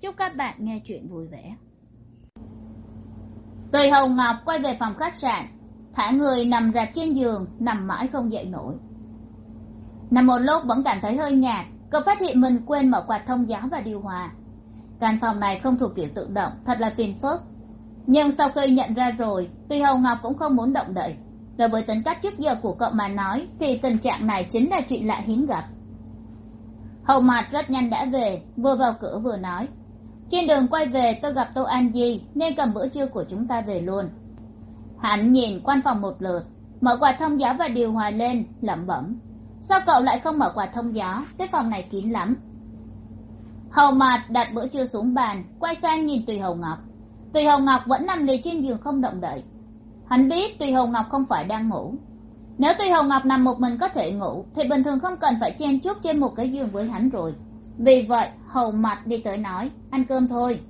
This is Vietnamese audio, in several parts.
chúc các bạn nghe chuyện vui vẻ. Tùy hồng ngọc quay về phòng khách sạn, thả người nằm rạp trên giường, nằm mãi không dậy nổi. Nằm một lúc vẫn cảm thấy hơi ngạt cậu phát hiện mình quên mở quạt thông gió và điều hòa. Căn phòng này không thuộc kiểu tự động, thật là phiền phức. Nhưng sau khi nhận ra rồi tùy hồng ngọc cũng không muốn động đậy. Rồi với tính cách trước giờ của cậu mà nói, thì tình trạng này chính là chuyện lạ hiếm gặp. Hầu mặt rất nhanh đã về, vừa vào cửa vừa nói trên đường quay về, tôi gặp tô an di, nên cầm bữa trưa của chúng ta về luôn. Hắn nhìn quan phòng một lượt, mở quạt thông gió và điều hòa lên, lẩm bẩm. Sao cậu lại không mở quạt thông gió? Cái phòng này kín lắm. Hầu mạt đặt bữa trưa xuống bàn, quay sang nhìn tùy hầu ngọc. Tùy hầu ngọc vẫn nằm lì trên giường không động đậy. Hắn biết tùy hầu ngọc không phải đang ngủ. Nếu tùy hầu ngọc nằm một mình có thể ngủ, thì bình thường không cần phải chen chúc trên một cái giường với hắn rồi vì vậy, hầu mặt đi tới nói, ăn cơm thôi.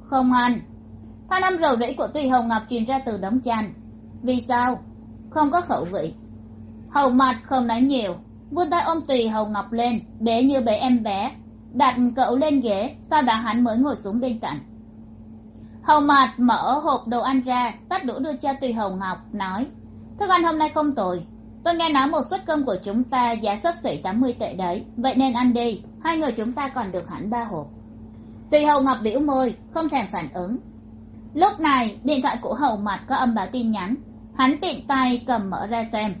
Không ăn. Thanh âm rầu rĩ của tùy hầu ngọc truyền ra từ đống chăn. Vì sao? Không có khẩu vị. Hầu mặt không nói nhiều, vươn tay ôm tùy hầu ngọc lên, bế như bế em bé, đặt cậu lên ghế, sau đó hắn mới ngồi xuống bên cạnh. Hầu mặt mở hộp đồ ăn ra, tắt đũa đưa cho tùy hầu ngọc, nói, thức ăn hôm nay không tồi tôi nghe nói một suất cơm của chúng ta giá sấp xỉ tám mươi tệ đấy. Vậy nên ăn đi. Hai người chúng ta còn được hẳn ba hộp. Tùy hầu ngọc biểu môi, không thèm phản ứng. Lúc này, điện thoại của hầu mặt có âm báo tin nhắn. Hắn tiện tay cầm mở ra xem.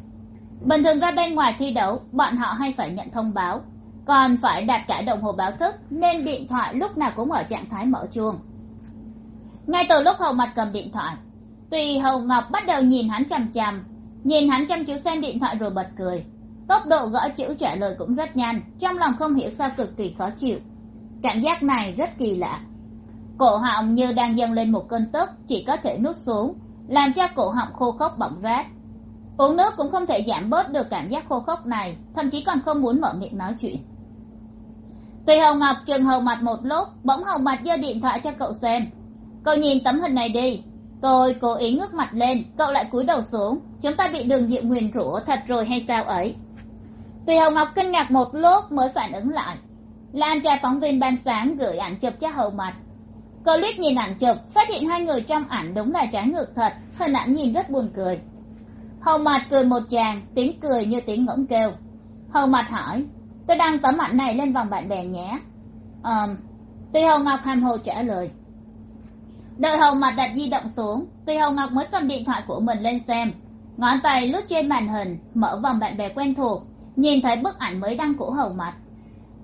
Bình thường ra bên ngoài thi đấu, bọn họ hay phải nhận thông báo. Còn phải đặt cả đồng hồ báo thức, nên điện thoại lúc nào cũng ở trạng thái mở chuông. Ngay từ lúc hầu mặt cầm điện thoại, tùy hầu ngọc bắt đầu nhìn hắn chằm chằm nhìn hắn chăm chú xem điện thoại rồi bật cười. Tốc độ gõ chữ trả lời cũng rất nhanh, trong lòng không hiểu sao cực kỳ khó chịu. Cảm giác này rất kỳ lạ. Cổ họng như đang dâng lên một cơn tức, chỉ có thể nuốt xuống, làm cho cổ họng khô khốc bỏng rát. Uống nước cũng không thể giảm bớt được cảm giác khô khốc này, thậm chí còn không muốn mở miệng nói chuyện. Tùy hầu ngọc trường hầu mặt một lúc, bỗng hầu mặt giơ điện thoại cho cậu xem. Cậu nhìn tấm hình này đi. Tôi cố ý ngước mặt lên, cậu lại cúi đầu xuống chúng ta bị đường diệu nguyền rủa thật rồi hay sao ấy? Tùy hầu ngọc kinh ngạc một lúc mới phản ứng lại. Là anh trai phóng viên ban sáng gửi ảnh chụp cho hầu mặt. Cô liếc nhìn ảnh chụp phát hiện hai người trong ảnh đúng là trái ngược thật hình ảnh nhìn rất buồn cười. Hầu mặt cười một chàng tiếng cười như tiếng ngỗng kêu. Hầu mặt hỏi tôi đăng tấm ảnh này lên vòng bạn bè nhé. Ờm um, tùy hầu ngọc hàm hồ trả lời. Đợi hầu mặt đặt di động xuống tùy hầu ngọc mới cầm điện thoại của mình lên xem ngón tay lướt trên màn hình, mở vòng bạn bè quen thuộc, nhìn thấy bức ảnh mới đăng của hầu mặt.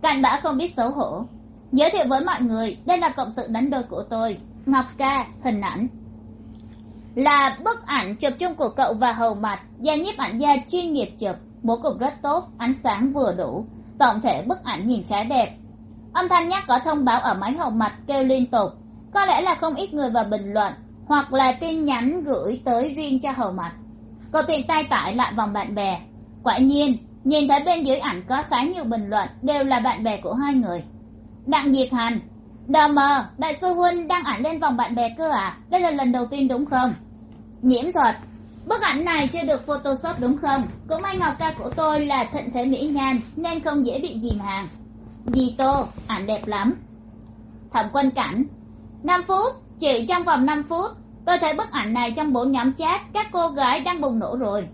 Cạnh đã không biết xấu hổ. Giới thiệu với mọi người, đây là cộng sự đánh đôi của tôi. Ngọc ca, hình ảnh. Là bức ảnh chụp chung của cậu và hầu mặt do nhiếp ảnh gia chuyên nghiệp chụp. Bố cục rất tốt, ánh sáng vừa đủ. Tổng thể bức ảnh nhìn khá đẹp. Âm thanh nhắc có thông báo ở máy hầu mặt kêu liên tục. Có lẽ là không ít người vào bình luận, hoặc là tin nhắn gửi tới riêng cho hầu mặt cậu tiện tay tải lại vòng bạn bè. Quả nhiên, nhìn thấy bên dưới ảnh có khá nhiều bình luận đều là bạn bè của hai người. Đặng diệt hành đờ mờ, đại sư huynh đăng ảnh lên vòng bạn bè cơ à? Đây là lần đầu tiên đúng không? Nhiễm thuật, bức ảnh này chưa được photoshop đúng không? Cũng may ngọc ca của tôi là thịnh thế mỹ nhan nên không dễ bị dìm hàng. Dì tô, ảnh đẹp lắm. Thẩm quân cảnh, năm phút chỉ trong vòng năm phút tôi thấy bức ảnh này trong bốn nhóm chat, các cô gái đang bùng nổ rồi.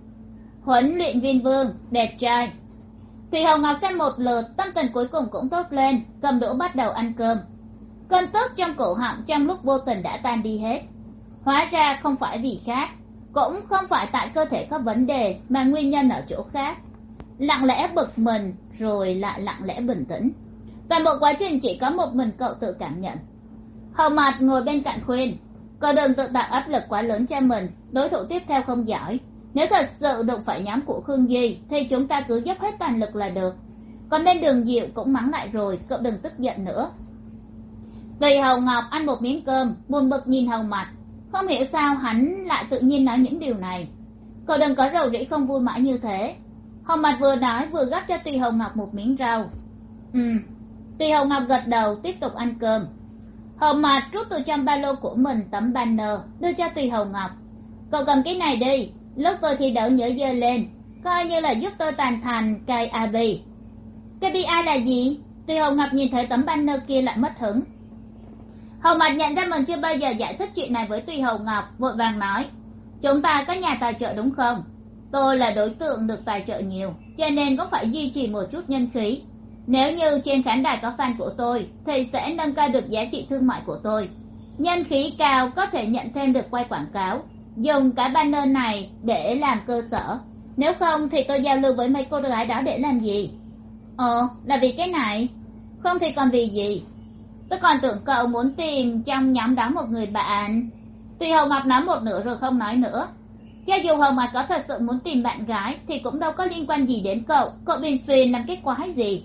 Huấn luyện viên vương, đẹp trai. Thùy hồng ngọc xem một lượt, tâm tình cuối cùng cũng tốt lên, cầm đũa bắt đầu ăn cơm. Cơn tức trong cổ họng trong lúc vô tình đã tan đi hết. Hóa ra không phải vì khác, cũng không phải tại cơ thể có vấn đề mà nguyên nhân ở chỗ khác. Lặng lẽ bực mình, rồi lại lặng lẽ bình tĩnh. Toàn bộ quá trình chỉ có một mình cậu tự cảm nhận. Hầu mặt ngồi bên cạnh khuyên cậu đừng tự tạo áp lực quá lớn cho mình, đối thủ tiếp theo không giỏi. Nếu thật sự đụng phải nhóm của khương di, thì chúng ta cứ dốc hết toàn lực là được. Còn bên đường diệu cũng mắng lại rồi, cậu đừng tức giận nữa. Tùy hầu ngọc ăn một miếng cơm, buồn bực nhìn hầu mặt không hiểu sao hắn lại tự nhiên nói những điều này. Cậu đừng có rầu rĩ không vui mãi như thế. Hầu mặt vừa nói vừa gắp cho tùy hầu ngọc một miếng rau. Ừ. Tùy hầu ngọc gật đầu, tiếp tục ăn cơm hồng mạt rút từ trong ba lô của mình tấm banner, đưa cho tùy hầu ngọc. Cậu cầm cái này đi, lúc tôi thi đỡ nhớ dơ lên, coi như là giúp tôi tàn thành cây ab kbi là gì? Tùy hầu ngọc nhìn thấy tấm banner kia lại mất hứng. Hồng mạt nhận ra mình chưa bao giờ giải thích chuyện này với tùy hầu ngọc, vội vàng nói, chúng ta có nhà tài trợ đúng không? Tôi là đối tượng được tài trợ nhiều, cho nên cũng phải duy trì một chút nhân khí nếu như trên khán đài có fan của tôi, thì sẽ nâng cao được giá trị thương mại của tôi. Nhân khí cao có thể nhận thêm được quay quảng cáo. Dùng cái banner này để làm cơ sở. Nếu không thì tôi giao lưu với mấy cô gái đó để làm gì? Ồ, là vì cái này. Không thì còn vì gì? Tôi còn tưởng cậu muốn tìm trong nhóm đó một người bạn. Tuy hồng ngọc nói một nửa rồi không nói nữa. Cho dù hồng ngọc có thật sự muốn tìm bạn gái, thì cũng đâu có liên quan gì đến cậu. Cậu bình phiền làm cái quái gì?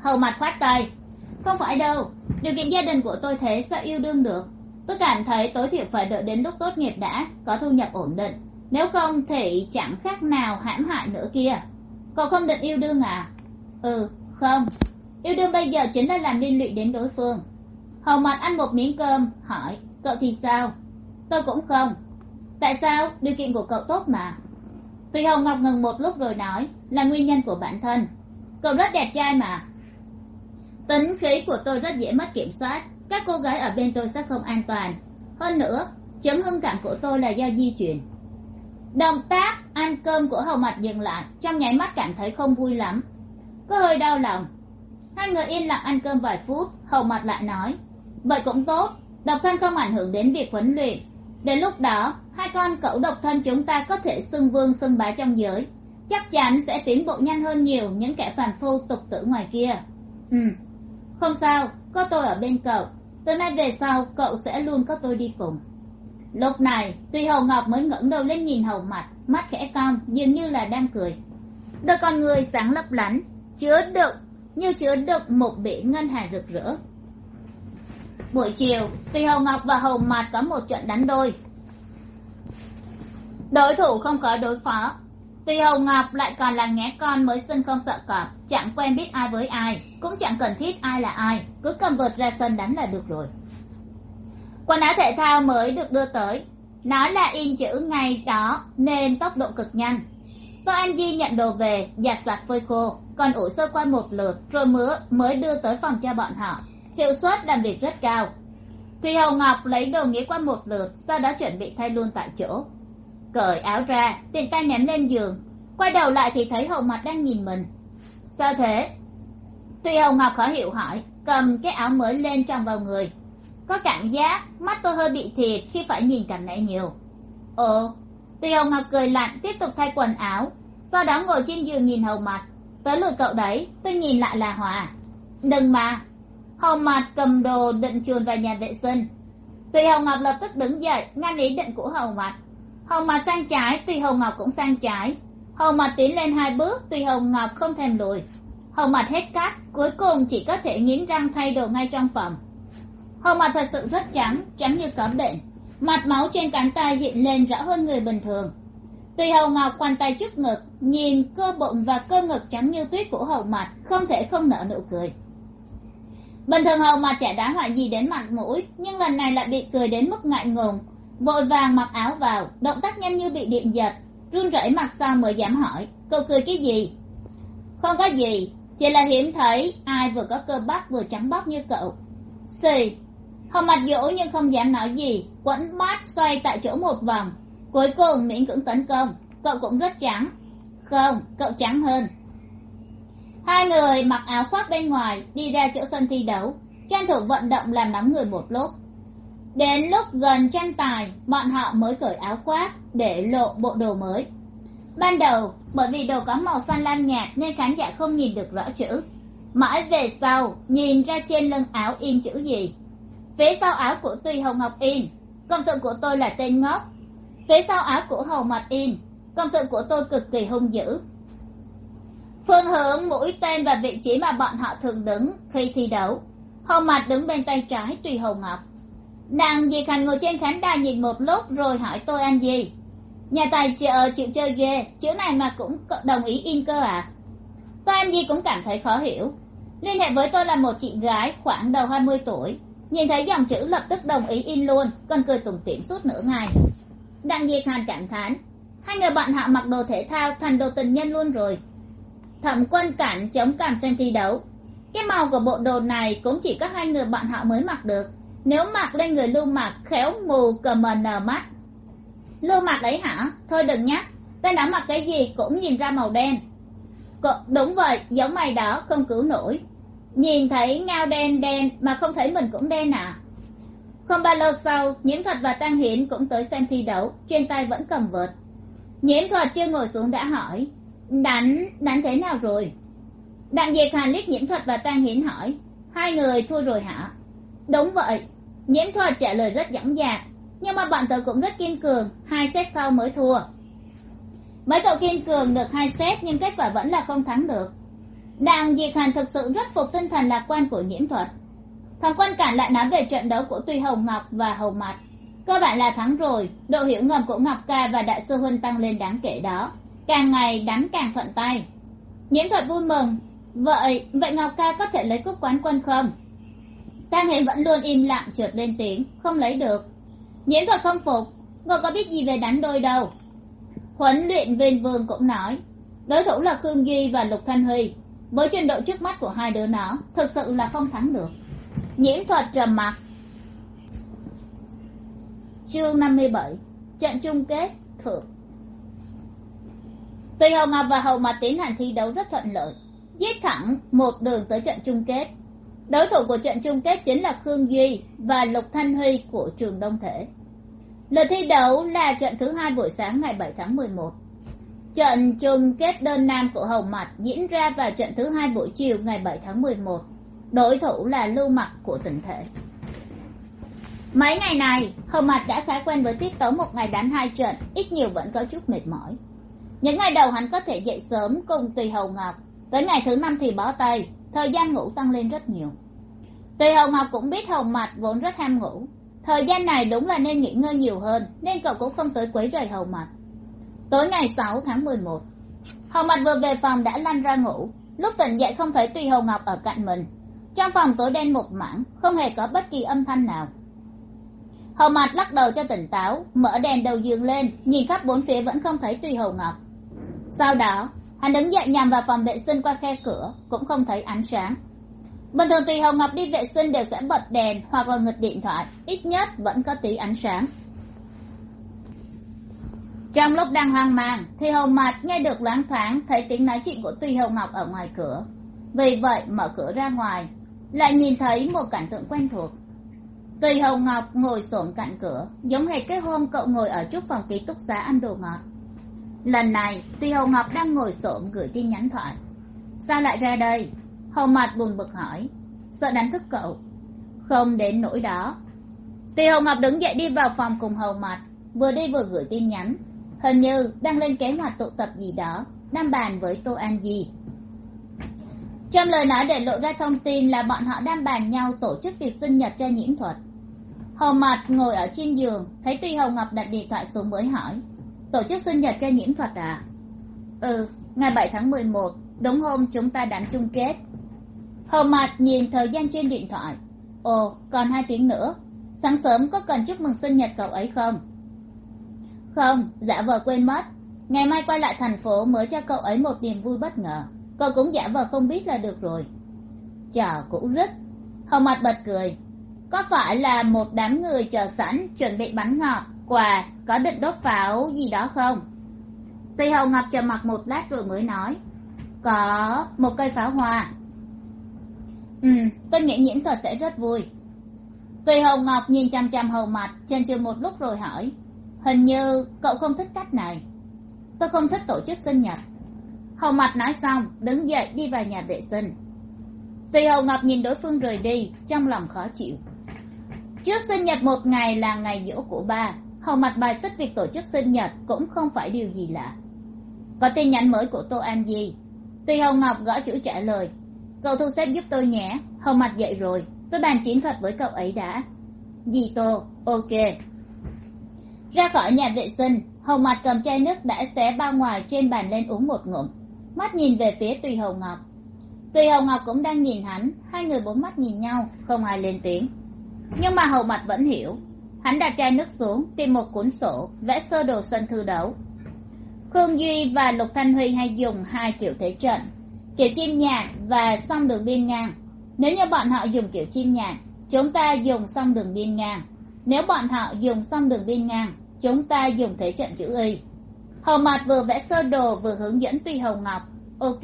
Hầu mặt khoát tay. Không phải đâu, điều kiện gia đình của tôi thế sao yêu đương được? Tôi cảm thấy tối thiểu phải đợi đến lúc tốt nghiệp đã, có thu nhập ổn định. Nếu không thì chẳng khác nào hãm hại nữa kia. Cậu không định yêu đương à? Ừ không. Yêu đương bây giờ chính là làm liên lụy đến đối phương. Hầu mặt ăn một miếng cơm, hỏi, cậu thì sao? Tôi cũng không. Tại sao? Điều kiện của cậu tốt mà. Tùy hồng ngọc ngừng một lúc rồi nói, là nguyên nhân của bản thân. Cậu rất đẹp trai mà tính khí của tôi rất dễ mất kiểm soát. Các cô gái ở bên tôi sẽ không an toàn. Hơn nữa chấn hưng cảm của tôi là do di chuyển. Động tác ăn cơm của hầu mặt dừng lại, trong nháy mắt cảm thấy không vui lắm. Có hơi đau lòng. Hai người yên lặng ăn cơm vài phút, hầu mặt lại nói, vậy cũng tốt, độc thân không ảnh hưởng đến việc huấn luyện. Đến lúc đó, hai con cậu độc thân chúng ta có thể xưng vương xưng bá trong giới. Chắc chắn sẽ tiến bộ nhanh hơn nhiều những kẻ phản phu tục tử ngoài kia. Ừ không sao, có tôi ở bên cậu. Từ nay về sau, cậu sẽ luôn có tôi đi cùng. Lúc này, tuy hầu ngọc mới ngẩng đầu lên nhìn hầu mặt, mắt khẽ cong, dường như là đang cười. Đôi con người sáng lấp lánh, chứa đựng, như chứa đựng một biển ngân hàng rực rỡ. Buổi chiều, tuy hầu ngọc và hầu mặt có một trận đánh đôi. Đối thủ không có đối phó tuy hầu ngọc lại còn là nghé con mới sinh không sợ cọp, chẳng quen biết ai với ai, cũng chẳng cần thiết ai là ai, cứ cầm vợt ra sân đánh là được rồi. Quần áo thể thao mới được đưa tới, nó là in chữ ngay đó, nên tốc độ cực nhanh. Tô an di nhận đồ về, giặt sạch phơi khô, còn ủi sơ qua một lượt, rồi mứa mới đưa tới phòng cho bọn họ. Hiệu suất làm việc rất cao. Thùy hầu ngọc lấy đồ nghĩa qua một lượt, sau đó chuẩn bị thay luôn tại chỗ cởi áo ra, tiện tay ném lên giường. Quay đầu lại thì thấy hồng mặt đang nhìn mình. Sao thế? Tuy hồng ngọc khó hiểu hỏi, cầm cái áo mới lên trong vào người. Có cảm giác mắt tôi hơi bị thiệt khi phải nhìn cảnh này nhiều. Ồ tùy hồng ngọc cười lạnh, tiếp tục thay quần áo. Sau đó ngồi trên giường nhìn hồng mặt tới lượt cậu đấy, tôi nhìn lại là hòa. Đừng mà. Hồng mặt cầm đồ định chuồn vào nhà vệ sinh. Tùy hồng ngọc lập tức đứng dậy, ngăn ý định của hồng mặt hầu mặt sang trái tuy hầu ngọc cũng sang trái hầu mặt tiến lên hai bước, tuy hầu ngọc không thèm lùi. Hầu mặt hết cắt cuối cùng chỉ có thể nghiến răng thay đồ ngay trong phòng. Hầu mặt thật sự rất trắng trắng như có bệnh. Mặt máu trên cánh tay hiện lên rõ hơn người bình thường. Tùy hầu ngọc quằn tay trước ngực, nhìn cơ bụng và cơ ngực trắng như tuyết của hầu mặt, không thể không nở nụ cười. Bình thường hầu mặt chả đáng hoại gì đến mặt mũi, nhưng lần này lại bị cười đến mức ngại ngùng vội vàng mặc áo vào, động tác nhanh như bị điện giật. Run rẩy mặt sau mới dám hỏi cậu cười cái gì? Không có gì, chỉ là hiếm thấy, ai vừa có cơ bắp vừa trắng bóc như cậu. Xì hầu mặt dỗ nhưng không dám nói gì quẫn bát xoay tại chỗ một vòng. Cuối cùng miễn cưỡng tấn công, cậu cũng rất trắng. Không, cậu trắng hơn. Hai người mặc áo khoác bên ngoài đi ra chỗ sân thi đấu. Tranh thủ vận động làm nóng người một lúc đến lúc gần tranh tài, bọn họ mới cởi áo khoác để lộ bộ đồ mới. Ban đầu, bởi vì đồ có màu xanh lam nhạt nên khán giả không nhìn được rõ chữ. Mãi về sau, nhìn ra trên lưng áo in chữ gì. Phía sau áo của tùy hồng ngọc in, công sự của tôi là tên ngốc. Phía sau áo của hầu mặt in, công sự của tôi cực kỳ hung dữ. Phương hướng, mũi tên và vị trí mà bọn họ thường đứng khi thi đấu. Hầu mặt đứng bên tay trái tùy hầu ngọc nàng diệt hành ngồi trên khán đài nhìn một lúc rồi hỏi tôi ăn gì. Nhà tài trợ chịu chơi ghê, chữ này mà cũng đồng ý in cơ à? Tôi ăn gì cũng cảm thấy khó hiểu. Liên hệ với tôi là một chị gái khoảng đầu hai mươi tuổi. Nhìn thấy dòng chữ lập tức đồng ý in luôn, còn cười tủm tỉm suốt nửa ngày. Đặng diệt hàn cảm thán hai người bạn họ mặc đồ thể thao thành đồ tình nhân luôn rồi. Thẩm quân cảnh chống cằm xem thi đấu. Cái màu của bộ đồ này cũng chỉ có hai người bạn họ mới mặc được nếu mặc lên người lưu mặc khéo mù cờ mờ nờ mắt. Lưu mặc ấy hả? Thôi đừng nhắc. Tên đã mặc cái gì cũng nhìn ra màu đen. C đúng vậy, giống mày đó, không cứu nổi. Nhìn thấy ngao đen đen mà không thấy mình cũng đen à? Không bao lâu sau, nhiễm thuật và tăng hiển cũng tới xem thi đấu, trên tay vẫn cầm vợt. Nhiễm thuật chưa ngồi xuống đã hỏi, đánh đánh thế nào rồi? Đặng diệt hàn liếc nhiễm thuật và tăng hiển hỏi, hai người thua rồi hả? Đúng vậy nhiễm thuật trả lời rất dõng dạc, nhưng mà bọn tớ cũng rất kiên cường, hai set sau mới thua. Mấy cậu kiên cường được hai set nhưng kết quả vẫn là không thắng được. Đặng diệt hàn thực sự rất phục tinh thần lạc quan của nhiễm thuật. Thằng quan cản lại nói về trận đấu của tuy hồng ngọc và hầu mặt cơ bản là thắng rồi, độ hiểu ngầm của ngọc ca và đại sư Huân tăng lên đáng kể đó. Càng ngày đánh càng thuận tay. Nhiễm thuật vui mừng, vậy vậy ngọc ca có thể lấy cúp quán quân không? Tang hiển vẫn luôn im lặng trượt lên tiếng, không lấy được. Nhiễm thuật không phục ngồi có biết gì về đánh đôi đâu? Huấn luyện viên vương cũng nói, đối thủ là khương duy và lục thanh huy. Với trình độ trước mắt của hai đứa nó, thực sự là không thắng được. Nhiễm thuật trầm mặc. Chương năm mươi bảy, trận chung kết thượng. Tuy hầu ngọc và hầu mặt tiến hành thi đấu rất thuận lợi, giết thẳng một đường tới trận chung kết đối thủ của trận chung kết chính là khương duy và lục thanh huy của trường đông thể. Lượt thi đấu là trận thứ hai buổi sáng ngày bảy tháng mười một. Trận chung kết đơn nam của hầu mặt diễn ra vào trận thứ hai buổi chiều ngày bảy tháng mười một. Đối thủ là lưu mặc của tỉnh thể. Mấy ngày này, hầu mặt đã khá quen với tiết tấu một ngày đánh hai trận, ít nhiều vẫn có chút mệt mỏi. Những ngày đầu hắn có thể dậy sớm cùng tùy hầu ngọc. Tới ngày thứ năm thì bó tay thời gian ngủ tăng lên rất nhiều. Tùy Hồng ngọc cũng biết Hồng mặt vốn rất ham ngủ. Thời gian này đúng là nên nghỉ ngơi nhiều hơn, nên cậu cũng không tới quấy rầy Hồng mặt tối ngày sáu tháng mười một, Hồng mặt vừa về phòng đã lăn ra ngủ. Lúc tỉnh dậy không thấy tùy Hồng ngọc ở cạnh mình. Trong phòng tối đen một mảng không hề có bất kỳ âm thanh nào. Hồng mặt lắc đầu cho tỉnh táo, mở đèn đầu giường lên, nhìn khắp bốn phía vẫn không thấy tùy Hồng ngọc. Sau đó hắn đứng dậy nhằm vào phòng vệ sinh qua khe cửa, cũng không thấy ánh sáng. Bình thường tùy hồng ngọc đi vệ sinh đều sẽ bật đèn hoặc là nghịch điện thoại, ít nhất vẫn có tí ánh sáng. Trong lúc đang hoang mang, thì hầu mặt nghe được loáng thoáng thấy tiếng nói chuyện của tùy hồng ngọc ở ngoài cửa. Vì vậy mở cửa ra ngoài, lại nhìn thấy một cảnh tượng quen thuộc. Tùy hồng ngọc ngồi xổm cạnh cửa, giống hệt cái hôm cậu ngồi ở trước phòng ký túc xá ăn đồ ngọt lần này tuy hầu ngọc đang ngồi xổm gửi tin nhắn thoại. Sao lại ra đây? Hầu mặt buồn bực hỏi. Sợ đánh thức cậu. Không đến nỗi đó. Tuy hầu ngọc đứng dậy đi vào phòng cùng hầu mặt vừa đi vừa gửi tin nhắn. Hình như đang lên kế hoạch tụ tập gì đó, đang bàn với tô an di. Trong lời nói để lộ ra thông tin là bọn họ đang bàn nhau tổ chức tiệc sinh nhật cho nhiễm thuật. Hầu mặt ngồi ở trên giường, thấy tuy hầu ngọc đặt điện thoại xuống mới hỏi tổ chức sinh nhật cho nhiễm thuật à ừ ngày bảy tháng mười một, đúng hôm chúng ta đánh chung kết. Hầu mặt nhìn thời gian trên điện thoại. Ồ, còn hai tiếng nữa. Sáng sớm có cần chúc mừng sinh nhật cậu ấy không? Không, giả vờ quên mất. Ngày mai quay lại thành phố mới cho cậu ấy một niềm vui bất ngờ. Cậu cũng giả vờ không biết là được rồi. Chờ cũ rứt. hầu mặt bật cười có phải là một đám người chờ sẵn chuẩn bị bánh ngọt, quà, có định đốt pháo gì đó không? Tùy hầu ngọc chờ mặc một lát rồi mới nói, có, một cây pháo hoa. Ừ tôi nghĩ nhiễm thuật sẽ rất vui. Tùy hầu ngọc nhìn chăm chăm hầu mặt chần chừ một lúc rồi hỏi, hình như cậu không thích cách này. Tôi không thích tổ chức sinh nhật. Hầu mặt nói xong, đứng dậy đi vào nhà vệ sinh. Tùy hầu ngọc nhìn đối phương rời đi, trong lòng khó chịu trước sinh nhật một ngày là ngày dỗ của ba, hầu mặt bài xích việc tổ chức sinh nhật cũng không phải điều gì lạ. Có tin nhắn mới của tô an di. Tùy hầu ngọc gõ chữ trả lời, cậu thu xếp giúp tôi nhé. Hầu mặt dậy rồi, tôi bàn chiến thuật với cậu ấy đã. Dì tô, ok. Ra khỏi nhà vệ sinh, hầu mặt cầm chai nước đã xé bao ngoài trên bàn lên uống một ngụm. Mắt nhìn về phía tùy hầu ngọc. Tùy hầu ngọc cũng đang nhìn hắn, hai người bốn mắt nhìn nhau, không ai lên tiếng nhưng mà hầu mặt vẫn hiểu. Hắn đặt chai nước xuống, tìm một cuốn sổ, vẽ sơ đồ sân thư đấu. Khương duy và lục thanh huy hay dùng hai kiểu thế trận, kiểu chim nhạn và song đường biên ngang. Nếu như bọn họ dùng kiểu chim nhạn, chúng ta dùng song đường biên ngang. Nếu bọn họ dùng song đường biên ngang, chúng ta dùng thế trận chữ y. Hầu mặt vừa vẽ sơ đồ vừa hướng dẫn tuy hồng ngọc. Ok.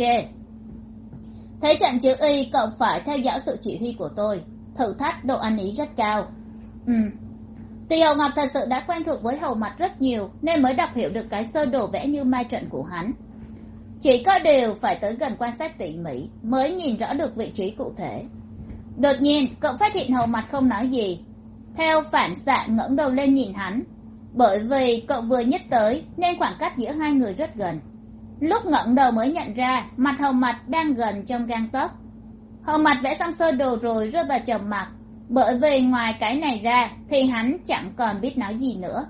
Thế trận chữ y cậu phải theo dõi sự chỉ huy của tôi thử thách độ ăn ý rất cao. Ừ. Tuy hầu ngọc thật sự đã quen thuộc với hầu mặt rất nhiều, nên mới đọc hiểu được cái sơ đồ vẽ như mai trận của hắn. Chỉ có điều phải tới gần quan sát tỉ mỉ, mới nhìn rõ được vị trí cụ thể. Đột nhiên, cậu phát hiện hầu mặt không nói gì. Theo phản xạ ngẩng đầu lên nhìn hắn. Bởi vì cậu vừa nhất tới, nên khoảng cách giữa hai người rất gần. Lúc ngẩng đầu mới nhận ra, mặt hầu mặt đang gần trong gang tấc hầu mặt vẽ xong sơ đồ rồi rơi vào trầm mặc. Bởi vì ngoài cái này ra, thì hắn chẳng còn biết nói gì nữa.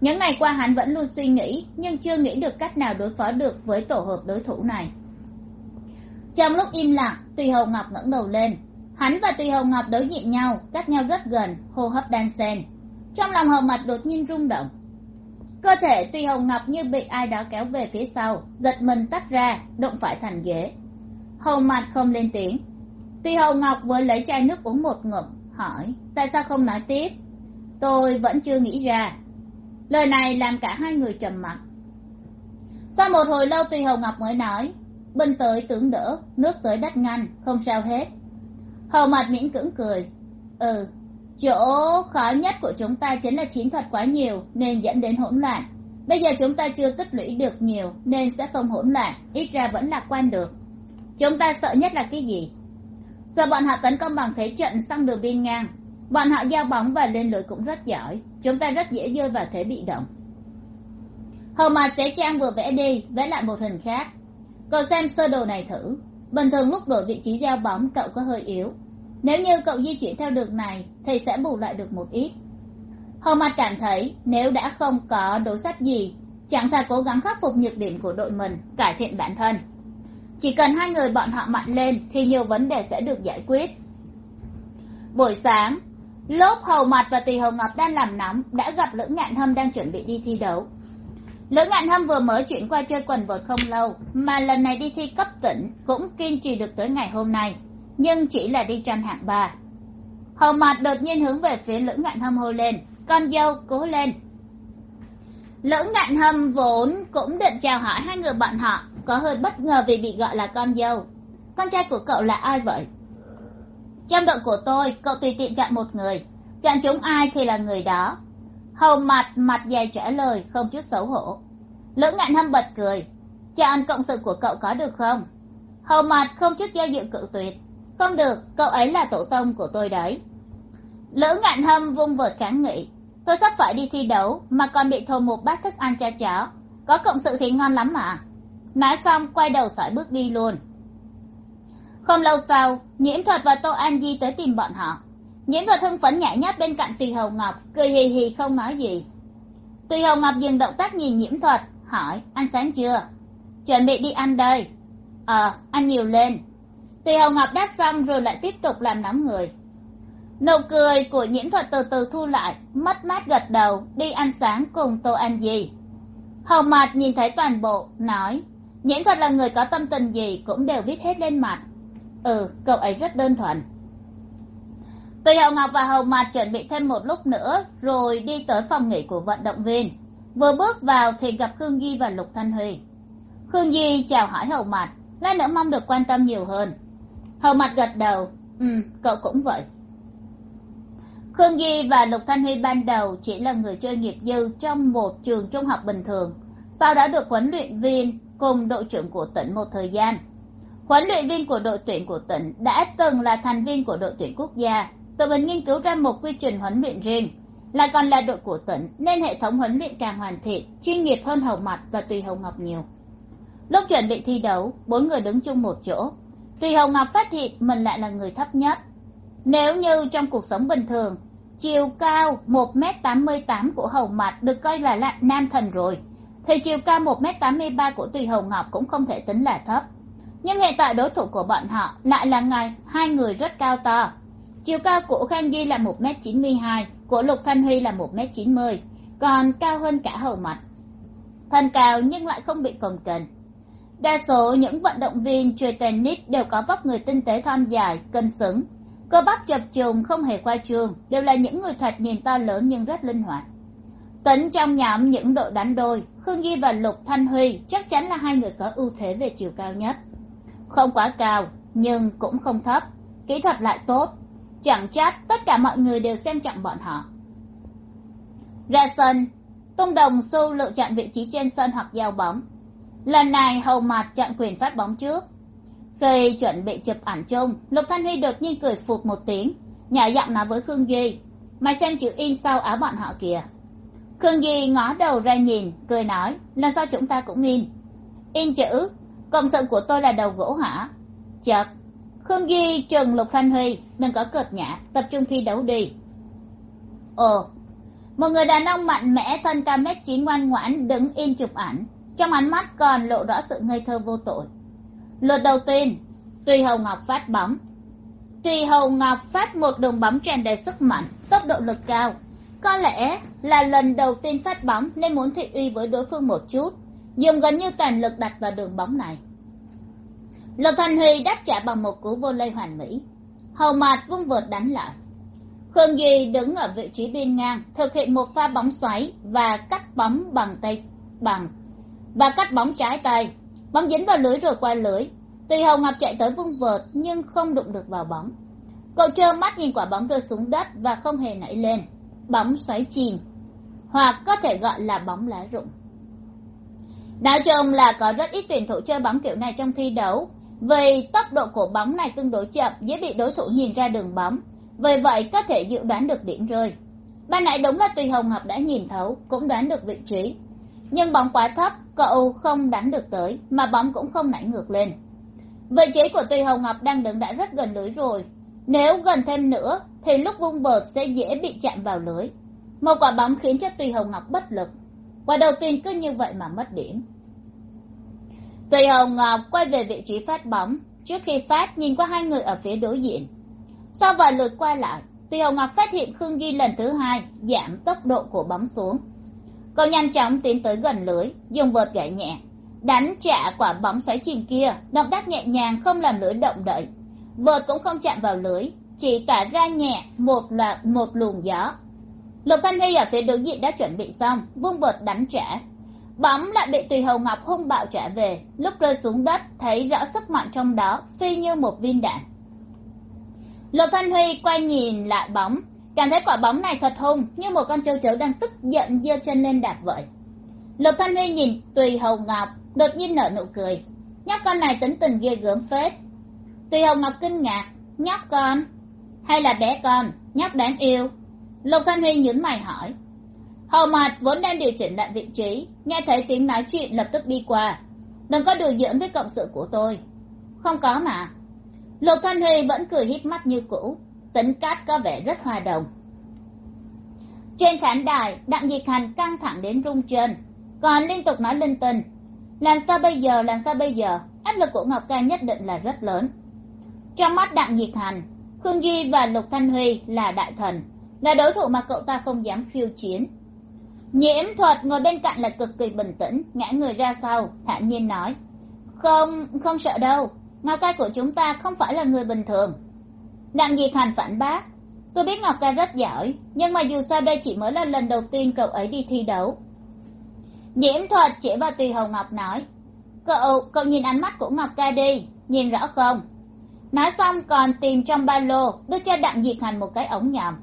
Những ngày qua hắn vẫn luôn suy nghĩ, nhưng chưa nghĩ được cách nào đối phó được với tổ hợp đối thủ này. Trong lúc im lặng, tùy hầu ngọc ngẩng đầu lên. Hắn và tùy hầu ngọc đối diện nhau, cách nhau rất gần, hô hấp đan xen. Trong lòng hầu mặt đột nhiên rung động. Cơ thể tùy hầu ngọc như bị ai đó kéo về phía sau, giật mình tách ra, đụng phải thành ghế. Hầu mặt không lên tiếng. Tuy hầu ngọc vừa lấy chai nước uống một ngụm, hỏi, tại sao không nói tiếp? Tôi vẫn chưa nghĩ ra. Lời này làm cả hai người trầm mặc. Sau một hồi lâu Tuy hầu ngọc mới nói binh tới tưởng đỡ, nước tới đất ngăn, không sao hết. Hầu mặt miễn cưỡng cười ừ chỗ khó nhất của chúng ta chính là chiến thuật quá nhiều nên dẫn đến hỗn loạn. Bây giờ chúng ta chưa tích lũy được nhiều nên sẽ không hỗn loạn, ít ra vẫn lạc quan được. Chúng ta sợ nhất là cái gì? Giờ bọn họ tấn công bằng thế trận sang đường biên ngang. Bọn họ giao bóng và lên lưới cũng rất giỏi. Chúng ta rất dễ rơi vào thế bị động. Hầu mà sẽ trang vừa vẽ đi, vẽ lại một hình khác. Cậu xem sơ đồ này thử. Bình thường lúc đổi vị trí giao bóng, cậu có hơi yếu. Nếu như cậu di chuyển theo đường này, thì sẽ bù lại được một ít. Hầu mặt cảm thấy, nếu đã không có đối sách gì, chẳng thà cố gắng khắc phục nhược điểm của đội mình, cải thiện bản thân chỉ cần hai người bọn họ mạnh lên thì nhiều vấn đề sẽ được giải quyết. Buổi sáng lốp hầu mặt và tùy hầu ngọc đang làm nóng, đã gặp lữ ngạn hâm đang chuẩn bị đi thi đấu. Lữ ngạn hâm vừa mới chuyển qua chơi quần vợt không lâu, mà lần này đi thi cấp tỉnh cũng kiên trì được tới ngày hôm nay, nhưng chỉ là đi tranh hạng ba. Hầu mặt đột nhiên hướng về phía lữ ngạn hâm hô lên, con dâu, cố lên. Lữ ngạn hâm vốn cũng định chào hỏi hai người bạn họ có hơi bất ngờ vì bị gọi là con dâu. Con trai của cậu là ai vậy? Trong đội của tôi, cậu tùy tiện chọn một người. Chọn chúng ai thì là người đó. Hầu mặt mặt dày trả lời, không chút xấu hổ. Lữ ngạn hâm bật cười. Chọn cộng sự của cậu có được không? Hầu mặt không chút do dự cự tuyệt. Không được, cậu ấy là tổ tông của tôi đấy. Lữ ngạn hâm vung vợt kháng nghị. Tôi sắp phải đi thi đấu, mà còn bị thô một bát thức ăn cho chó. Có cộng sự thì ngon lắm mà nói xong quay đầu sải bước đi luôn. Không lâu sau, nhiễm thuật và tô an di tới tìm bọn họ. Nhiễm thuật hưng phấn nhảy nhát bên cạnh tùy hầu ngọc, cười hì hì không nói gì. Tùy hầu ngọc dừng động tác nhìn nhiễm thuật, hỏi, ăn sáng chưa? Chuẩn bị đi ăn đây. Ờ ăn nhiều lên. Tùy hầu ngọc đáp xong rồi lại tiếp tục làm nóng người. Nụ cười của nhiễm thuật từ từ thu lại, mất mát gật đầu, đi ăn sáng cùng tô an di. Hầu mặt nhìn thấy toàn bộ, nói nhiễm thuật là người có tâm tình gì cũng đều viết hết lên mặt. Ừ cậu ấy rất đơn thuần. Tùy hậu ngọc và hầu mặt chuẩn bị thêm một lúc nữa, rồi đi tới phòng nghỉ của vận động viên. Vừa bước vào thì gặp khương di và lục thanh huy. Khương di chào hỏi hầu mặt lát nữa mong được quan tâm nhiều hơn. Hầu mặt gật đầu ừ cậu cũng vậy. Khương di và lục thanh huy ban đầu chỉ là người chơi nghiệp dư trong một trường trung học bình thường, sau đó được huấn luyện viên cùng đội trưởng của tỉnh một thời gian. Huấn luyện viên của đội tuyển của tỉnh đã từng là thành viên của đội tuyển quốc gia. Tự mình nghiên cứu ra một quy trình huấn luyện riêng. Lại còn là đội của tỉnh, nên hệ thống huấn luyện càng hoàn thiện, chuyên nghiệp hơn hầu mặt và tùy hồng ngọc nhiều. Lúc chuẩn bị thi đấu, bốn người đứng chung một chỗ. Tùy hồng ngọc phát hiện mình lại là người thấp nhất. Nếu như trong cuộc sống bình thường, chiều cao một m tám mươi tám của hầu mặt được coi là nam thần rồi thì chiều cao một m tám mươi ba của tùy hầu ngọc cũng không thể tính là thấp. Nhưng hiện tại đối thủ của bọn họ lại là ngài, hai người rất cao to. Chiều cao của khang ghi là một m chín mươi hai, của lục thanh huy là một m chín mươi, còn cao hơn cả hầu mặt. Thân cao nhưng lại không bị cồng kềnh. Đa số những vận động viên chơi tennis đều có vóc người tinh tế thon dài, cân xứng. Cơ bắp chập trùng không hề khoa trương, đều là những người thoạt nhìn to lớn nhưng rất linh hoạt. Tính trong nhóm những đội đánh đôi khương ghi và lục thanh huy chắc chắn là hai người có ưu thế về chiều cao nhất. Không quá cao, nhưng cũng không thấp. Kỹ thuật lại tốt. Chẳng trách tất cả mọi người đều xem trọng bọn họ. Ra sân, tung đồng xu lựa chọn vị trí trên sân hoặc giao bóng. Lần này hầu mặt chọn quyền phát bóng trước. Khi chuẩn bị chụp ảnh chung, lục thanh huy đột nhiên cười phụt một tiếng nhỏ giọng nói với khương ghi mày xem chữ in sau áo bọn họ kìa? Khương di ngó đầu ra nhìn, cười nói lần sau chúng ta cũng in in chữ, cộng sự của tôi là đầu gỗ hả? Chợt, khương di trừng lục thanh huy, đừng có cợt nhã, tập trung thi đấu đi. Ồ, một người đàn ông mạnh mẽ thân cao mét chín ngoan ngoãn đứng in chụp ảnh, trong ánh mắt còn lộ rõ sự ngây thơ vô tội. Lượt đầu tiên tùy hầu ngọc phát bóng. Tùy hầu ngọc phát một đường bóng tràn đầy sức mạnh, tốc độ lực cao có lẽ là lần đầu tiên phát bóng nên muốn thị uy với đối phương một chút dùng gần như toàn lực đặt vào đường bóng này. Lục thành huy đáp trả bằng một cú vô lây hoàn mỹ. Hầu mạt vung vượt đánh lại. Khương duy đứng ở vị trí biên ngang, thực hiện một pha bóng xoáy và cắt bóng bằng tay, bằng, và cắt bóng trái tay. Bóng dính vào lưới rồi qua lưới. Tùy hầu ngọc chạy tới vung vợt, nhưng không đụng được vào bóng. Cậu trơ mắt nhìn quả bóng rơi xuống đất và không hề nảy lên bóng xoáy chìm, hoặc có thể gọi là bóng lá rụng. Nói chung là có rất ít tuyển thủ chơi bóng kiểu này trong thi đấu, vì tốc độ của bóng này tương đối chậm, dễ bị đối thủ nhìn ra đường bóng, vì vậy có thể dự đoán được điểm rơi. Ban nãy đúng là tùy hồng học đã nhìn thấu, cũng đoán được vị trí. Nhưng bóng quá thấp, cậu không đánh được tới, mà bóng cũng không nảy ngược lên. Vị trí của tùy hồng ngọc đang đứng đã rất gần lưới rồi nếu gần thêm nữa, thì lúc vung vợt sẽ dễ bị chạm vào lưới. Một quả bóng khiến cho tùy hồng ngọc bất lực. Quả đầu tiên cứ như vậy mà mất điểm. Tùy hồng ngọc quay về vị trí phát bóng. Trước khi phát, nhìn qua hai người ở phía đối diện. Sau vài lượt qua lại, tùy hồng ngọc phát hiện khương ghi lần thứ hai giảm tốc độ của bóng xuống. Cậu nhanh chóng tiến tới gần lưới, dùng vợt gãy nhẹ. Đánh trả quả bóng xoáy chìm kia, động tác nhẹ nhàng không làm lưới động đậy vợt cũng không chạm vào lưới chỉ tỏa ra nhẹ một loạt một luồng gió. Lục thanh huy ở phía đối diện đã chuẩn bị xong, vung vợt đánh trả. Bóng lại bị tùy hầu ngọc hung bạo trả về, lúc rơi xuống đất thấy rõ sức mạnh trong đó, phi như một viên đạn. Lục thanh huy quay nhìn lại bóng, cảm thấy quả bóng này thật hung, như một con châu chấu đang tức giận giơ chân lên đạp vậy lục thanh huy nhìn tùy hầu ngọc, đột nhiên nở nụ cười. Nhóc con này tính tình ghê gớm phết tuy hồng ngọc kinh ngạc, nhóc con, hay là bé con, nhóc đáng yêu? Lục thanh huy nhún mày hỏi. Hầu mặt vốn đang điều chỉnh lại vị trí, nghe thấy tiếng nói chuyện lập tức đi qua. Đừng có đùa giỡn với cộng sự của tôi. Không có mà. Lục thanh huy vẫn cười híp mắt như cũ, tính cát có vẻ rất hòa đồng. Trên khán đài, đặng diệt hành căng thẳng đến rung chân, còn liên tục nói linh tinh. Làm sao bây giờ, làm sao bây giờ? Áp lực của ngọc ca nhất định là rất lớn trong mắt đặng diệt hành khương duy và lục thanh huy là đại thần, là đối thủ mà cậu ta không dám khiêu chiến. Nhiễm thuật ngồi bên cạnh là cực kỳ bình tĩnh, ngã người ra sau thản nhiên nói, không không sợ đâu, ngọc ca của chúng ta không phải là người bình thường. Đặng diệt hành phản bác, tôi biết ngọc ca rất giỏi, nhưng mà dù sao đây chỉ mới là lần đầu tiên cậu ấy đi thi đấu. Nhiễm thuật chỉ vào tùy hồng ngọc nói, cậu cậu nhìn ánh mắt của ngọc ca đi, nhìn rõ không? Nói xong còn tìm trong ba lô đưa cho đặng diệt hành một cái ống nhòm.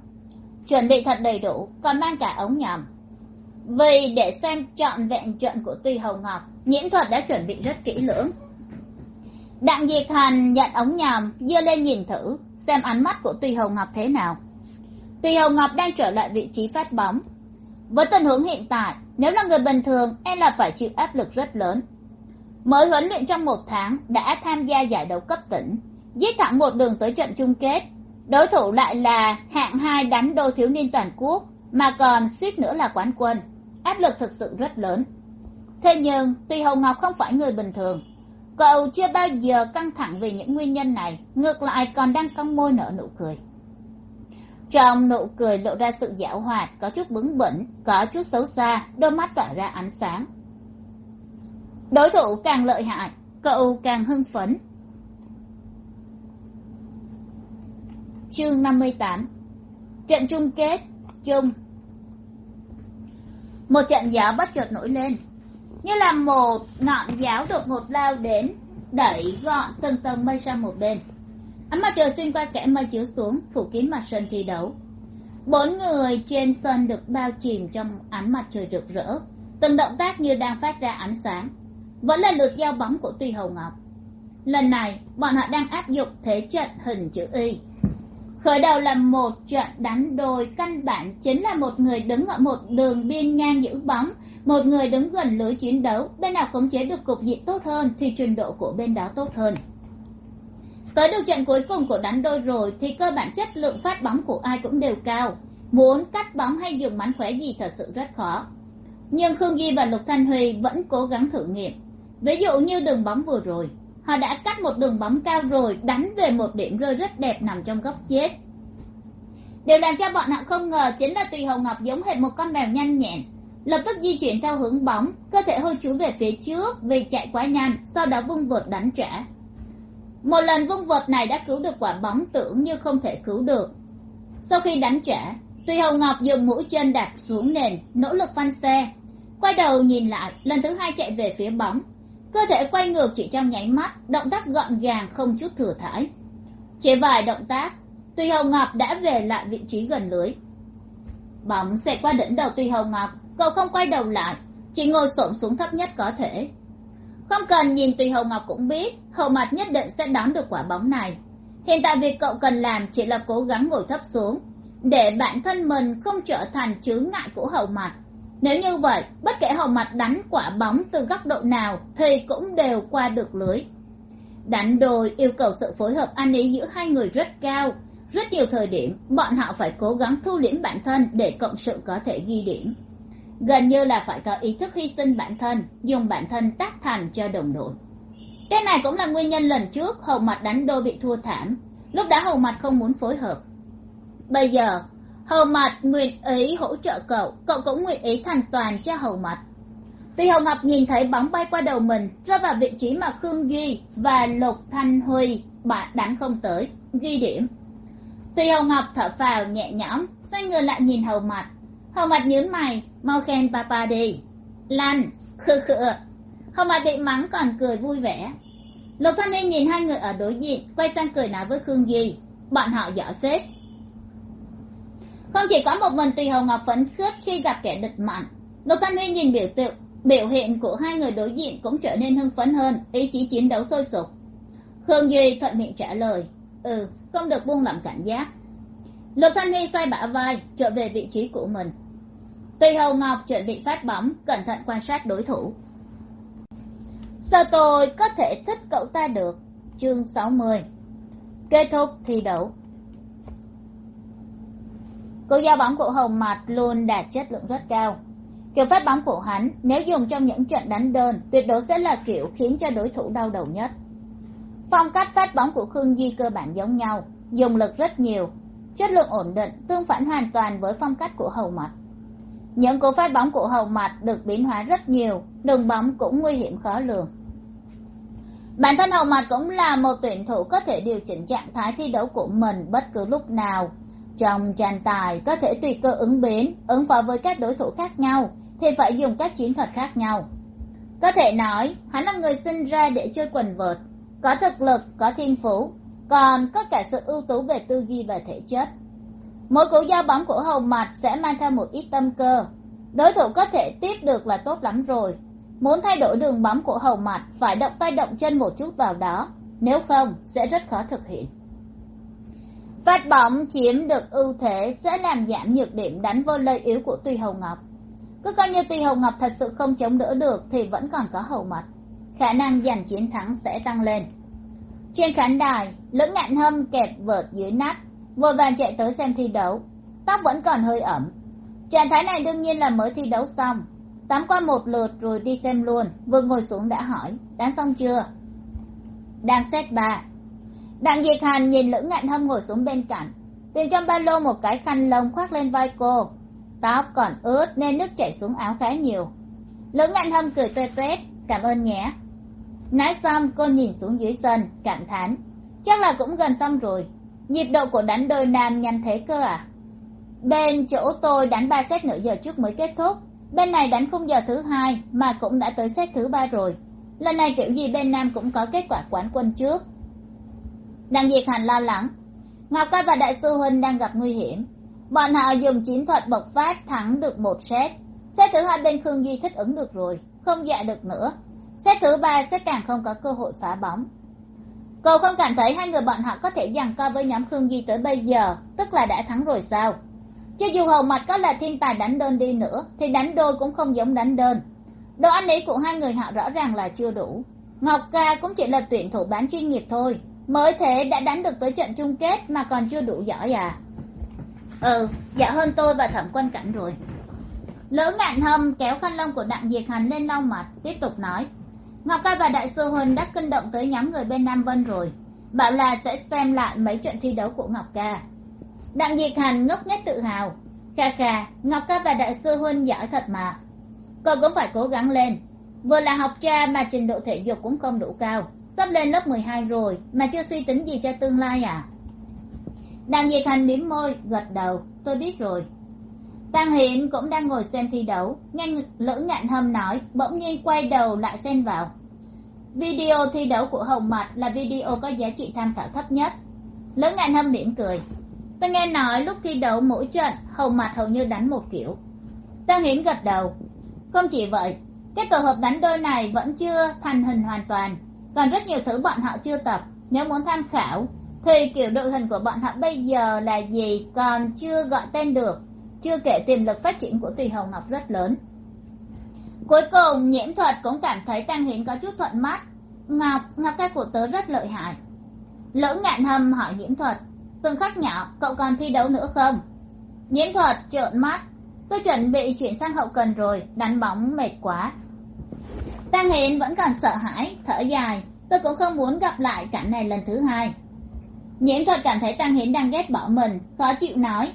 Chuẩn bị thật đầy đủ, còn mang cả ống nhòm. Vì để xem trọn vẹn trận của tùy hồng ngọc nhiễm thuật đã chuẩn bị rất kỹ lưỡng. Đặng diệt hành nhận ống nhòm giơ lên nhìn thử, xem ánh mắt của tùy hồng ngọc thế nào. Tùy hồng ngọc đang trở lại vị trí phát bóng. Với tình huống hiện tại, nếu là người bình thường em là phải chịu áp lực rất lớn. Mới huấn luyện trong một tháng, đã tham gia giải đấu cấp tỉnh giết thẳng một đường tới trận chung kết. Đối thủ lại là hạng hai đánh đô thiếu niên toàn quốc, mà còn suýt nữa là quán quân. Áp lực thực sự rất lớn. Thế nhưng tuy hồng ngọc không phải người bình thường. Cậu chưa bao giờ căng thẳng vì những nguyên nhân này, ngược lại còn đang cong môi nở nụ cười. Trong nụ cười lộ ra sự giảo hoạt, có chút bướng bỉnh, có chút xấu xa, đôi mắt tỏa ra ánh sáng. Đối thủ càng lợi hại, cậu càng hưng phấn. Chương năm mươi tám. Trận chung kết chung. Một trận giáo bất chợt nổi lên, như là một ngọn giáo đột ngột lao đến, đẩy gọn từng tầng mây sang một bên. Ánh mặt trời xuyên qua kẽ mây chiếu xuống, phủ kín mặt sân thi đấu. Bốn người trên sân được bao chìm trong ánh mặt trời rực rỡ, từng động tác như đang phát ra ánh sáng, vẫn là lượt giao bóng của tuy hầu ngọc. Lần này, bọn họ đang áp dụng thế trận hình chữ y khởi đầu là một trận đánh đôi căn bản chính là một người đứng ở một đường biên ngang giữ bóng, một người đứng gần lưới chiến đấu. Bên nào khống chế được cục diện tốt hơn thì trình độ của bên đó tốt hơn. Tới được trận cuối cùng của đánh đôi rồi thì cơ bản chất lượng phát bóng của ai cũng đều cao. Muốn cắt bóng hay dùng mánh khỏe gì thật sự rất khó. Nhưng khương duy và lục thanh huy vẫn cố gắng thử nghiệm. Ví dụ như đường bóng vừa rồi họ đã cắt một đường bóng cao rồi, đánh về một điểm rơi rất đẹp nằm trong góc chết. Điều làm cho bọn họ không ngờ chính là tùy hồng ngọc giống hệt một con mèo nhanh nhẹn, lập tức di chuyển theo hướng bóng, cơ thể hơi chú về phía trước vì chạy quá nhanh, sau đó vung vợt đánh trả. Một lần vung vợt này đã cứu được quả bóng tưởng như không thể cứu được. Sau khi đánh trả, tùy hồng ngọc dùng mũi chân đạp xuống nền, nỗ lực phanh xe. Quay đầu nhìn lại, lần thứ hai chạy về phía bóng cơ thể quay ngược chỉ trong nháy mắt, động tác gọn gàng không chút thừa thãi. Chỉ vài động tác, tuy hồng ngọc đã về lại vị trí gần lưới. Bóng xẹt qua đỉnh đầu tuy hồng ngọc, cậu không quay đầu lại, chỉ ngồi xổm xuống thấp nhất có thể. Không cần nhìn tùy hồng ngọc cũng biết hậu mặt nhất định sẽ đón được quả bóng này. Hiện tại việc cậu cần làm chỉ là cố gắng ngồi thấp xuống, để bản thân mình không trở thành chướng ngại của hậu mặt nếu như vậy, bất kể hậu mặt đánh quả bóng từ góc độ nào thì cũng đều qua được lưới. Đánh đôi yêu cầu sự phối hợp ăn ý giữa hai người rất cao. Rất nhiều thời điểm, bọn họ phải cố gắng thu liễm bản thân để cộng sự có thể ghi điểm. Gần như là phải có ý thức hy sinh bản thân, dùng bản thân tác thành cho đồng đội. Cái này cũng là nguyên nhân lần trước hầu mặt đánh đôi bị thua thảm. Lúc đã hầu mặt không muốn phối hợp. Bây giờ hầu mặt nguyện ý hỗ trợ cậu cậu cũng nguyện ý thành toàn cho hầu mặt tuy hầu ngọc nhìn thấy bóng bay qua đầu mình, rơi vào vị trí mà khương duy và lục thanh huy bạn đánh không tới, ghi điểm. Tuy hầu ngọc thở phào nhẹ nhõm, xoay người lại nhìn hầu mặt hầu mặt nhớn mày, mau khen papa đi. Lan khư khự hầu mặt bị mắng còn cười vui vẻ. Lục thanh huy nhìn hai người ở đối diện, quay sang cười nói với khương duy. Bọn họ giỏi phết không chỉ có một mình tùy hồng ngọc phấn khích khi gặp kẻ địch mạnh, lục thanh huy nhìn biểu tượng biểu hiện của hai người đối diện cũng trở nên hưng phấn hơn, ý chí chiến đấu sôi sục. Khương duy thuận miệng trả lời ừ không được buông lỏng cảnh giác. Lục thanh huy xoay bả vai, trở về vị trí của mình. Tùy hầu ngọc chuẩn bị phát bóng, cẩn thận quan sát đối thủ. Sao tôi có thể thích cậu ta được? Chương sáu mươi. Kết thúc thi đấu cú giao bóng của hồng mặt luôn đạt chất lượng rất cao. Kiểu phát bóng của hắn, nếu dùng trong những trận đánh đơn, tuyệt đối sẽ là kiểu khiến cho đối thủ đau đầu nhất. Phong cách phát bóng của khương di cơ bản giống nhau, dùng lực rất nhiều. Chất lượng ổn định, tương phản hoàn toàn với phong cách của hầu mặt những cú phát bóng của hầu mặt được biến hóa rất nhiều, đường bóng cũng nguy hiểm khó lường. Bản thân hầu mặt cũng là một tuyển thủ có thể điều chỉnh trạng thái thi đấu của mình bất cứ lúc nào trong tranh tài có thể tùy cơ ứng biến, ứng phó với các đối thủ khác nhau, thì phải dùng các chiến thuật khác nhau. Có thể nói, hắn là người sinh ra để chơi quần vợt, có thực lực, có thiên phú, còn có cả sự ưu tú về tư duy và thể chất. Mỗi cú giao bóng của hầu mặt sẽ mang theo một ít tâm cơ. Đối thủ có thể tiếp được là tốt lắm rồi. Muốn thay đổi đường bóng của hầu mặt, phải động tay động chân một chút vào đó. Nếu không, sẽ rất khó thực hiện phát bóng chiếm được ưu thế sẽ làm giảm nhược điểm đánh vô lây yếu của tùy hầu ngọc. Cứ coi như tùy hầu ngọc thật sự không chống đỡ được thì vẫn còn có hầu mặt khả năng giành chiến thắng sẽ tăng lên. Trên khán đài, lưỡng ngạn hâm kẹp vợt dưới nát vội vàng chạy tới xem thi đấu. Tóc vẫn còn hơi ẩm. Trạng thái này đương nhiên là mới thi đấu xong. Tắm qua một lượt rồi đi xem luôn. Vừa ngồi xuống đã hỏi, đã xong chưa? Đang xét ba đặng diệt hàn nhìn lữ ngạn hâm ngồi xuống bên cạnh. Tìm trong ba lô một cái khăn lông khoác lên vai cô. Tóc còn ướt nên nước chảy xuống áo khá nhiều. Lữ ngạn hâm cười tuê tuét cảm ơn nhé. Nói xong, cô nhìn xuống dưới sân, cảm thán, chắc là cũng gần xong rồi. Nhịp độ của đánh đôi nam nhanh thế cơ à? Bên chỗ tôi đánh ba set nửa giờ trước mới kết thúc. Bên này đánh khung giờ thứ hai mà cũng đã tới set thứ ba rồi. Lần này kiểu gì bên nam cũng có kết quả quán quân trước đặng diệt hành lo lắng. Ngọc ca và đại sư huynh đang gặp nguy hiểm. Bọn họ dùng chiến thuật bộc phát thắng được một set. Set thứ hai bên khương di thích ứng được rồi, không dạ được nữa. Set thứ ba sẽ càng không có cơ hội phá bóng. Cậu không cảm thấy hai người bọn họ có thể giằng co với nhóm khương di tới bây giờ, tức là đã thắng rồi sao? Cho dù hầu mặt có là thiên tài đánh đơn đi nữa, thì đánh đôi cũng không giống đánh đơn. Đồ ăn ý của hai người họ rõ ràng là chưa đủ. Ngọc ca cũng chỉ là tuyển thủ bán chuyên nghiệp thôi mới thế đã đánh được tới trận chung kết mà còn chưa đủ giỏi à? Ừ giỏi hơn tôi và thẩm quân cảnh rồi. Lỡ ngạn hâm kéo khăn lông của đặng diệt hành lên lau mặt, tiếp tục nói. Ngọc ca và đại sư huỳnh đã kinh động tới nhóm người bên nam vân rồi. Bảo là sẽ xem lại mấy trận thi đấu của ngọc ca. Đặng diệt hành ngốc nghếch tự hào. Kha kha, ngọc ca và đại sư huynh giỏi thật mà. Cậu cũng phải cố gắng lên. Vừa là học cha mà trình độ thể dục cũng không đủ cao sắp lên lớp mười hai rồi, mà chưa suy tính gì cho tương lai à? Đặng diệt hành mỉm môi, gật đầu. Tôi biết rồi. Tăng hiển cũng đang ngồi xem thi đấu. Nghe lữ ngạn hâm nói, bỗng nhiên quay đầu lại xen vào. Video thi đấu của hồng mạch là video có giá trị tham khảo thấp nhất. Lữ ngạn hâm mỉm cười. Tôi nghe nói lúc thi đấu mỗi trận, hồng mạch hầu như đánh một kiểu. Tăng hiển gật đầu. Không chỉ vậy, cái tổ hợp đánh đôi này vẫn chưa thành hình hoàn toàn còn rất nhiều thứ bọn họ chưa tập. Nếu muốn tham khảo, thì kiểu đội hình của bọn họ bây giờ là gì còn chưa gọi tên được. Chưa kể tiềm lực phát triển của tùy hồng ngọc rất lớn. Cuối cùng, nhiễm thuật cũng cảm thấy tăng hiến có chút thuận mắt. Ngọc ngọc ca của tớ rất lợi hại. Lỗ ngạn hầm hỏi nhiễm thuật tương khắc nhỏ, cậu còn thi đấu nữa không? Nhiễm thuật trợn mắt, tôi chuẩn bị chuyển sang hậu cần rồi, đánh bóng mệt quá. Tang hiến vẫn còn sợ hãi, thở dài. Tôi cũng không muốn gặp lại cảnh này lần thứ hai. Nhiễm thuật cảm thấy Tang hiến đang ghét bỏ mình, khó chịu nói.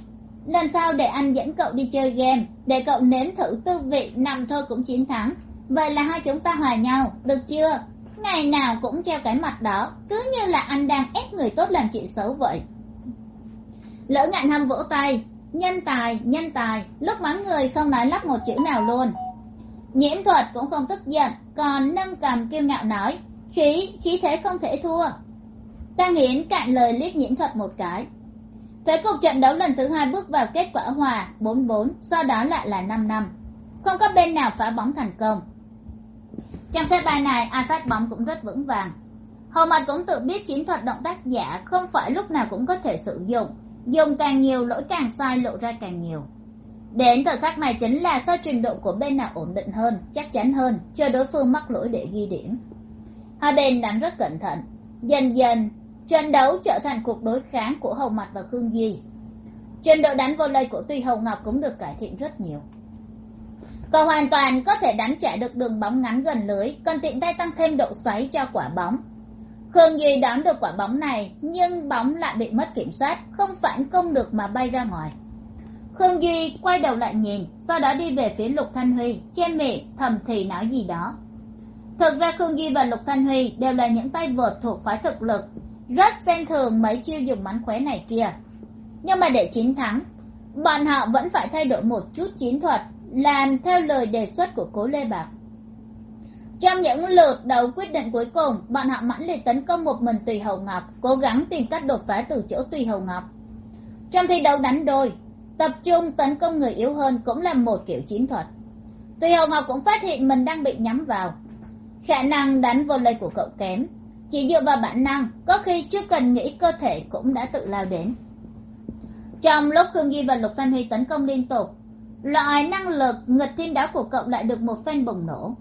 Lần sau để anh dẫn cậu đi chơi game, để cậu nếm thử tư vị nằm thôi cũng chiến thắng. Vậy là hai chúng ta hòa nhau, được chưa? Ngày nào cũng treo cái mặt đó, cứ như là anh đang ép người tốt làm chuyện xấu vậy. Lỡ ngạn hâm vỗ tay, nhân tài nhân tài. Lúc mắng người không nói lắp một chữ nào luôn nhiễm thuật cũng không tức giận, còn nâng cầm kiêu ngạo nói khí khí thế không thể thua. Tăng hiến cạn lời liếc nhiễm thuật một cái. Thế cục trận đấu lần thứ hai bước vào kết quả hòa bốn bốn, sau đó lại là năm năm. Không có bên nào phá bóng thành công. Trong set bài này, ai phát bóng cũng rất vững vàng. Hầu mặt cũng tự biết chiến thuật động tác giả không phải lúc nào cũng có thể sử dụng, dùng càng nhiều, lỗi càng sai lộ ra càng nhiều đến thời khắc này chính là do trình độ của bên nào ổn định hơn, chắc chắn hơn, cho đối phương mắc lỗi để ghi điểm. Hai bên đánh rất cẩn thận. Dần dần, trận đấu trở thành cuộc đối kháng của hầu mặt và khương duy trình độ đánh vô lây của tuy hầu ngọc cũng được cải thiện rất nhiều. Cậu hoàn toàn có thể đánh trả được đường bóng ngắn gần lưới, còn tiện tay tăng thêm độ xoáy cho quả bóng. Khương duy đón được quả bóng này, nhưng bóng lại bị mất kiểm soát, không phản công được mà bay ra ngoài khương duy quay đầu lại nhìn, sau đó đi về phía lục thanh huy, che miệng, thầm thì nói gì đó. Thực ra khương duy và lục thanh huy đều là những tay vợt thuộc phái thực lực, rất xem thường mấy chiêu dùng mánh khóe này kia. Nhưng mà để chiến thắng, bọn họ vẫn phải thay đổi một chút chiến thuật, làm theo lời đề xuất của cố lê bạc. Trong những lượt đầu quyết định cuối cùng, bọn họ mãnh liệt tấn công một mình tùy hầu ngọc, cố gắng tìm cách đột phá từ chỗ tùy hầu ngọc. Trong thi đấu đánh đôi tập trung tấn công người yếu hơn cũng là một kiểu chiến thuật. Tuy hồng ngọc cũng phát hiện mình đang bị nhắm vào. Khả năng đánh vô lây của cậu kém. Chỉ dựa vào bản năng, có khi chưa cần nghĩ cơ thể cũng đã tự lao đến. Trong lúc khương duy và lục thanh huy tấn công liên tục, loại năng lực nghịch thiên đáo của cậu lại được một phen bùng nổ.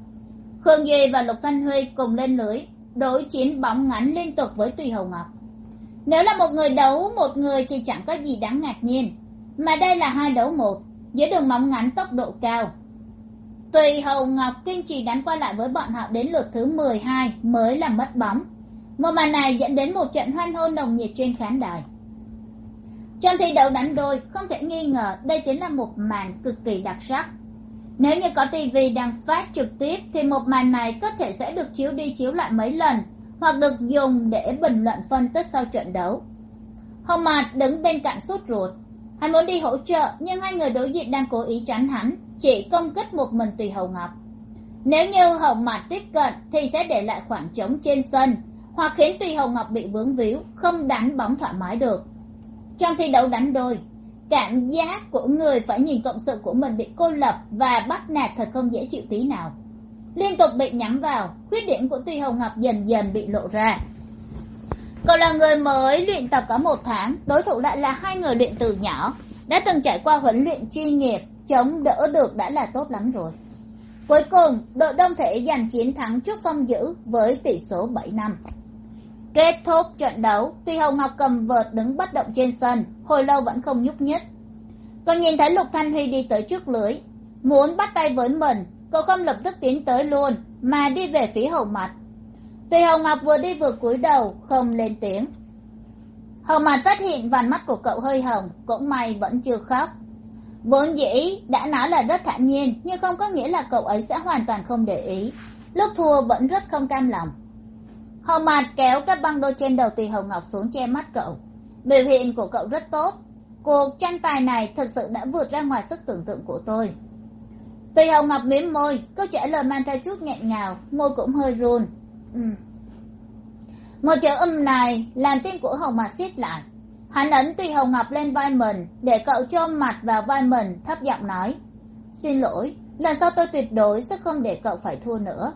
Khương duy và lục thanh huy cùng lên lưới, đối chiến bóng ngắn liên tục với tùy hầu ngọc. Nếu là một người đấu, một người thì chẳng có gì đáng ngạc nhiên mà đây là hai đấu một, giữa đường móng ngắn tốc độ cao. Tùy hầu ngọc, kiên trì đánh qua lại với bọn họ đến lượt thứ mười hai mới là mất bóng. Một màn này dẫn đến một trận hoan hô nồng nhiệt trên khán đài. Trong thi đấu đánh đôi, không thể nghi ngờ đây chính là một màn cực kỳ đặc sắc. Nếu như có tv đang phát trực tiếp, thì một màn này có thể sẽ được chiếu đi chiếu lại mấy lần, hoặc được dùng để bình luận phân tích sau trận đấu. Hồng mạt đứng bên cạnh sốt ruột hắn muốn đi hỗ trợ, nhưng hai người đối diện đang cố ý tránh hắn, chỉ công kích một mình tùy hầu ngọc. Nếu như hồng mạt tiếp cận, thì sẽ để lại khoảng trống trên sân, hoặc khiến tùy hầu ngọc bị vướng víu, không đánh bóng thoải mái được. Trong thi đấu đánh đôi, cảm giác của người phải nhìn cộng sự của mình bị cô lập và bắt nạt thật không dễ chịu tí nào. Liên tục bị nhắm vào, khuyết điểm của tuy hồng ngọc dần dần bị lộ ra cậu là người mới luyện tập có một tháng, đối thủ lại là hai người luyện từ nhỏ. Đã từng trải qua huấn luyện chuyên nghiệp, chống đỡ được đã là tốt lắm rồi. Cuối cùng, đội đông thể giành chiến thắng trước phong dữ với tỷ số bảy năm. Kết thúc trận đấu, tuy hồng ngọc cầm vợt đứng bất động trên sân, hồi lâu vẫn không nhúc nhích. Còn nhìn thấy lục thanh huy đi tới trước lưới, muốn bắt tay với mình, cậu không lập tức tiến tới luôn, mà đi về phía hầu mặt tùy hồng ngọc vừa đi vừa cúi đầu, không lên tiếng. Hồng mặt phát hiện vành mắt của cậu hơi hồng, cũng may vẫn chưa khóc. Vốn dĩ đã nói là rất thản nhiên, nhưng không có nghĩa là cậu ấy sẽ hoàn toàn không để ý. Lúc thua vẫn rất không cam lòng. Hồng mặt kéo các băng đôi trên đầu tùy hồng ngọc xuống che mắt cậu. Biểu hiện của cậu rất tốt. Cuộc tranh tài này thực sự đã vượt ra ngoài sức tưởng tượng của tôi. Tùy hồng ngọc mím môi, câu trả lời mang theo chút nghẹn ngào, môi cũng hơi run ừ. một chữ âm này làm tim của hồng mặt xiết lại. Hắn ấn tùy hồng ngọc lên vai mình để cậu cho mặt vào vai mình, thấp giọng nói, xin lỗi, lần sau tôi tuyệt đối sẽ không để cậu phải thua nữa.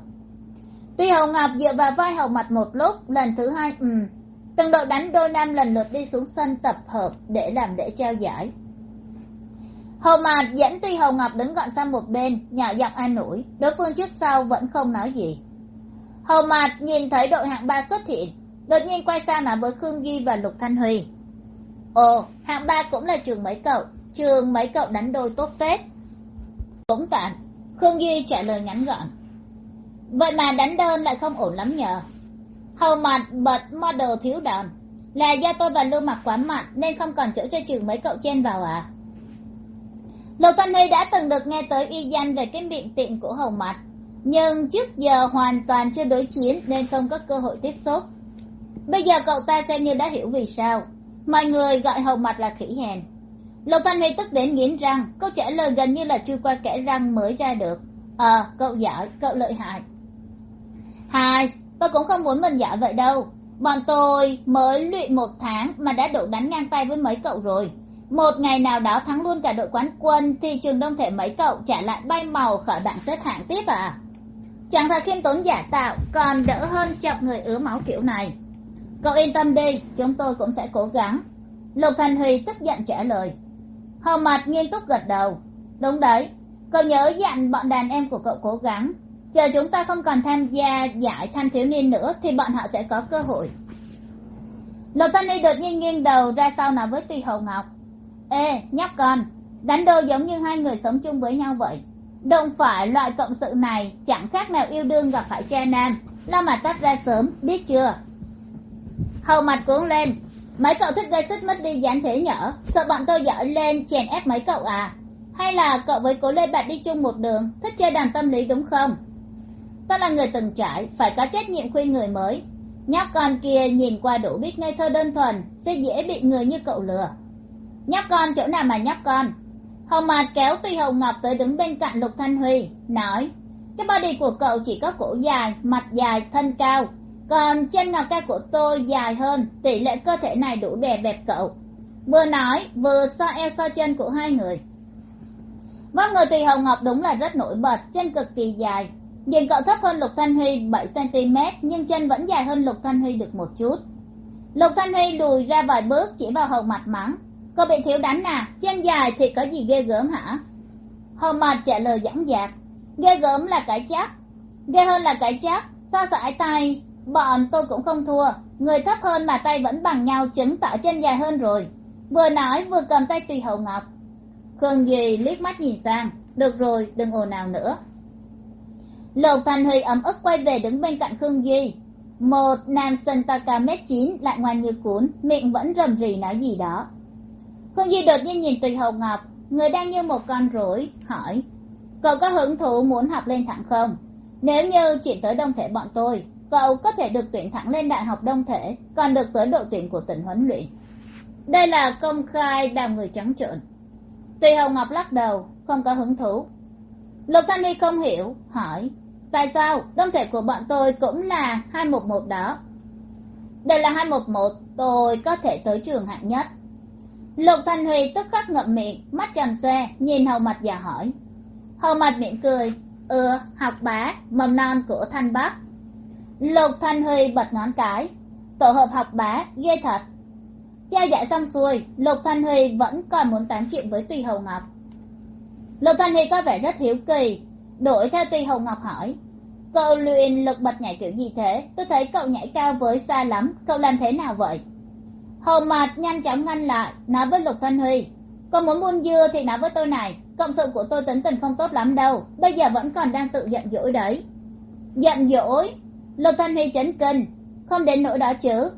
Tuy hồng ngọc dựa vào vai hồng mặt một lúc, lần thứ hai ừ từng đội đánh đôi nam lần lượt đi xuống sân tập hợp để làm lễ trao giải. Hồng mạt dẫn tuy hồng ngọc đứng gọn sang một bên, nhỏ giọng an ủi, đối phương trước sau vẫn không nói gì hầu mạt nhìn thấy đội hạng ba xuất hiện, đột nhiên quay sang nói với khương duy và lục thanh huy. Ồ, hạng ba cũng là trường mấy cậu, trường mấy cậu đánh đôi tốt phết. Cũng tạm, khương duy trả lời ngắn gọn. Vậy mà đánh đơn lại không ổn lắm nhờ. Hầu mặt bật model thiếu đòn là do tôi và lưu mặc quá mặn nên không còn chỗ cho trường mấy cậu chen vào à lục thanh huy đã từng được nghe tới y danh về cái miệng tiện của hầu mặt nhưng trước giờ hoàn toàn chưa đối chiến nên không có cơ hội tiếp xúc. Bây giờ cậu ta xem như đã hiểu vì sao. Mọi người gọi hầu mặt là khỉ hèn. Lục thanh huy tức đến nghiến răng, câu trả lời gần như là chui qua kẽ răng mới ra được. Ờ cậu giỏi, cậu lợi hại. Hai, tôi cũng không muốn mình giỏi vậy đâu. Bọn tôi mới luyện một tháng mà đã đủ đánh ngang tay với mấy cậu rồi. Một ngày nào đó thắng luôn cả đội quán quân thì trường đông thể mấy cậu trả lại bay màu khỏi bảng xếp hạng tiếp à? Chẳng thật khiêm tốn giả tạo, còn đỡ hơn chọc người ứa máu kiểu này. Cậu yên tâm đi, chúng tôi cũng sẽ cố gắng. Lục thành huy tức giận trả lời. Hầu mặt nghiêm túc gật đầu. Đúng đấy, cậu nhớ dặn bọn đàn em của cậu cố gắng. Chờ chúng ta không còn tham gia giải thanh thiếu niên nữa thì bọn họ sẽ có cơ hội. Lục thanh huy đột nhiên nghiêng đầu ra sau nói với tùy hậu ngọc. Ê, nhóc con, đánh đôi giống như hai người sống chung với nhau vậy đụng phải loại cộng sự này, chẳng khác nào yêu đương gặp phải cha nam. Lo mà tách ra sớm, biết chưa? Hầu mặt cuốn lên. Mấy cậu thích gây sức mất đi dáng thế nhở? Sợ bọn tôi giỏi lên, chèn ép mấy cậu à? Hay là cậu với cố lê bạch đi chung một đường, thích chơi đàn tâm lý đúng không? Tôi là người từng trải, phải có trách nhiệm khuyên người mới. Nhóc con kia nhìn qua đủ biết ngây thơ đơn thuần, sẽ dễ bị người như cậu lừa. Nhóc con chỗ nào mà nhóc con? Hồng mạt kéo tuy hồng ngọc tới đứng bên cạnh lục thanh huy, nói, cái body của cậu chỉ có cổ dài, mặt dài, thân cao. Còn chân ngọc ca của tôi dài hơn, tỷ lệ cơ thể này đủ đè bẹp cậu. Vừa nói, vừa so eo so chân của hai người. Vóc người tùy hồng ngọc đúng là rất nổi bật, chân cực kỳ dài. Nhìn cậu thấp hơn lục thanh huy bảy cm nhưng chân vẫn dài hơn lục thanh huy được một chút. Lục thanh huy lùi ra vài bước, chỉ vào hầu mặt mắng cô bị thiếu đánh à? Chân dài thì có gì ghê gớm hả? Hầu mặt trả lời dõng dạc. Ghê gớm là cái chắc. Ghê hơn là cái chắc. So sải tay? Bọn tôi cũng không thua. Người thấp hơn mà tay vẫn bằng nhau chứng tỏ chân dài hơn rồi. Vừa nói vừa cầm tay tùy hậu ngọc. Khương duy liếc mắt nhìn sang. Được rồi, đừng ồn nào nữa. Lục thành huy ấm ức quay về đứng bên cạnh khương duy. Một nam sinh cao mét chín lại ngoan như cuốn, miệng vẫn rầm rì nói gì đó khương duy đột nhiên nhìn tùy hầu ngọc, người đang như một con rối hỏi, cậu có hứng thú muốn học lên thẳng không? Nếu như chuyển tới đông thể bọn tôi, cậu có thể được tuyển thẳng lên đại học đông thể, còn được tới đội tuyển của tỉnh huấn luyện. Đây là công khai đàm người trắng trợn. Tùy hồng ngọc lắc đầu, không có hứng thú. Lục thanh ni không hiểu, hỏi, tại sao? Đông thể của bọn tôi cũng là hai một một đó. Đây là hai một một, tôi có thể tới trường hạng nhất lục thanh huy tức khắc ngậm miệng, mắt tròn xoe, nhìn hầu mặt và hỏi. Hầu mặt miệng cười ưa học bá, mầm non của thanh bắc. Lục thanh huy bật ngón cái, tổ hợp học bá, ghê thật. Trao giải xong xuôi, lục thanh huy vẫn còn muốn tán chuyện với tùy hầu ngọc. Lục thanh huy có vẻ rất hiếu kỳ đổi theo tùy hầu ngọc hỏi, cậu luyện lực bật nhảy kiểu gì thế? Tôi thấy cậu nhảy cao với xa lắm, cậu làm thế nào vậy? Hầu mạt nhanh chóng ngăn lại, nói với lục thanh huy còn muốn buôn dưa thì nói với tôi này, cộng sự của tôi tính tình không tốt lắm đâu, bây giờ vẫn còn đang tự giận dỗi đấy. Giận dỗi? Lục thanh huy chấn kinh, không đến nỗi đó chứ.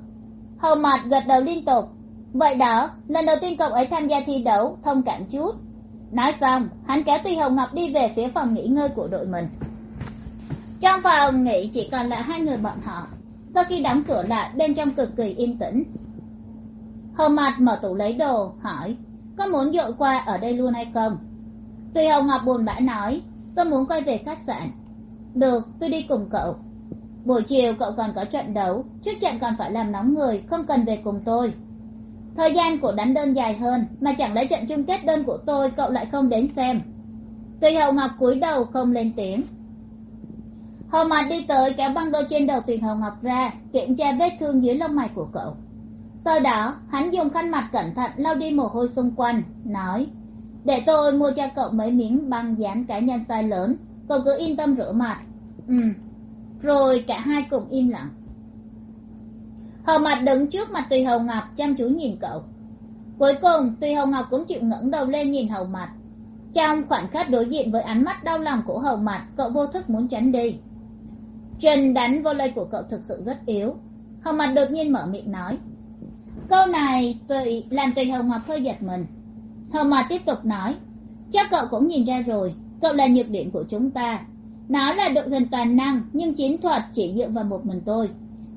Hầu mạt gật đầu liên tục, vậy đó, lần đầu tiên cậu ấy tham gia thi đấu, thông cảm chút. Nói xong, hắn kéo Tuy hồng ngọc đi về phía phòng nghỉ ngơi của đội mình. Trong phòng nghỉ chỉ còn lại hai người bọn họ. Sau khi đóng cửa lại, bên trong cực kỳ yên tĩnh hầu mặt mở tủ lấy đồ, hỏi, có muốn dội qua ở đây luôn hay không? Tuy hồng ngọc buồn bã nói, tôi muốn quay về khách sạn. Được, tôi đi cùng cậu. Buổi chiều cậu còn có trận đấu, trước trận còn phải làm nóng người, không cần về cùng tôi. Thời gian của đánh đơn dài hơn, mà chẳng lẽ trận chung kết đơn của tôi cậu lại không đến xem? Tuy hậu ngọc cúi đầu không lên tiếng. Hầu mặt đi tới kéo băng đôi trên đầu Tuyền hậu ngọc ra, kiểm tra vết thương dưới lông mày của cậu sau đó hắn dùng khăn mặt cẩn thận lau đi mồ hôi xung quanh, nói, để tôi mua cho cậu mấy miếng băng dán cá nhân size lớn. Cậu cứ yên tâm rửa mặt. Ừ. Rồi cả hai cùng im lặng. Hầu mặt đứng trước mặt tùy hầu ngọc chăm chú nhìn cậu. Cuối cùng, tùy hầu ngọc cũng chịu ngẩng đầu lên nhìn hầu mặt trong khoảnh khắc đối diện với ánh mắt đau lòng của hầu mặt cậu vô thức muốn tránh đi. Chân đánh vô lây của cậu thực sự rất yếu. Hầu mặt đột nhiên mở miệng nói câu này tùy, làm tùy hồng ngọc hơi giật mình. Hồng ngọc tiếp tục nói chắc cậu cũng nhìn ra rồi, cậu là nhược điểm của chúng ta. Nó là đội hình toàn năng, nhưng chiến thuật chỉ dựa vào một mình tôi.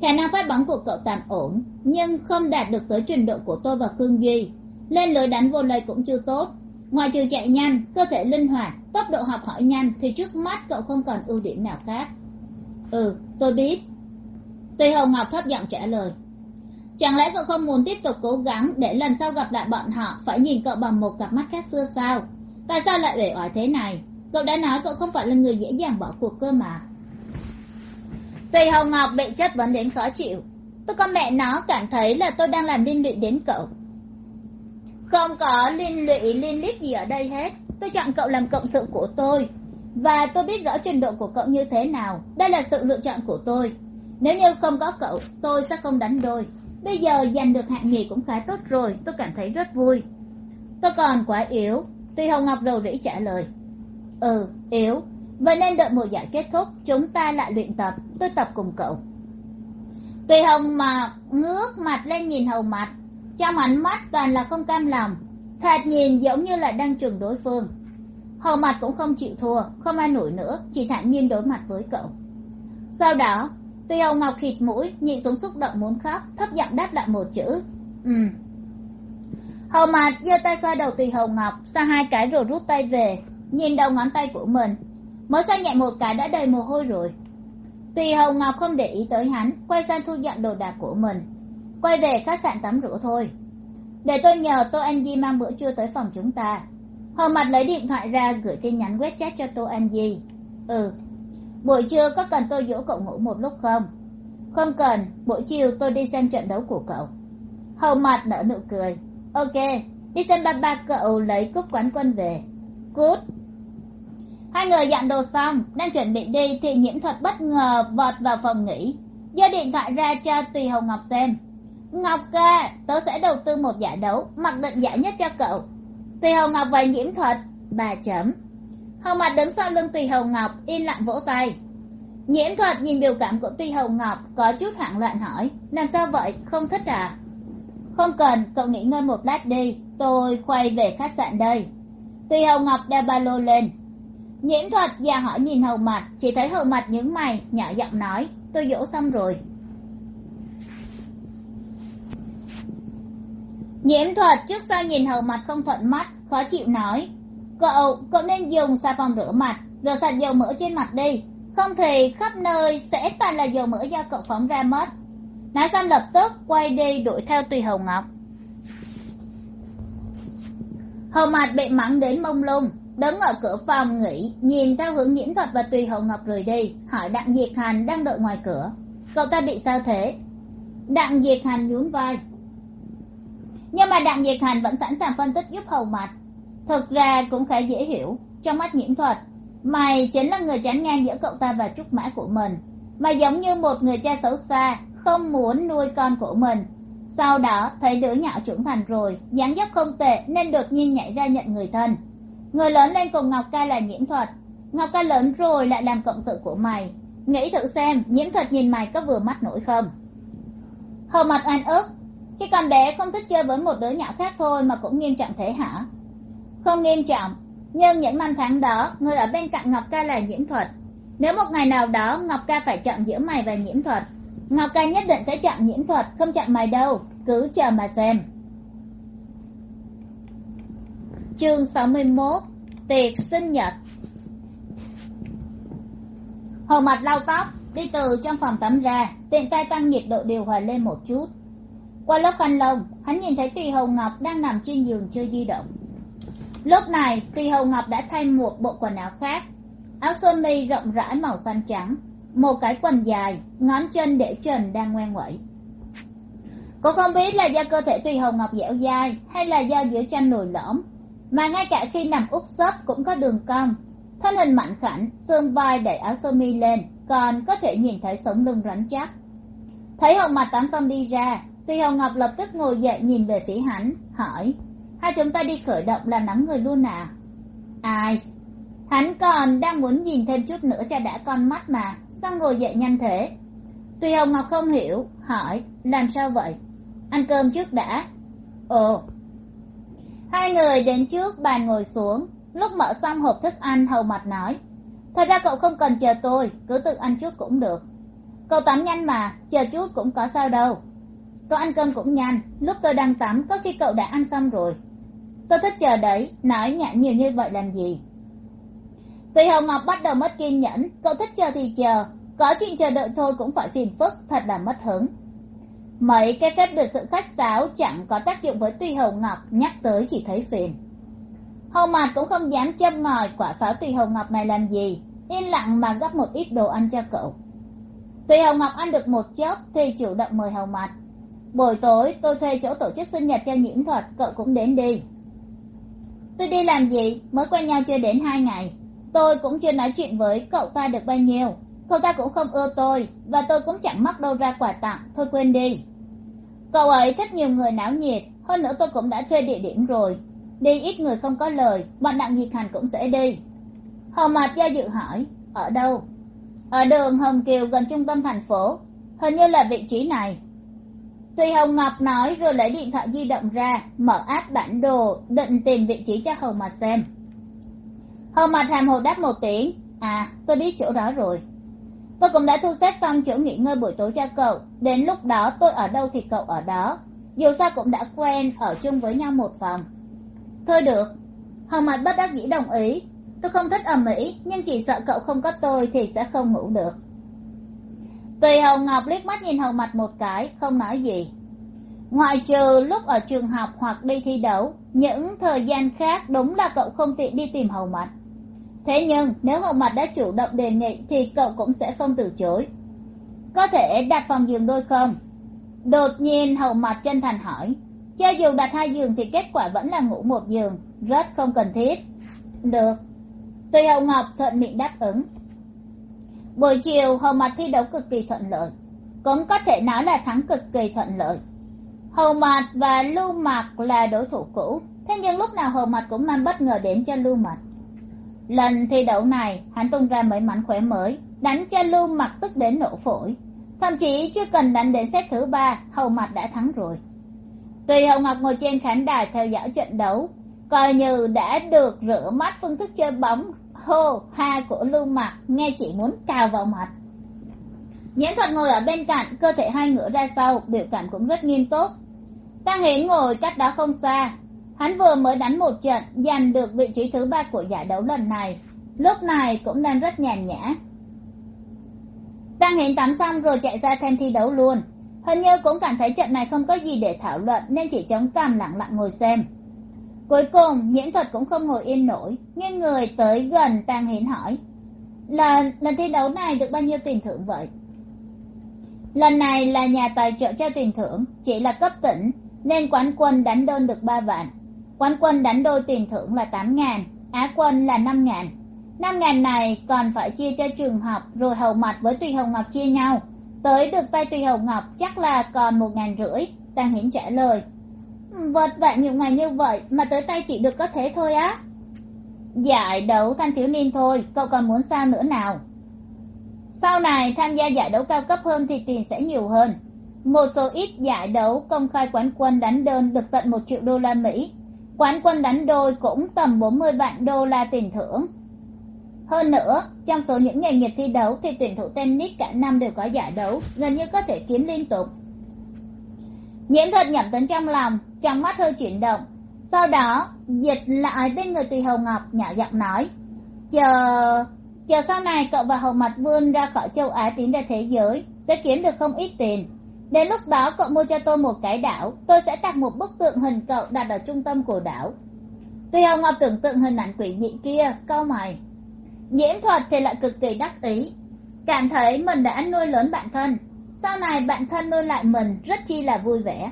Khả năng phát bóng của cậu tạm ổn, nhưng không đạt được tới trình độ của tôi và khương duy. Lên lưới đánh vô lây cũng chưa tốt. Ngoài trừ chạy nhanh, cơ thể linh hoạt, tốc độ học hỏi nhanh, thì trước mắt cậu không còn ưu điểm nào khác. Ừ tôi biết. Tùy hồng ngọc thấp giọng trả lời chẳng lẽ cậu không muốn tiếp tục cố gắng để lần sau gặp lại bọn họ phải nhìn cậu bằng một cặp mắt khác xưa sao? Tại sao lại uể oải thế này? Cậu đã nói cậu không phải là người dễ dàng bỏ cuộc cơ mà. Tùy hồng ngọc bị chất vấn đến khó chịu. Tôi con mẹ nó cảm thấy là tôi đang làm liên lụy đến cậu. Không có liên lụy, liên lít gì ở đây hết. Tôi chọn cậu làm cộng sự của tôi. Và tôi biết rõ trình độ của cậu như thế nào. Đây là sự lựa chọn của tôi. Nếu như không có cậu, tôi sẽ không đánh đôi bây giờ giành được hạng nhì cũng khá tốt rồi, tôi cảm thấy rất vui. Tôi còn quá yếu, tuy hồng ngọc rầu rĩ trả lời. Ừ yếu, vậy nên đợi mùa giải kết thúc, chúng ta lại luyện tập, tôi tập cùng cậu. Tùy hồng mà ngước mặt lên nhìn hầu mặt, trong ánh mắt toàn là không cam lòng thạt nhìn giống như là đang chừng đối phương. Hầu mặt cũng không chịu thua, không ai nổi nữa, chỉ thản nhiên đối mặt với cậu. Sau đó tùy hồng ngọc khịt mũi nhịn xuống xúc động muốn khóc, thấp giọng đáp lại một chữ ừ. Hầu mặt giơ tay xoa đầu tùy hồng ngọc xa hai cái rồi rút tay về, nhìn đầu ngón tay của mình. Mới xoa nhẹ một cái đã đầy mồ hôi rồi. Tùy hồng ngọc không để ý tới hắn, quay sang thu dọn đồ đạc của mình. Quay về khách sạn tắm rửa thôi. Để tôi nhờ tô anh di mang bữa trưa tới phòng chúng ta. Hầu mặt lấy điện thoại ra gửi tin nhắn quét chat cho tô anh di. Ừ buổi trưa có cần tôi dỗ cậu ngủ một lúc không? Không cần, buổi chiều tôi đi xem trận đấu của cậu. Hầu mặt nở nụ cười. Ok, đi xem ba ba cậu lấy cúp quán quân về. Cút. Hai người dặn đồ xong, đang chuẩn bị đi thì nhiễm thuật bất ngờ vọt vào phòng nghỉ. Giơ điện thoại ra cho tùy hồng ngọc xem. Ngọc ca, tớ sẽ đầu tư một giải đấu, mặc định giải nhất cho cậu. Tùy hồng ngọc và nhiễm thuật. Bà chấm hầu mặt đứng sau lưng tùy hầu ngọc yên lặng vỗ tay. Nhiễm thuật nhìn biểu cảm của tùy hầu ngọc có chút hoảng loạn hỏi, làm sao vậy? Không thích à? Không cần, cậu nghỉ ngơi một lát đi, tôi quay về khách sạn đây. Tùy hầu ngọc đeo ba lô lên. Nhiễm thuật già hỏi nhìn hầu mặt, chỉ thấy hầu mặt nhướng mày, nhỏ giọng nói, tôi dỗ xong rồi. Nhiễm thuật trước sau nhìn hầu mặt không thuận mắt, khó chịu nói cậu cậu nên dùng xà phòng rửa mặt, rửa sạch dầu mỡ trên mặt đi. Không thì khắp nơi sẽ toàn là dầu mỡ do cậu phóng ra mất. Nói xong lập tức quay đi đuổi theo tùy hầu ngọc. Hầu mặt bị mắng đến mông lung, đứng ở cửa phòng nghỉ, nhìn theo hướng nhiễm thuật và tùy hầu ngọc rời đi, hỏi đặng diệt hành đang đợi ngoài cửa. Cậu ta bị sao thế? Đặng diệt hành nhún vai. Nhưng mà đặng diệt hành vẫn sẵn sàng phân tích giúp hầu mặt thực ra cũng khá dễ hiểu, trong mắt nhiễm thuật, mày chính là người chắn ngang giữa cậu ta và trúc mã của mình. Mà giống như một người cha xấu xa, không muốn nuôi con của mình. Sau đó, thấy đứa nhỏ trưởng thành rồi, dáng dấp không tệ nên đột nhiên nhảy ra nhận người thân. Người lớn lên cùng ngọc ca là nhiễm thuật. Ngọc ca lớn rồi lại làm cộng sự của mày. Nghĩ thử xem, nhiễm thuật nhìn mày có vừa mắt nổi không? Hầu mặt oan ức. Khi còn bé không thích chơi với một đứa nhỏ khác thôi mà cũng nghiêm trọng thế hả? Không nghiêm trọng. Nhưng những năm tháng đó, người ở bên cạnh ngọc ca là nhiễm thuật. Nếu một ngày nào đó, ngọc ca phải chọn giữa mày và nhiễm thuật, ngọc ca nhất định sẽ chọn nhiễm thuật, không chọn mày đâu. Cứ chờ mà xem. Chương sáu mươi mốt, tiệc sinh nhật. Hồ mặt lau tóc, đi từ trong phòng tắm ra, tiện tay tăng nhiệt độ điều hòa lên một chút. Qua lớp khăn lông, hắn nhìn thấy tùy hồng ngọc đang nằm trên giường chưa di động lúc này tùy hầu ngọc đã thay một bộ quần áo khác. Áo sơ mi rộng rãi màu xanh trắng, một cái quần dài, ngón chân để trần đang ngoan nguẩy cô không biết là do cơ thể tùy hầu ngọc dẻo dai hay là do giữa chân nổi lõm, mà ngay cả khi nằm úp sấp cũng có đường cong. Thân hình mạnh khảnh, xương vai đẩy áo sơ mi lên, còn có thể nhìn thấy sống lưng rắn chắc. Thấy hồng mặt tắm xong đi ra tùy hồng ngọc lập tức ngồi dậy nhìn về phía hắn, hỏi hai chúng ta đi khởi động là nắm người luôn à? Ai, hắn còn đang muốn nhìn thêm chút nữa cho đã con mắt mà. Sao ngồi dậy nhanh thế? Tùy hồng ngọc không hiểu, hỏi, làm sao vậy? Ăn cơm trước đã. Ồ. Hai người đến trước bàn ngồi xuống. Lúc mở xong hộp thức ăn, hầu mặt nói, thật ra cậu không cần chờ tôi, cứ tự ăn trước cũng được. Cậu tắm nhanh mà, chờ chút cũng có sao đâu. Cậu ăn cơm cũng nhanh, lúc tôi đang tắm, có khi cậu đã ăn xong rồi tôi thích chờ đấy nói nhảm nhiều như vậy làm gì? Tùy hồng ngọc bắt đầu mất kiên nhẫn, cậu thích chờ thì chờ, có chuyện chờ đợi thôi cũng phải phiền phức, thật là mất hứng. Mấy cái phép được sự khách sáo chẳng có tác dụng với tùy hồng ngọc, nhắc tới chỉ thấy phiền. Hầu mạt cũng không dám châm ngòi quả pháo tùy hồng ngọc này làm gì, yên lặng mà gấp một ít đồ ăn cho cậu. Tùy hồng ngọc ăn được một chốc thì chủ động mời hầu mặt buổi tối tôi thuê chỗ tổ chức sinh nhật cho nhiễm thuật, cậu cũng đến đi tôi đi làm gì? Mới quen nhau chưa đến hai ngày. Tôi cũng chưa nói chuyện với cậu ta được bao nhiêu. Cậu ta cũng không ưa tôi, và tôi cũng chẳng mắc đâu ra quà tặng. Thôi quên đi. Cậu ấy thích nhiều người náo nhiệt. Hơn nữa tôi cũng đã thuê địa điểm rồi. Đi ít người không có lời, bọn đặng diệt hành cũng sẽ đi. Hầu mặt do dự hỏi, ở đâu? Ở đường hồng kiều gần trung tâm thành phố. Hình như là vị trí này. Tuy hồng ngọc nói rồi lấy điện thoại di động ra, mở app bản đồ, định tìm vị trí cho hầu mặt xem. Hầu mặt hàm hồ đáp một tiếng à tôi biết chỗ đó rồi. Tôi cũng đã thu xếp xong chỗ nghỉ ngơi buổi tối cho cậu. Đến lúc đó tôi ở đâu thì cậu ở đó. Dù sao cũng đã quen, ở chung với nhau một phòng. Thôi được. Hầu mặt bất đắc dĩ đồng ý. Tôi không thích ở Mỹ nhưng chỉ sợ cậu không có tôi thì sẽ không ngủ được tùy hầu ngọc liếc mắt nhìn hầu mặt một cái, không nói gì. Ngoại trừ lúc ở trường học hoặc đi thi đấu, những thời gian khác đúng là cậu không tiện đi tìm hầu mặt thế nhưng, nếu hầu mặt đã chủ động đề nghị thì cậu cũng sẽ không từ chối. Có thể đặt phòng giường đôi không? Đột nhiên hầu mặt chân thành hỏi. Cho dù đặt hai giường thì kết quả vẫn là ngủ một giường, rất không cần thiết. Được. Tùy hầu ngọc thuận miệng đáp ứng buổi chiều hầu mặt thi đấu cực kỳ thuận lợi. Cũng có thể nói là thắng cực kỳ thuận lợi. Hầu mặt và lưu mạc là đối thủ cũ. Thế nhưng lúc nào hầu mặt cũng mang bất ngờ đến cho lưu mạc. Lần thi đấu này, hắn tung ra mấy mảnh khỏe mới, đánh cho lưu mặt tức đến nổ phổi. Thậm chí chưa cần đánh đến xét thứ ba hầu mặt đã thắng rồi. Tùy hầu ngọc ngồi trên khán đài theo dõi trận đấu, coi như đã được rửa mắt phương thức chơi bóng hô, ha của lưu mạc, nghe chỉ muốn cào vào mặt. Nhiễm thuật ngồi ở bên cạnh, cơ thể hai ngửa ra sau, biểu cảm cũng rất nghiêm túc. Tăng hiến ngồi cách đó không xa. Hắn vừa mới đánh một trận, giành được vị trí thứ ba của giải đấu lần này. Lúc này cũng đang rất nhàn nhã. Tăng hiến tắm xong rồi chạy ra thêm thi đấu luôn. Hình như cũng cảm thấy trận này không có gì để thảo luận, nên chỉ chống cằm lặng lặng ngồi xem cuối cùng, nhiễm thuật cũng không ngồi yên nổi, nghiêng người tới gần tàng hiến hỏi lần lần thi đấu này được bao nhiêu tiền thưởng vậy? Lần này là nhà tài trợ cho tiền thưởng, chỉ là cấp tỉnh, nên quán quân đánh đơn được ba vạn. Quán quân đánh đôi tiền thưởng là tám ngàn, á quân là năm ngàn. Năm ngàn này còn phải chia cho trường học rồi hầu mặt với tùy hồng ngọc chia nhau. Tới được tay tùy hồng ngọc chắc là còn một ngàn rưỡi. Tàng hiển trả lời vật vả nhiều ngày như vậy mà tới tay chỉ được có thế thôi á. Dạ, giải đấu thanh thiếu niên thôi, cậu còn muốn sao nữa nào? Sau này tham gia giải đấu cao cấp hơn thì tiền sẽ nhiều hơn. Một số ít giải đấu công khai quán quân đánh đơn được tận một triệu đô la mỹ. Quán quân đánh đôi cũng tầm bốn mươi vạn đô la tiền thưởng. Hơn nữa, trong số những nghề nghiệp thi đấu thì tuyển thủ tennis cả năm đều có giải đấu, gần như có thể kiếm liên tục nhiễm thuật nhẩm tấn trong lòng, trong mắt hơi chuyển động. Sau đó, dịch lại bên người tùy hầu ngọc, nhỏ giọng nói, chờ chờ sau này cậu và hầu mặt vươn ra khỏi châu á tiến ra thế giới, sẽ kiếm được không ít tiền. Đến lúc đó cậu mua cho tôi một cái đảo, tôi sẽ đặt một bức tượng hình cậu đặt ở trung tâm của đảo. Tuy hồng ngọc tưởng tượng hình ảnh quỷ dị kia, câu mày nhiễm thuật thì lại cực kỳ đắc ý. Cảm thấy mình đã nuôi lớn bản thân sau này bạn thân nuôi lại mình rất chi là vui vẻ.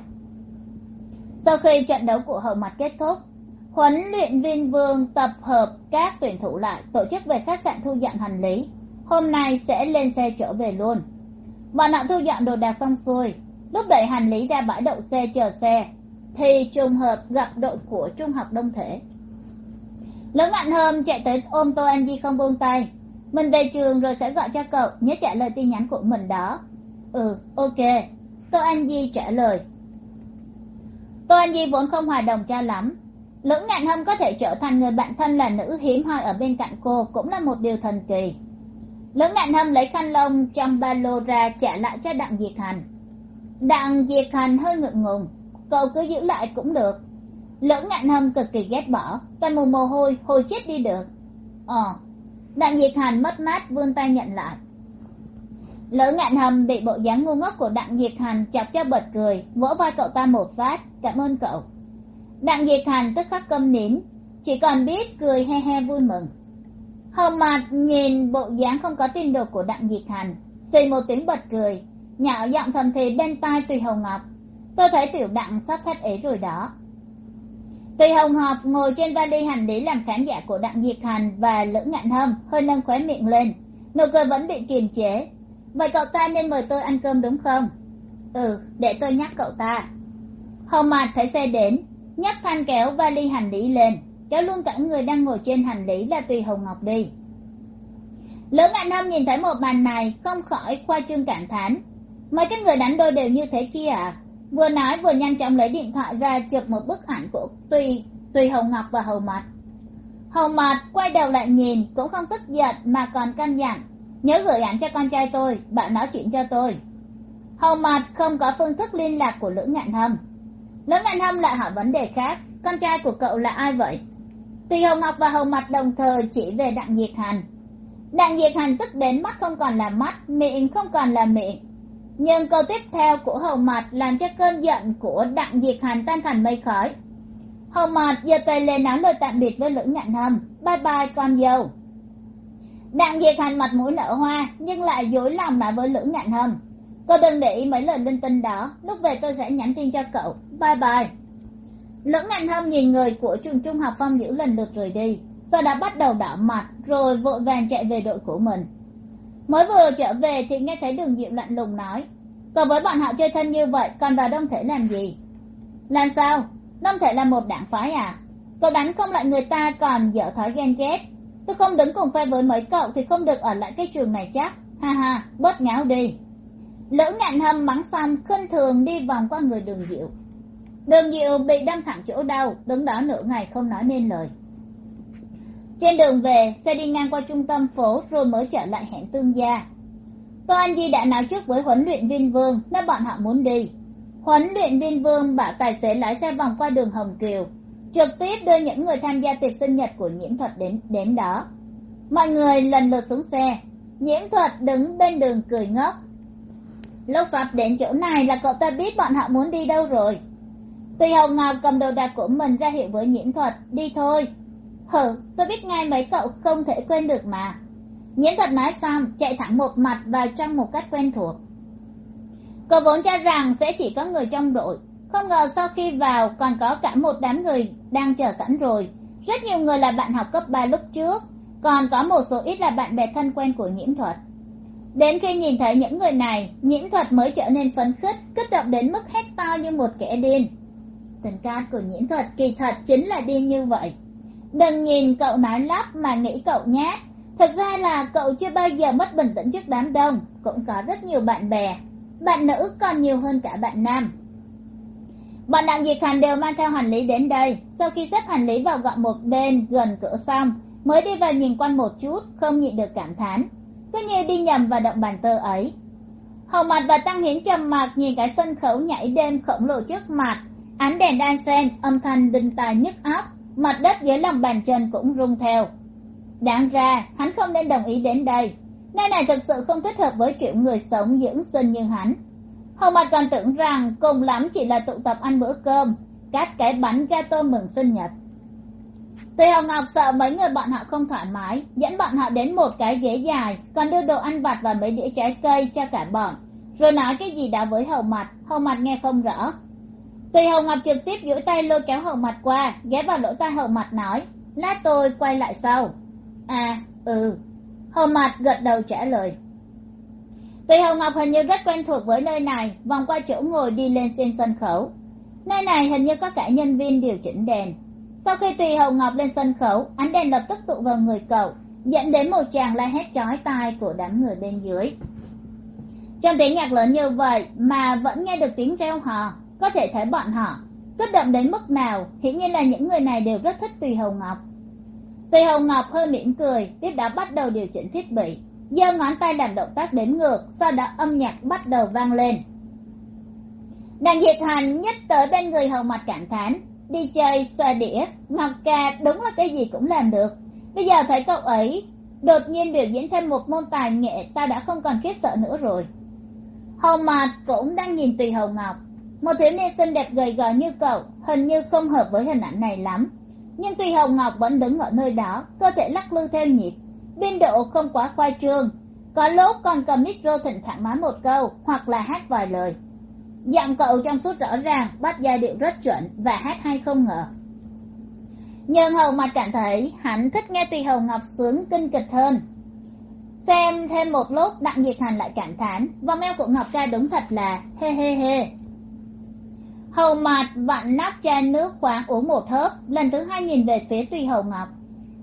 Sau khi trận đấu của hậu mặt kết thúc, huấn luyện viên vương tập hợp các tuyển thủ lại tổ chức về khách sạn thu dọn hành lý. Hôm nay sẽ lên xe trở về luôn. Bọn họ thu dọn đồ đạc xong xuôi, lúc đẩy hành lý ra bãi đậu xe chờ xe, thì trùng hợp gặp đội của trung học đông thể. Lớn ngạn hôm chạy tới ôm tô anh di không buông tay. Mình về trường rồi sẽ gọi cho cậu nhớ trả lời tin nhắn của mình đó ừ ok. Tô anh di trả lời. Tô anh di vốn không hòa đồng cho lắm. Lưỡng ngạn hâm có thể trở thành người bạn thân là nữ hiếm hoi ở bên cạnh cô cũng là một điều thần kỳ. Lưỡng ngạn hâm lấy khăn lông trong ba lô ra trả lại cho đặng diệt hành. Đặng diệt hành hơi ngượng ngùng. Cậu cứ giữ lại cũng được. Lưỡng ngạn hâm cực kỳ ghét bỏ. Toàn mù mồ hôi hồi chết đi được. Ờ. Đặng diệt hành mất mát vươn tay nhận lại lữ ngạn hầm bị bộ dáng ngu ngốc của đặng diệt hành chọc cho bật cười, vỗ vai cậu ta một phát, cảm ơn cậu. Đặng diệt hành tức khắc câm nín, chỉ còn biết cười he he vui mừng. Hầu mặt nhìn bộ dáng không có tin được của đặng diệt hành xì một tiếng bật cười, nhạo giọng thầm thì bên tai tùy hồng ngọc. Tôi thấy tiểu đặng sắp thét ế rồi đó. Tùy hồng ngọc ngồi trên vali hành lý làm khán giả của đặng diệt hành và lữ ngạn hâm hơi nâng khóe miệng lên, nụ cười vẫn bị kiềm chế vậy cậu ta nên mời tôi ăn cơm đúng không? Ừ để tôi nhắc cậu ta. Hồng mạt thấy xe đến, nhấc thanh kéo vali hành lý lên, kéo luôn cả người đang ngồi trên hành lý là tùy hồng ngọc đi. Lữ ngạn hâm nhìn thấy một màn này, không khỏi khoa trương cảm thán. Mấy cái người đánh đôi đều như thế kia à? Vừa nói vừa nhanh chóng lấy điện thoại ra chụp một bức ảnh của tùy tùy hồng ngọc và hầu mặt hầu mặt quay đầu lại nhìn, cũng không tức giận mà còn căn dặn nhớ gửi ảnh cho con trai tôi, bạn nói chuyện cho tôi. Hầu mặt không có phương thức liên lạc của lữ ngạn hâm. Lữ ngạn hâm lại hỏi vấn đề khác, con trai của cậu là ai vậy? Tùy hầu ngọc và hầu mặt đồng thời chỉ về đặng diệt hành đặng diệt hành tức đến mắt không còn là mắt, miệng không còn là miệng. Nhưng câu tiếp theo của hầu mặt làm cho cơn giận của đặng diệt hành tan thành mây khói. Hầu mặt giơ tay lên nói lời tạm biệt với lữ ngạn hâm. Bye bye, con dâu đặng diệt hành mặt mũi nở hoa, nhưng lại dối lòng mà với lữ ngạn hâm cô đừng để ý mấy lời linh tinh đó, lúc về tôi sẽ nhắn tin cho cậu. Bye bye. Lữ ngạn hâm nhìn người của trường trung học phong diễu lần lượt rời đi, sau đó bắt đầu đỏ mặt, rồi vội vàng chạy về đội của mình. Mới vừa trở về thì nghe thấy đường diệu lạnh lùng nói, cậu với bọn họ chơi thân như vậy, còn vào đông thể làm gì? Làm sao? Đông thể là một đảng phái à? Cậu đánh không lại người ta còn dở thói ghen ghét tôi không đứng cùng phe với mấy cậu thì không được ở lại cái trường này chắc. Ha ha, bớt ngáo đi. Lữ ngạn hâm mắng xong khinh thường đi vòng qua người đường diệu. Đường diệu bị đâm thẳng chỗ đau, đứng đó nửa ngày không nói nên lời. Trên đường về, xe đi ngang qua trung tâm phố rồi mới trở lại hẹn tương gia. Tô anh di đã nói trước với huấn luyện viên vương nên bọn họ muốn đi. Huấn luyện viên vương bảo tài xế lái xe vòng qua đường hồng kiều trực tiếp đưa những người tham gia tiệc sinh nhật của nhiễm thuật đến đến đó. Mọi người lần lượt xuống xe. Nhiễm thuật đứng bên đường cười ngốc. Lúc sắp đến chỗ này là cậu ta biết bọn họ muốn đi đâu rồi. Tùy hồng ngọc cầm đồ đạc của mình ra hiệu với nhiễm thuật, đi thôi. Hừ, tôi biết ngay mấy cậu không thể quên được mà. Nhiễm thuật nói xong, chạy thẳng một mặt vào trong một cách quen thuộc. Cậu vốn cho rằng sẽ chỉ có người trong đội không ngờ sau khi vào còn có cả một đám người đang chờ sẵn rồi. Rất nhiều người là bạn học cấp ba lúc trước, còn có một số ít là bạn bè thân quen của nhiễm thuật. Đến khi nhìn thấy những người này, nhiễm thuật mới trở nên phấn khích, kích động đến mức hét to như một kẻ điên. Tình cảm của nhiễm thuật kỳ thật chính là điên như vậy. Đừng nhìn cậu nói lắp mà nghĩ cậu nhát. Thực ra là cậu chưa bao giờ mất bình tĩnh trước đám đông, cũng có rất nhiều bạn bè. Bạn nữ còn nhiều hơn cả bạn nam bọn đặng diệt hành đều mang theo hành lý đến đây. Sau khi xếp hành lý vào gọn một bên, gần cửa xong, mới đi vào nhìn quanh một chút, không nhịn được cảm thán. Cứ như đi nhầm vào động bàn tơ ấy. Hầu mặt và tăng hiến trầm mặc nhìn cái sân khấu nhảy đêm khổng lồ trước mặt. Ánh đèn đan sen âm thanh đinh tai nhức óc, mặt đất dưới lòng bàn chân cũng rung theo. Đáng ra, hắn không nên đồng ý đến đây. Nơi này thực sự không thích hợp với kiểu người sống dưỡng sinh như hắn hầu mặt còn tưởng rằng cùng lắm chỉ là tụ tập ăn bữa cơm, cắt cái bánh gato mừng sinh nhật. Tuy hồng ngọc sợ mấy người bọn họ không thoải mái, dẫn bọn họ đến một cái ghế dài, còn đưa đồ ăn vặt và mấy đĩa trái cây cho cả bọn, rồi nói cái gì đó với hầu mặt hầu mặt nghe không rõ. Tùy hầu ngọc trực tiếp duỗi tay lôi kéo hầu mặt qua, ghé vào lỗ tai hầu mặt nói lát tôi quay lại sau. À ừ. Hầu mặt gật đầu trả lời. Tuy Hồng ngọc hình như rất quen thuộc với nơi này, vòng qua chỗ ngồi đi lên trên sân khấu. Nơi này hình như có cả nhân viên điều chỉnh đèn. Sau khi tùy Hồng ngọc lên sân khấu, ánh đèn lập tức tụ vào người cậu, dẫn đến một tràng la hét chói tai của đám người bên dưới. Trong tiếng nhạc lớn như vậy mà vẫn nghe được tiếng reo hò, có thể thấy bọn họ kích động đến mức nào, hiển nhiên là những người này đều rất thích tùy Hồng ngọc. Tùy Hồng ngọc hơi mỉm cười, tiếp đó bắt đầu điều chỉnh thiết bị giơ ngón tay làm động tác đến ngược, sau đó âm nhạc bắt đầu vang lên. Đàn diệt hành nhất tới bên người hầu mặt cảm thán, đi chơi xoa đĩa, ngọc ca đúng là cái gì cũng làm được. Bây giờ thấy cậu ấy, đột nhiên biểu diễn thêm một môn tài nghệ ta đã không còn khiếp sợ nữa rồi. Hầu mặt cũng đang nhìn tùy hầu ngọc. Một thiếu niên xinh đẹp gầy gò như cậu, hình như không hợp với hình ảnh này lắm. Nhưng tùy hồng ngọc vẫn đứng ở nơi đó, cơ thể lắc lư theo nhịp biên độ không quá khoa trương. Có lúc còn cầm micro thỉnh thoảng nói một câu hoặc là hát vài lời. Giọng cậu trong suốt rõ ràng, bắt giai điệu rất chuẩn và hát hay không ngờ. Nhưng hầu mặt cảm thấy hắn thích nghe tùy hầu ngọc sướng kinh kịch hơn. Xem thêm một lúc, đặng diệt hành lại cảm thán vòng eo của ngọc ca đúng thật là hê hê hê hầu mặt vặn nắp chai nước khoáng uống một hớp, lần thứ hai nhìn về phía tùy hầu ngọc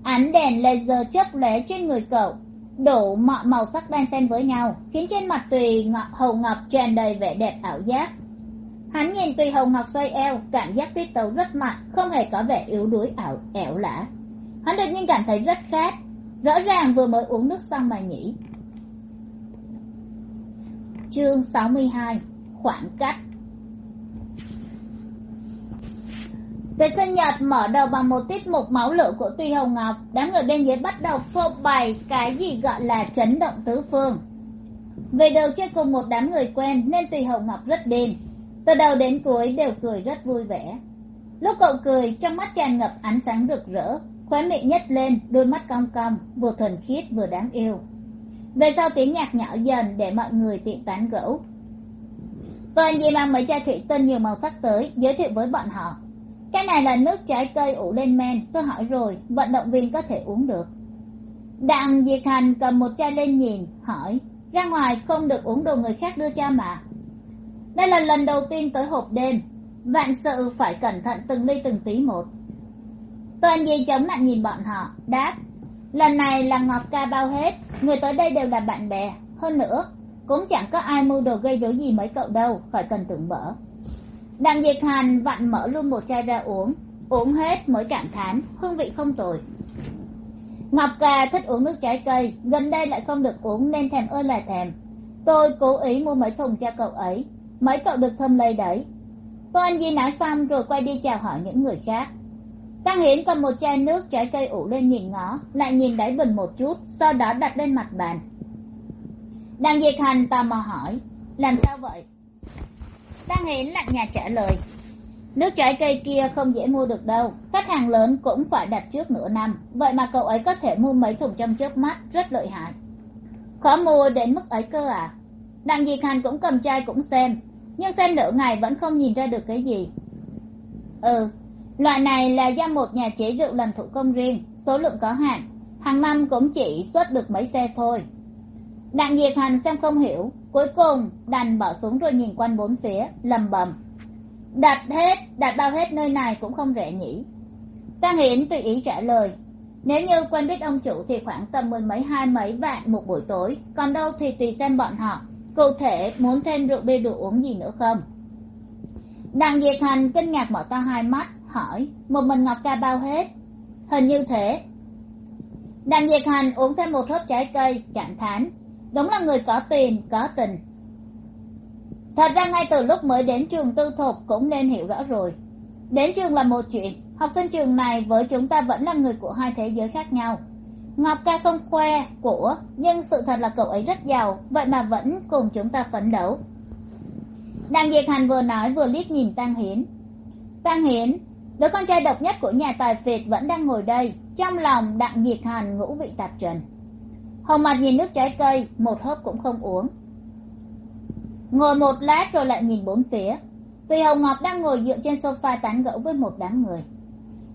ánh đèn laser chớp lóe trên người cậu đủ mọi màu sắc đan xen với nhau khiến trên mặt tùy ngọc, hầu ngọc tràn đầy vẻ đẹp ảo giác. Hắn nhìn tùy hầu ngọc xoay eo cảm giác tiết tấu rất mạnh không hề có vẻ yếu đuối ảo ẻo lả. Hắn đột nhiên cảm thấy rất khát rõ ràng vừa mới uống nước xong mà nhỉ. Chương sáu mươi hai khoảng cách. Tiệc sinh nhật mở đầu bằng một tiết mục máu lửa của tuy hồng ngọc, đám người bên dưới bắt đầu phô bày cái gì gọi là chấn động tứ phương. Về đầu chơi cùng một đám người quen nên tùy hồng ngọc rất điên. Từ đầu đến cuối đều cười rất vui vẻ. Lúc cậu cười, trong mắt tràn ngập ánh sáng rực rỡ, khóe miệng nhếch lên, đôi mắt cong cong, vừa thuần khiết vừa đáng yêu. Về sau tiếng nhạc nhỏ dần để mọi người tiện tán gẫu. Còn gì mang mấy chai thủy tinh nhiều màu sắc tới, giới thiệu với bọn họ cái này là nước trái cây ủ lên men. Tôi hỏi rồi, vận động viên có thể uống được. Đặng diệt hành cầm một chai lên nhìn, hỏi, ra ngoài không được uống đồ người khác đưa cho mà. Đây là lần đầu tiên tới hộp đêm. Vạn sự phải cẩn thận từng ly từng tí một. Toàn gì chống lại nhìn bọn họ, đáp, lần này là ngọc ca bao hết. Người tới đây đều là bạn bè. Hơn nữa, cũng chẳng có ai mưu đồ gây rối gì mấy cậu đâu, khỏi cần tưởng bở đặng diệt hàn vặn mở luôn một chai ra uống. Uống hết mới cảm thán hương vị không tồi. Ngọc ca thích uống nước trái cây, gần đây lại không được uống nên thèm ơi là thèm. Tôi cố ý mua mấy thùng cho cậu ấy, mấy cậu được thơm lây đấy. Tôi anh di nói xong rồi quay đi chào hỏi những người khác. Tăng hiển cầm một chai nước trái cây ủ lên nhìn ngó, lại nhìn đáy bình một chút, sau đó đặt lên mặt bàn. Đặng diệt hành tò mò hỏi, làm sao vậy? Tăng hiến lạnh nhạt trả lời. Nước trái cây kia không dễ mua được đâu, khách hàng lớn cũng phải đặt trước nửa năm, vậy mà cậu ấy có thể mua mấy thùng trong trước mắt, rất lợi hại. Khó mua đến mức ấy cơ à? Đặng diệt hàn cũng cầm chai cũng xem, nhưng xem nửa ngày vẫn không nhìn ra được cái gì. Ừ loại này là do một nhà chế rượu làm thủ công riêng, số lượng có hạn, hàng năm cũng chỉ xuất được mấy xe thôi đặng diệt hành xem không hiểu, cuối cùng đành bỏ xuống rồi nhìn quanh bốn phía, lầm bầm. Đặt hết, đặt bao hết nơi này cũng không rẻ nhỉ. Trang hiển tùy ý trả lời, nếu như quen biết ông chủ thì khoảng tầm mười mấy, hai mấy vạn một buổi tối, còn đâu thì tùy xem bọn họ, cụ thể muốn thêm rượu bia đồ uống gì nữa không? Đặng diệt hành kinh ngạc mở to hai mắt, hỏi, một mình ngọc ca bao hết? Hình như thế. Đặng diệt hành uống thêm một hớp trái cây, cảm thán đúng là người có tiền, có tình. Thật ra ngay từ lúc mới đến trường tư thục cũng nên hiểu rõ rồi. Đến trường là một chuyện, học sinh trường này với chúng ta vẫn là người của hai thế giới khác nhau. Ngọc ca không khoe của, nhưng sự thật là cậu ấy rất giàu, vậy mà vẫn cùng chúng ta phấn đấu. Đặng diệt hành vừa nói vừa liếc nhìn tăng hiến. Tăng hiến, đứa con trai độc nhất của nhà tài việt vẫn đang ngồi đây, trong lòng đặng diệt hành ngũ vị tạp trần hồng mặt nhìn nước trái cây, một hớp cũng không uống. Ngồi một lát rồi lại nhìn bốn phía. Vì hồng ngọc đang ngồi dựa trên sofa tán gẫu với một đám người.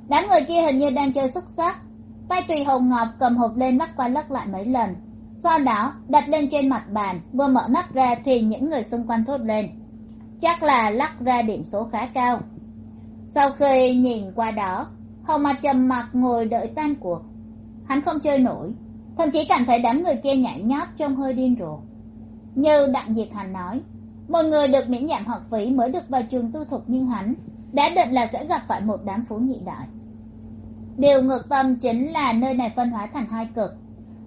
Đám người kia hình như đang chơi xúc sắc tay tùy hồng ngọc cầm hộp lên lắc qua lắc lại mấy lần. Sau đó, đặt lên trên mặt bàn, vừa mở nắp ra thì những người xung quanh thốt lên. Chắc là lắc ra điểm số khá cao. Sau khi nhìn qua đó, hồng mặt trầm mặc ngồi đợi tan cuộc. Hắn không chơi nổi thậm chí cảm thấy đám người kia nhảy nhót trông hơi điên rồ. Như đặng diệt hành nói một người được miễn giảm học phí mới được vào trường tư thục như hắn, đã định là sẽ gặp phải một đám phú nhị đại. Điều ngược tâm chính là nơi này phân hóa thành hai cực.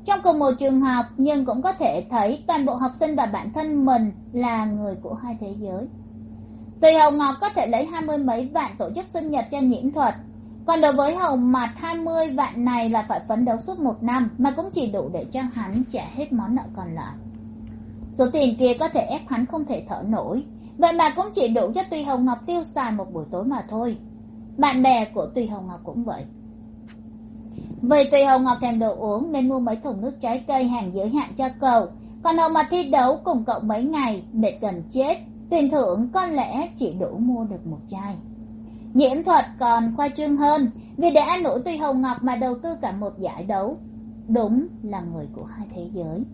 Trong cùng một trường học, nhưng cũng có thể thấy toàn bộ học sinh và bản thân mình là người của hai thế giới. Tùy Hồng ngọc có thể lấy hai mươi mấy vạn tổ chức sinh nhật cho nhiễm thuật còn đối với hầu mặt hai mươi vạn này là phải phấn đấu suốt một năm mà cũng chỉ đủ để cho hắn trả hết món nợ còn lại. Số tiền kia có thể ép hắn không thể thở nổi. Vậy mà cũng chỉ đủ cho tùy hồng ngọc tiêu xài một buổi tối mà thôi. Bạn bè của tùy hồng ngọc cũng vậy. Vì tùy hồng ngọc thèm đồ uống nên mua mấy thùng nước trái cây hàng giới hạn cho cậu. Còn hầu mặt thi đấu cùng cậu mấy ngày mệt gần chết. Tiền thưởng có lẽ chỉ đủ mua được một chai nhiễm thuật còn khoa trương hơn, vì để an ủi tùy hồng ngọc mà đầu tư cả một giải đấu. Đúng là người của hai thế giới.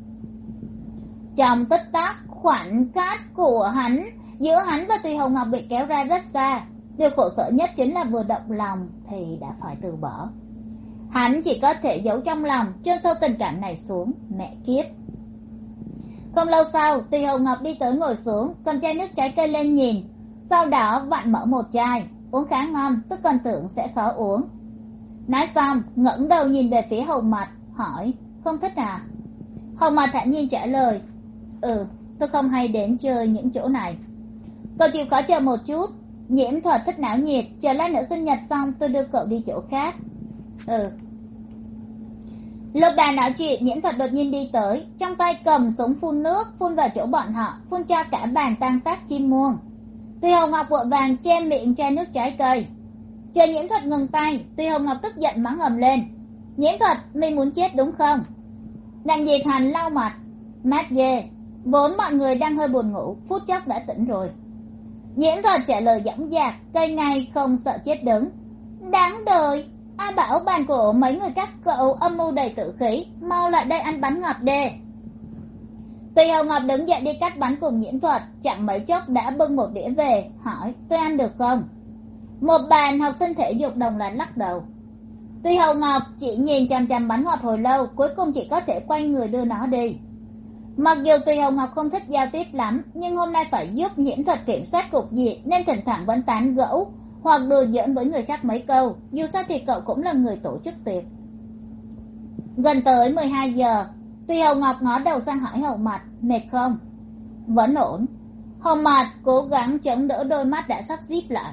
Trong tích tắc, khoảnh khắc của hắn, giữa hắn và tùy hồng ngọc bị kéo ra rất xa. Điều khổ sở nhất chính là vừa động lòng thì đã phải từ bỏ. Hắn chỉ có thể giấu trong lòng, chôn sâu tình cảm này xuống, mẹ kiếp. Không lâu sau tùy hồng ngọc đi tới ngồi xuống, cầm chai nước trái cây lên nhìn. Sau đó vặn mở một chai uống khá ngon tôi còn tưởng sẽ khó uống. Nói xong, ngẩng đầu nhìn về phía hầu mặt hỏi, không thích à? Hầu mặt thản nhiên trả lời ừ tôi không hay đến chơi những chỗ này. Cậu chịu khó chờ một chút. Nhiễm thuật thích náo nhiệt, chờ lát nữa sinh nhật xong, tôi đưa cậu đi chỗ khác. Ừ. Lúc Đà nói chuyện, nhiễm thuật đột nhiên đi tới, trong tay cầm súng phun nước, phun vào chỗ bọn họ, phun cho cả bàn tan tác chim muông tuy hồng ngọc vội vàng che miệng chai nước trái cây. Chờ nhiễm thuật ngừng tay, tuy hồng ngọc tức giận mắng ầm lên. Nhiễm thuật mình muốn chết đúng không? Đặng diệt hành lau mặt. Mát ghê. Vốn mọi người đang hơi buồn ngủ, phút chốc đã tỉnh rồi. Nhiễm thuật trả lời dõng dạc, cây ngay không sợ chết đứng. Đáng đời ai bảo bàn của mấy người các cậu âm mưu đầy tự khí, mau lại đây ăn bánh ngọt đê tùy hồng ngọc đứng dậy đi cắt bánh cùng nhiễm thuật chẳng mấy chốc đã bưng một đĩa về, hỏi, tôi ăn được không? Một bàn học sinh thể dục đồng loạt lắc đầu. Tùy hồng ngọc chỉ nhìn chằm chằm bánh ngọt hồi lâu, cuối cùng chỉ có thể quay người đưa nó đi. Mặc dù tùy hồng ngọc không thích giao tiếp lắm, nhưng hôm nay phải giúp nhiễm thuật kiểm soát cục diện nên thỉnh thoảng vẫn tán gẫu hoặc đùa giỡn với người khác mấy câu, dù sao thì cậu cũng là người tổ chức tiệc. Gần tới mười hai giờ Tuy hồng ngọc ngó đầu sang hỏi hậu mặt mệt không? Vẫn ổn. Hậu mặt cố gắng chống đỡ đôi mắt đã sắp díp lại.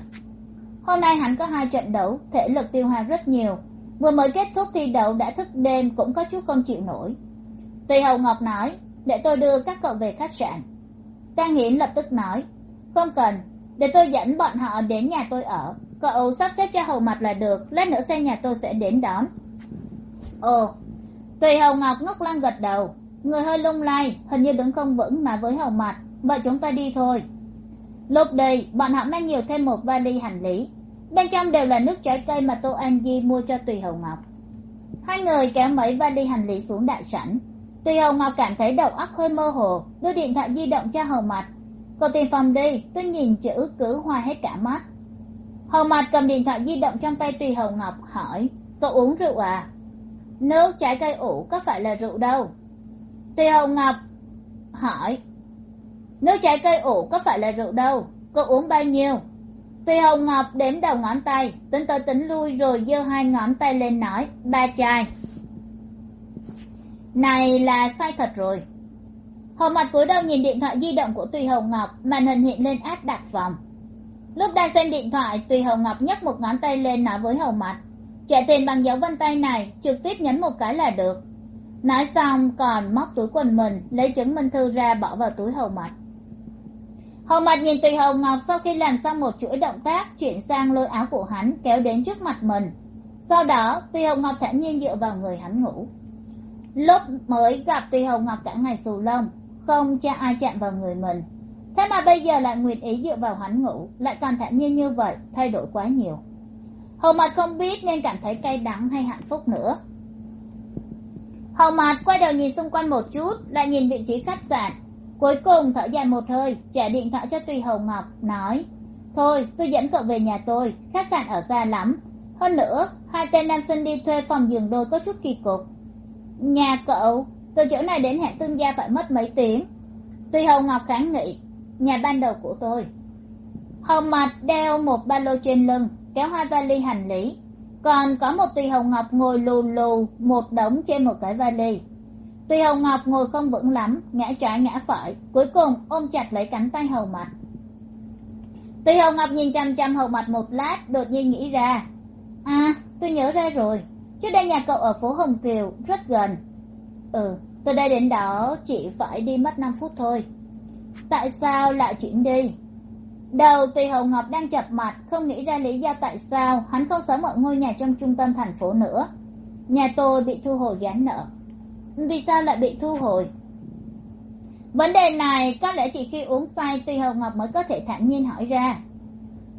Hôm nay hắn có hai trận đấu, thể lực tiêu hao rất nhiều. Vừa mới kết thúc thi đấu đã thức đêm cũng có chút không chịu nổi. Tuy hồng ngọc nói, để tôi đưa các cậu về khách sạn. Trang hiển lập tức nói, không cần, để tôi dẫn bọn họ đến nhà tôi ở. Cậu sắp xếp cho hầu mặt là được, lát nữa xe nhà tôi sẽ đến đón. Ồ tùy hầu ngọc ngốc lan gật đầu. Người hơi lung lay, hình như đứng không vững mà với hầu mặt vậy chúng ta đi thôi. Lúc đây bọn họ mang nhiều thêm một vali hành lý. Bên trong đều là nước trái cây mà tô an di mua cho tùy hầu ngọc. Hai người kéo mấy vali hành lý xuống đại sảnh. Tùy hầu ngọc cảm thấy đầu óc hơi mơ hồ, đưa điện thoại di động cho hầu mặt cậu tìm phòng đi, tôi nhìn chữ cứ hoa hết cả mắt. Hầu mặt cầm điện thoại di động trong tay tùy hầu ngọc, hỏi, cậu uống rượu à? Nước trái cây ủ có phải là rượu đâu? Tùy Hồng ngọc hỏi. Nước trái cây ủ có phải là rượu đâu, Cô uống bao nhiêu? Tùy Hồng ngọc đếm đầu ngón tay, tính tới tính lui rồi giơ hai ngón tay lên nói, ba chai. Này là sai thật rồi. Hồ mặt cúi đầu nhìn điện thoại di động của tùy hồng ngọc, màn hình hiện lên áp đặt vòng. lúc đang xem điện thoại, tùy hồng ngọc nhấc một ngón tay lên nói với hầu mặt trả tiền bằng dấu vân tay này, trực tiếp nhấn một cái là được. Nói xong, còn móc túi quần mình, lấy chứng minh thư ra bỏ vào túi hầu mặt hầu mặt nhìn tùy hồng ngọc sau khi làm xong một chuỗi động tác, chuyển sang lôi áo của hắn, kéo đến trước mặt mình. Sau đó, tùy hồng ngọc thản nhiên dựa vào người hắn ngủ. Lúc mới gặp tùy hồng ngọc cả ngày xù lông, không cho ai chạm vào người mình. Thế mà bây giờ lại nguyện ý dựa vào hắn ngủ, lại còn thản nhiên như vậy, thay đổi quá nhiều hầu mặt không biết nên cảm thấy cay đắng hay hạnh phúc nữa. Hầu mặt quay đầu nhìn xung quanh một chút, lại nhìn vị trí khách sạn. Cuối cùng thở dài một hơi, trả điện thoại cho tùy hầu ngọc, nói, thôi, tôi dẫn cậu về nhà tôi, khách sạn ở xa lắm. Hơn nữa, hai tên nam sinh đi thuê phòng giường đôi có chút kỳ cục. Nhà cậu? Từ chỗ này đến hẹn tương gia phải mất mấy tiếng. Tùy hầu ngọc kháng nghị, nhà ban đầu của tôi. Hầu mặt đeo một ba lô trên lưng kéo hai vali hành lý. Còn có một tùy hồng ngọc ngồi lù lù một đống trên một cái vali. Tùy hồng ngọc ngồi không vững lắm, ngã trái ngã phải, cuối cùng ôm chặt lấy cánh tay hầu mặt. Tùy hồng ngọc nhìn chăm chăm hầu mặt một lát, đột nhiên nghĩ ra à tôi nhớ ra rồi, trước đây nhà cậu ở phố hồng kiều, rất gần. Ừ từ đây đến đó chỉ phải đi mất năm phút thôi. Tại sao lại chuyển đi? Đầu tùy hồng ngọc đang chập mặt không nghĩ ra lý do tại sao hắn không sống ở ngôi nhà trong trung tâm thành phố nữa. Nhà tôi bị thu hồi gán nợ. Vì sao lại bị thu hồi? Vấn đề này có lẽ chỉ khi uống say tùy hồng ngọc mới có thể thản nhiên hỏi ra.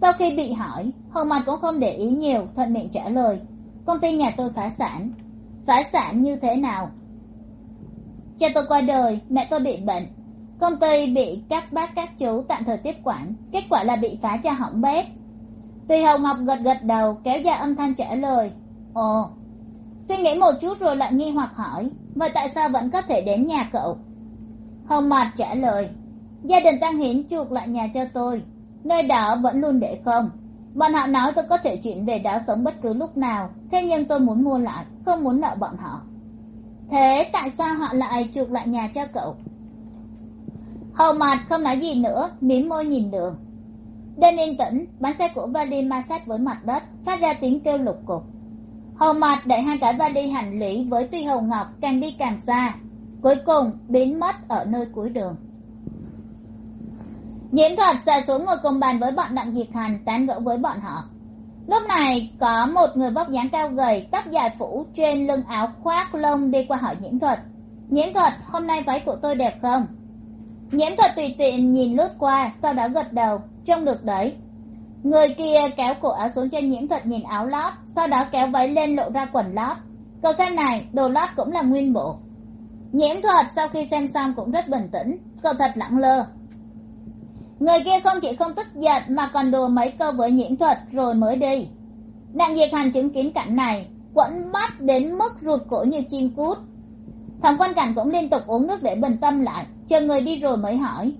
Sau khi bị hỏi hồng mặt cũng không để ý nhiều, thuận miệng trả lời. Công ty nhà tôi phá sản. Phá sản như thế nào? Cha tôi qua đời, mẹ tôi bị bệnh công ty bị các bác, các chú tạm thời tiếp quản. Kết quả là bị phá cho hỏng bếp. Tùy hồng ngọc gật gật đầu, kéo ra âm thanh trả lời. Ồ, suy nghĩ một chút rồi lại nghi hoặc hỏi vậy tại sao vẫn có thể đến nhà cậu? Hồng mạt trả lời, gia đình tăng hiến chuộc lại nhà cho tôi. Nơi đó vẫn luôn để không. Bọn họ nói tôi có thể chuyển về đó sống bất cứ lúc nào. Thế nhưng tôi muốn mua lại, không muốn nợ bọn họ. Thế tại sao họ lại chuộc lại nhà cho cậu? Hầu mặt không nói gì nữa mím môi nhìn đường. Đêm yên tĩnh, bánh xe của vali ma sát với mặt đất, phát ra tiếng kêu lục cục. Hầu mặt đẩy hai cái vali hành lý với tuy hầu ngọc càng đi càng xa. Cuối cùng, biến mất ở nơi cuối đường. Nhiễm thuật xà xuống ngồi cùng bàn với bọn đặng diệt hành, tán gẫu với bọn họ. Lúc này, có một người vóc dáng cao gầy, tóc dài phủ, trên lưng áo khoác lông đi qua hỏi nhiễm thuật. Nhiễm thuật, hôm nay váy của tôi đẹp không? Nhiễm thuật tùy tiện nhìn lướt qua, sau đó gật đầu, trông được đấy. Người kia kéo cổ áo xuống cho nhiễm thuật nhìn áo lót, sau đó kéo váy lên lộ ra quần lót. Cậu xem này, đồ lót cũng là nguyên bộ. Nhiễm thuật sau khi xem xong cũng rất bình tĩnh, cậu thật lẳng lơ. Người kia không chỉ không tức giận, mà còn đùa mấy câu với nhiễm thuật rồi mới đi. Đặng diệt hành chứng kiến cảnh này, quẫn bắt đến mức rụt cổ như chim cút thẩm quan cảnh cũng liên tục uống nước để bình tâm lại. Chờ người đi rồi mới hỏi,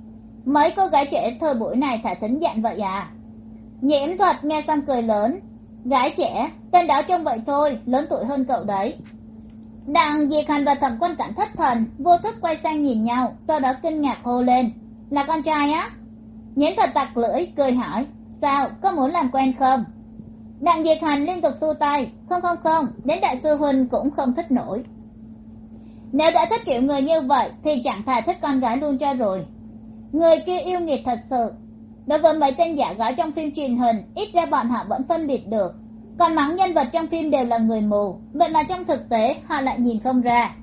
mấy cô gái trẻ thời buổi này thả thính dạng vậy à? Nhiễm thuật nghe xong cười lớn, gái trẻ, tên đó trông vậy thôi, lớn tuổi hơn cậu đấy. Đặng diệt hành và thẩm quan cảnh thất thần, vô thức quay sang nhìn nhau, sau đó kinh ngạc hô lên, là con trai á? Nhiễm thuật tặc lưỡi, cười hỏi, sao, có muốn làm quen không? Đặng diệt hành liên tục xua tay, không không không, đến đại sư huynh cũng không thích nổi nếu đã thích kiểu người như vậy, thì chẳng thà thích con gái luôn cho rồi. Người kia yêu nghiệt thật sự. Đối với mấy tên giả gái trong phim truyền hình, ít ra bọn họ vẫn phân biệt được. Còn mắng nhân vật trong phim đều là người mù, vậy mà trong thực tế, họ lại nhìn không ra.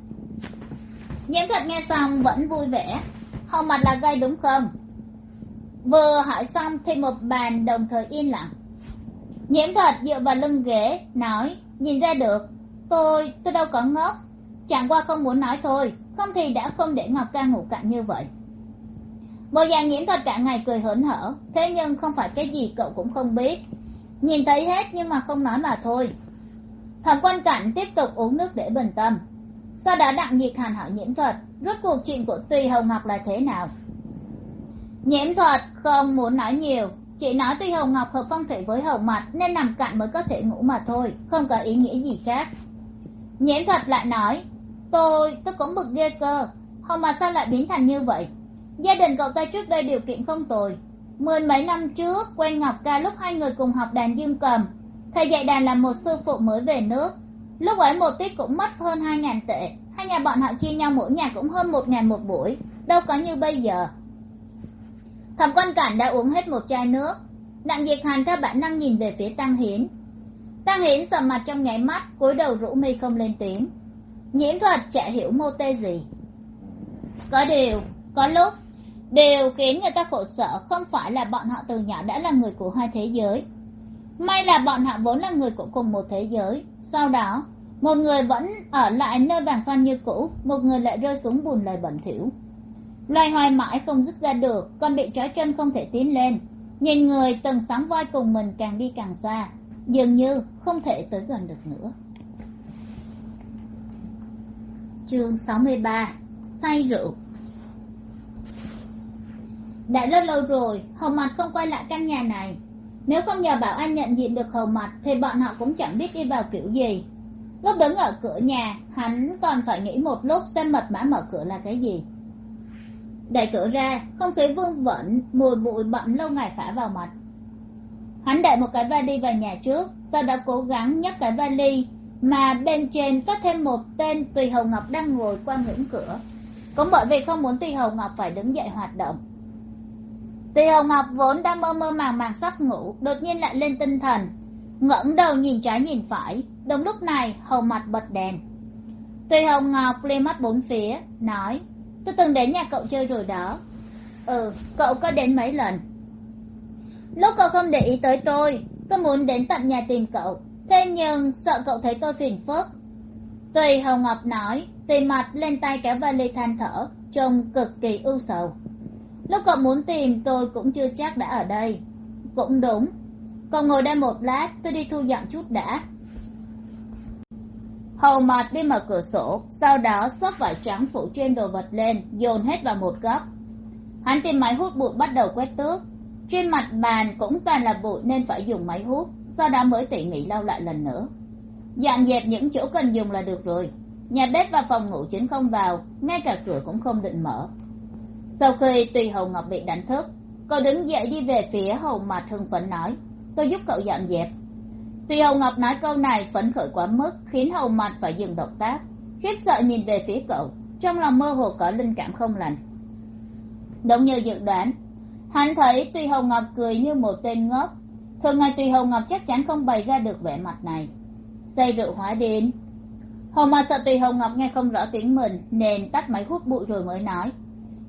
Nhiễm thuật nghe xong vẫn vui vẻ. Hầu mặt là gay đúng không? Vừa hỏi xong thì một bàn đồng thời yên lặng. Nhiễm thuật dựa vào lưng ghế, nói, nhìn ra được. Tôi tôi đâu có ngốc chẳng qua không muốn nói thôi, không thì đã không để ngọc ca ngủ cạn như vậy. Bộ dạng nhiễm thuật cả ngày cười hớn hở, thế nhưng không phải cái gì cậu cũng không biết. Nhìn thấy hết nhưng mà không nói mà thôi. Thẩm quan cảnh tiếp tục uống nước để bình tâm. Sau đó đặng nhiệt hàn hỏi nhiễm thuật, rốt cuộc chuyện của tùy hồng ngọc là thế nào? Nhiễm thuật không muốn nói nhiều, chỉ nói tuy hồng ngọc hợp phong thủy với hầu mặt nên nằm cạnh mới có thể ngủ mà thôi, không có ý nghĩa gì khác. Nhiễm thuật lại nói tôi tôi cũng bực ghê cơ. Họ mà sao lại biến thành như vậy? Gia đình cậu ta trước đây điều kiện không tồi. Mười mấy năm trước, quen ngọc ca lúc hai người cùng học đàn dương cầm. Thầy dạy đàn là một sư phụ mới về nước. Lúc ấy một tiết cũng mất hơn hai ngàn tệ. Hai nhà bọn họ chia nhau mỗi nhà cũng hơn một ngàn một buổi. Đâu có như bây giờ. Thẩm quan cảnh đã uống hết một chai nước. Đặng diệt hàn theo bản năng nhìn về phía tăng hiến. Tăng hiến sầm mặt trong nháy mắt, cúi đầu rũ mi không lên tiếng nhiễm thuật chả hiểu mô tê gì. Có điều, có lúc, điều khiến người ta khổ sở không phải là bọn họ từ nhỏ đã là người của hai thế giới, may là bọn họ vốn là người của cùng một thế giới. Sau đó, một người vẫn ở lại nơi vàng son như cũ, một người lại rơi xuống bùn lời bẩn thỉu. Loay hoay mãi không dứt ra được còn bị trói chân không thể tiến lên. Nhìn người từng sóng vai cùng mình càng đi càng xa, dường như không thể tới gần được nữa chương sáu mươi ba, say rượu. Đã rất lâu rồi, hầu mặt không quay lại căn nhà này. Nếu không nhờ bảo an nhận diện được hầu mặt thì bọn họ cũng chẳng biết đi vào kiểu gì. Lúc đứng ở cửa nhà, hắn còn phải nghĩ một lúc xem mật mã mở cửa là cái gì. Đẩy cửa ra, không khí vương vẩn mùi bụi bặm lâu ngày phả vào mặt. Hắn đẩy một cái vali vào nhà trước, sau đó cố gắng nhấc cái vali mà bên trên có thêm một tên tùy hầu ngọc đang ngồi qua ngưỡng cửa. Cũng bởi vì không muốn tùy hầu ngọc phải đứng dậy hoạt động. Tùy hầu ngọc vốn đang mơ mơ màng màng sắp ngủ, đột nhiên lại lên tinh thần. Ngẩng đầu nhìn trái nhìn phải, đúng lúc này hầu mặt bật đèn. Tùy hầu ngọc lê mắt bốn phía, nói, tôi từng đến nhà cậu chơi rồi đó. Ừ cậu có đến mấy lần? Lúc cậu không để ý tới tôi tôi muốn đến tận nhà tìm cậu thế nhưng, sợ cậu thấy tôi phiền phức. Tùy hồng ngọc nói, tùy mặt lên tay kéo vali than thở, trông cực kỳ ưu sầu. Lúc cậu muốn tìm, tôi cũng chưa chắc đã ở đây. Cũng đúng. Cậu ngồi đây một lát, tôi đi thu dọn chút đã. Hầu mặt đi mở cửa sổ, sau đó xốc vải trắng phủ trên đồ vật lên, dồn hết vào một góc. Hắn tìm máy hút bụi bắt đầu quét tước. Trên mặt bàn cũng toàn là bụi nên phải dùng máy hút sau đó mới tỉ mỉ lau lại lần nữa. Dọn dẹp những chỗ cần dùng là được rồi. Nhà bếp và phòng ngủ chính không vào, ngay cả cửa cũng không định mở. Sau khi tùy hầu ngọc bị đánh thức cậu đứng dậy đi về phía hầu mặt hưng phấn nói, tôi giúp cậu dọn dẹp. Tuy hầu ngọc nói câu này phấn khởi quá mức, khiến hầu mặt phải dừng động tác, khiếp sợ nhìn về phía cậu, trong lòng mơ hồ có linh cảm không lành. Đúng như dự đoán, hắn thấy tuy hầu ngọc cười như một tên ngốc thường ngày tùy hầu ngọc chắc chắn không bày ra được vẻ mặt này. Say rượu hóa đến hồ mà sợ tùy hầu ngọc nghe không rõ tiếng mình, nên tắt máy hút bụi rồi mới nói.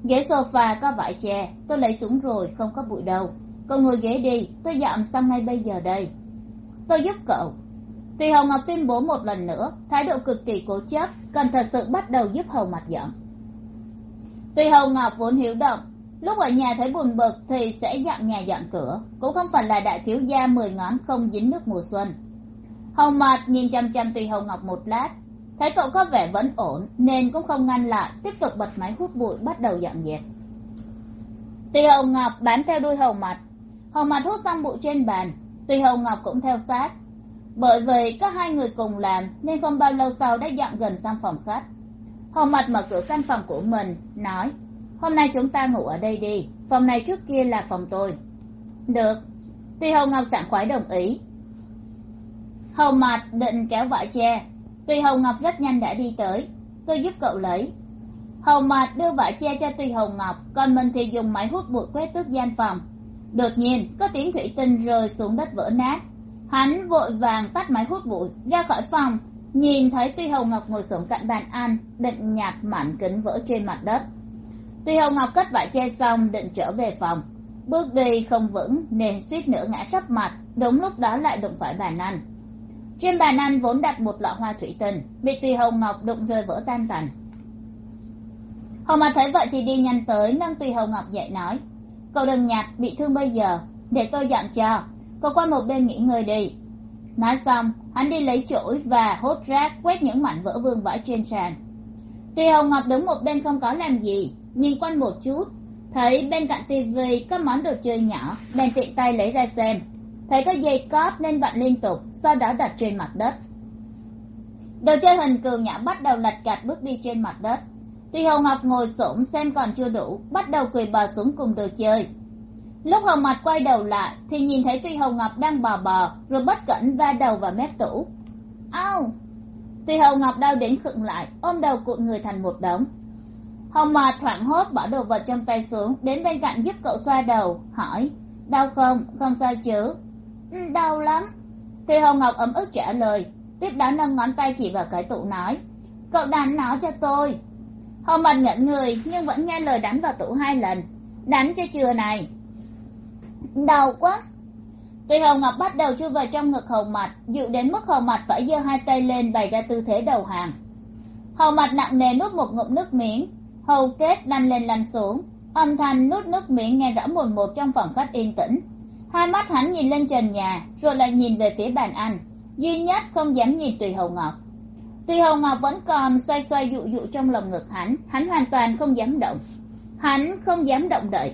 Ghế sofa có vải che tôi lấy súng rồi, không có bụi đâu. Cậu ngồi ghế đi, tôi dọn xong ngay bây giờ đây. Tôi giúp cậu. Tùy hồng ngọc tuyên bố một lần nữa, thái độ cực kỳ cố chấp, cần thật sự bắt đầu giúp hầu mặt giận tùy hồng ngọc vốn hiếu động lúc ở nhà thấy buồn bực thì sẽ dọn nhà dọn cửa. Cũng không phải là đại thiếu gia mười ngón không dính nước mùa xuân. Hầu mạt nhìn chăm chăm tùy hồng ngọc một lát. Thấy cậu có vẻ vẫn ổn, nên cũng không ngăn lại, tiếp tục bật máy hút bụi, bắt đầu dọn dẹp. Tùy hồng ngọc bám theo đuôi hầu mặt hầu mặt hút xong bụi trên bàn, tùy hồng ngọc cũng theo sát. Bởi vì có hai người cùng làm, nên không bao lâu sau đã dọn gần sang phòng khách. Hầu mặt mở cửa căn phòng của mình, nói hôm nay chúng ta ngủ ở đây đi. Phòng này trước kia là phòng tôi. Được. Tuy hồng ngọc sảng khoái đồng ý. Hầu mặt định kéo vải che tùy hồng ngọc rất nhanh đã đi tới. Tôi giúp cậu lấy. Hầu mặt đưa vải che cho tùy hồng ngọc, còn mình thì dùng máy hút bụi quét tước gian phòng. Đột nhiên, có tiếng thủy tinh rơi xuống đất vỡ nát. Hắn vội vàng tắt máy hút bụi, ra khỏi phòng, nhìn thấy tuy hồng ngọc ngồi xuống cạnh bàn ăn, định nhặt mảnh kính vỡ trên mặt đất tuy Hồng ngọc cất vải che xong định trở về phòng. Bước đi không vững nên suýt nữa ngã sấp mặt, đúng lúc đó lại đụng phải bàn ăn trên bàn ăn vốn đặt một lọ hoa thủy tinh, bị tùy Hồng ngọc đụng rơi vỡ tan tành. Hồng mặt thấy vậy thì đi nhanh tới, nâng tùy Hồng ngọc dậy nói, cậu đừng nhặt bị thương bây giờ, để tôi dặn cho. Cậu qua một bên nghỉ ngơi đi. Nói xong, hắn đi lấy chổi và hốt rác quét những mảnh vỡ vương vãi trên sàn. Tùy hồng ngọc đứng một bên không có làm gì nhìn quanh một chút, thấy bên cạnh tivi có món đồ chơi nhỏ, bèn tiện tay lấy ra xem. Thấy có dây cót nên vặn liên tục, sau đó đặt trên mặt đất. Đồ chơi hình cừu nhỏ bắt đầu lạch cạch bước đi trên mặt đất. Tuy hồng ngọc ngồi xổm xem còn chưa đủ, bắt đầu cười bò xuống cùng đồ chơi. Lúc hồng mặt quay đầu lại, thì nhìn thấy tuy hồng ngọc đang bò bò, rồi bất cẩn va đầu vào mép tủ. Ao! Tuy hồng ngọc đau đến khựng lại, ôm đầu cuộn người thành một đống hồng mặt hoảng hốt bỏ đồ vật trong tay xuống đến bên cạnh giúp cậu xoa đầu hỏi đau không? Không sao chứ? Ừ, đau lắm. Thì hồng ngọc ấm ức trả lời tiếp đó nâng ngón tay chỉ vào cái tủ nói cậu đánh nó cho tôi. Hồng mặt ngẩn người nhưng vẫn nghe lời đánh vào tủ hai lần đánh cho chừa này? Đau quá. Tuy hồng ngọc bắt đầu chui vào trong ngực hầu mặt dịu đến mức hầu mặt phải giơ hai tay lên bày ra tư thế đầu hàng. Hầu mặt nặng nề nuốt một ngụm nước miếng hầu kết lăn lên lăn xuống. Âm thanh nút nước miệng nghe rõ mồn một trong phòng khách yên tĩnh. Hai mắt hắn nhìn lên trần nhà, rồi lại nhìn về phía bàn ăn. Duy nhất không dám nhìn tùy hầu ngọc. Tùy hầu ngọc vẫn còn xoay xoay dụ dụ trong lồng ngực hắn. Hắn hoàn toàn không dám động. Hắn không dám động đậy.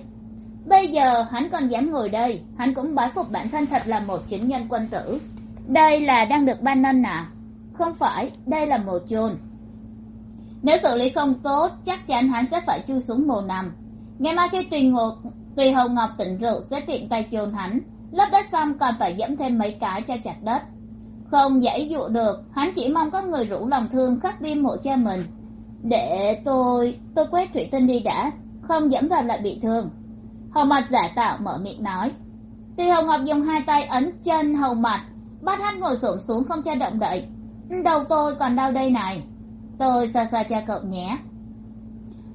Bây giờ hắn còn dám ngồi đây. Hắn cũng bái phục bản thân thật là một chính nhân quân tử. Đây là đang được ban ân à? Không phải, đây là mồ chôn nếu xử lý không tốt, chắc chắn hắn sẽ phải chui xuống mồ nằm. Ngày mai khi tùy ngột tùy hầu ngọc tỉnh rượu sẽ tiện tay chôn hắn. Lấp đất xong còn phải dẫm thêm mấy cái cho chặt đất. Không dãy dụ được, hắn chỉ mong có người rủ lòng thương khắc đi mộ cha mình. Để tôi tôi quét thủy tinh đi đã, không dẫm vào lại bị thương. Hầu mặt giả tạo mở miệng nói. Tuy hồng ngọc dùng hai tay ấn chân hầu mặt bắt hắn ngồi xổm xuống không cho động đậy. Đầu tôi còn đau đây này tôi xa xa cha cậu nhé.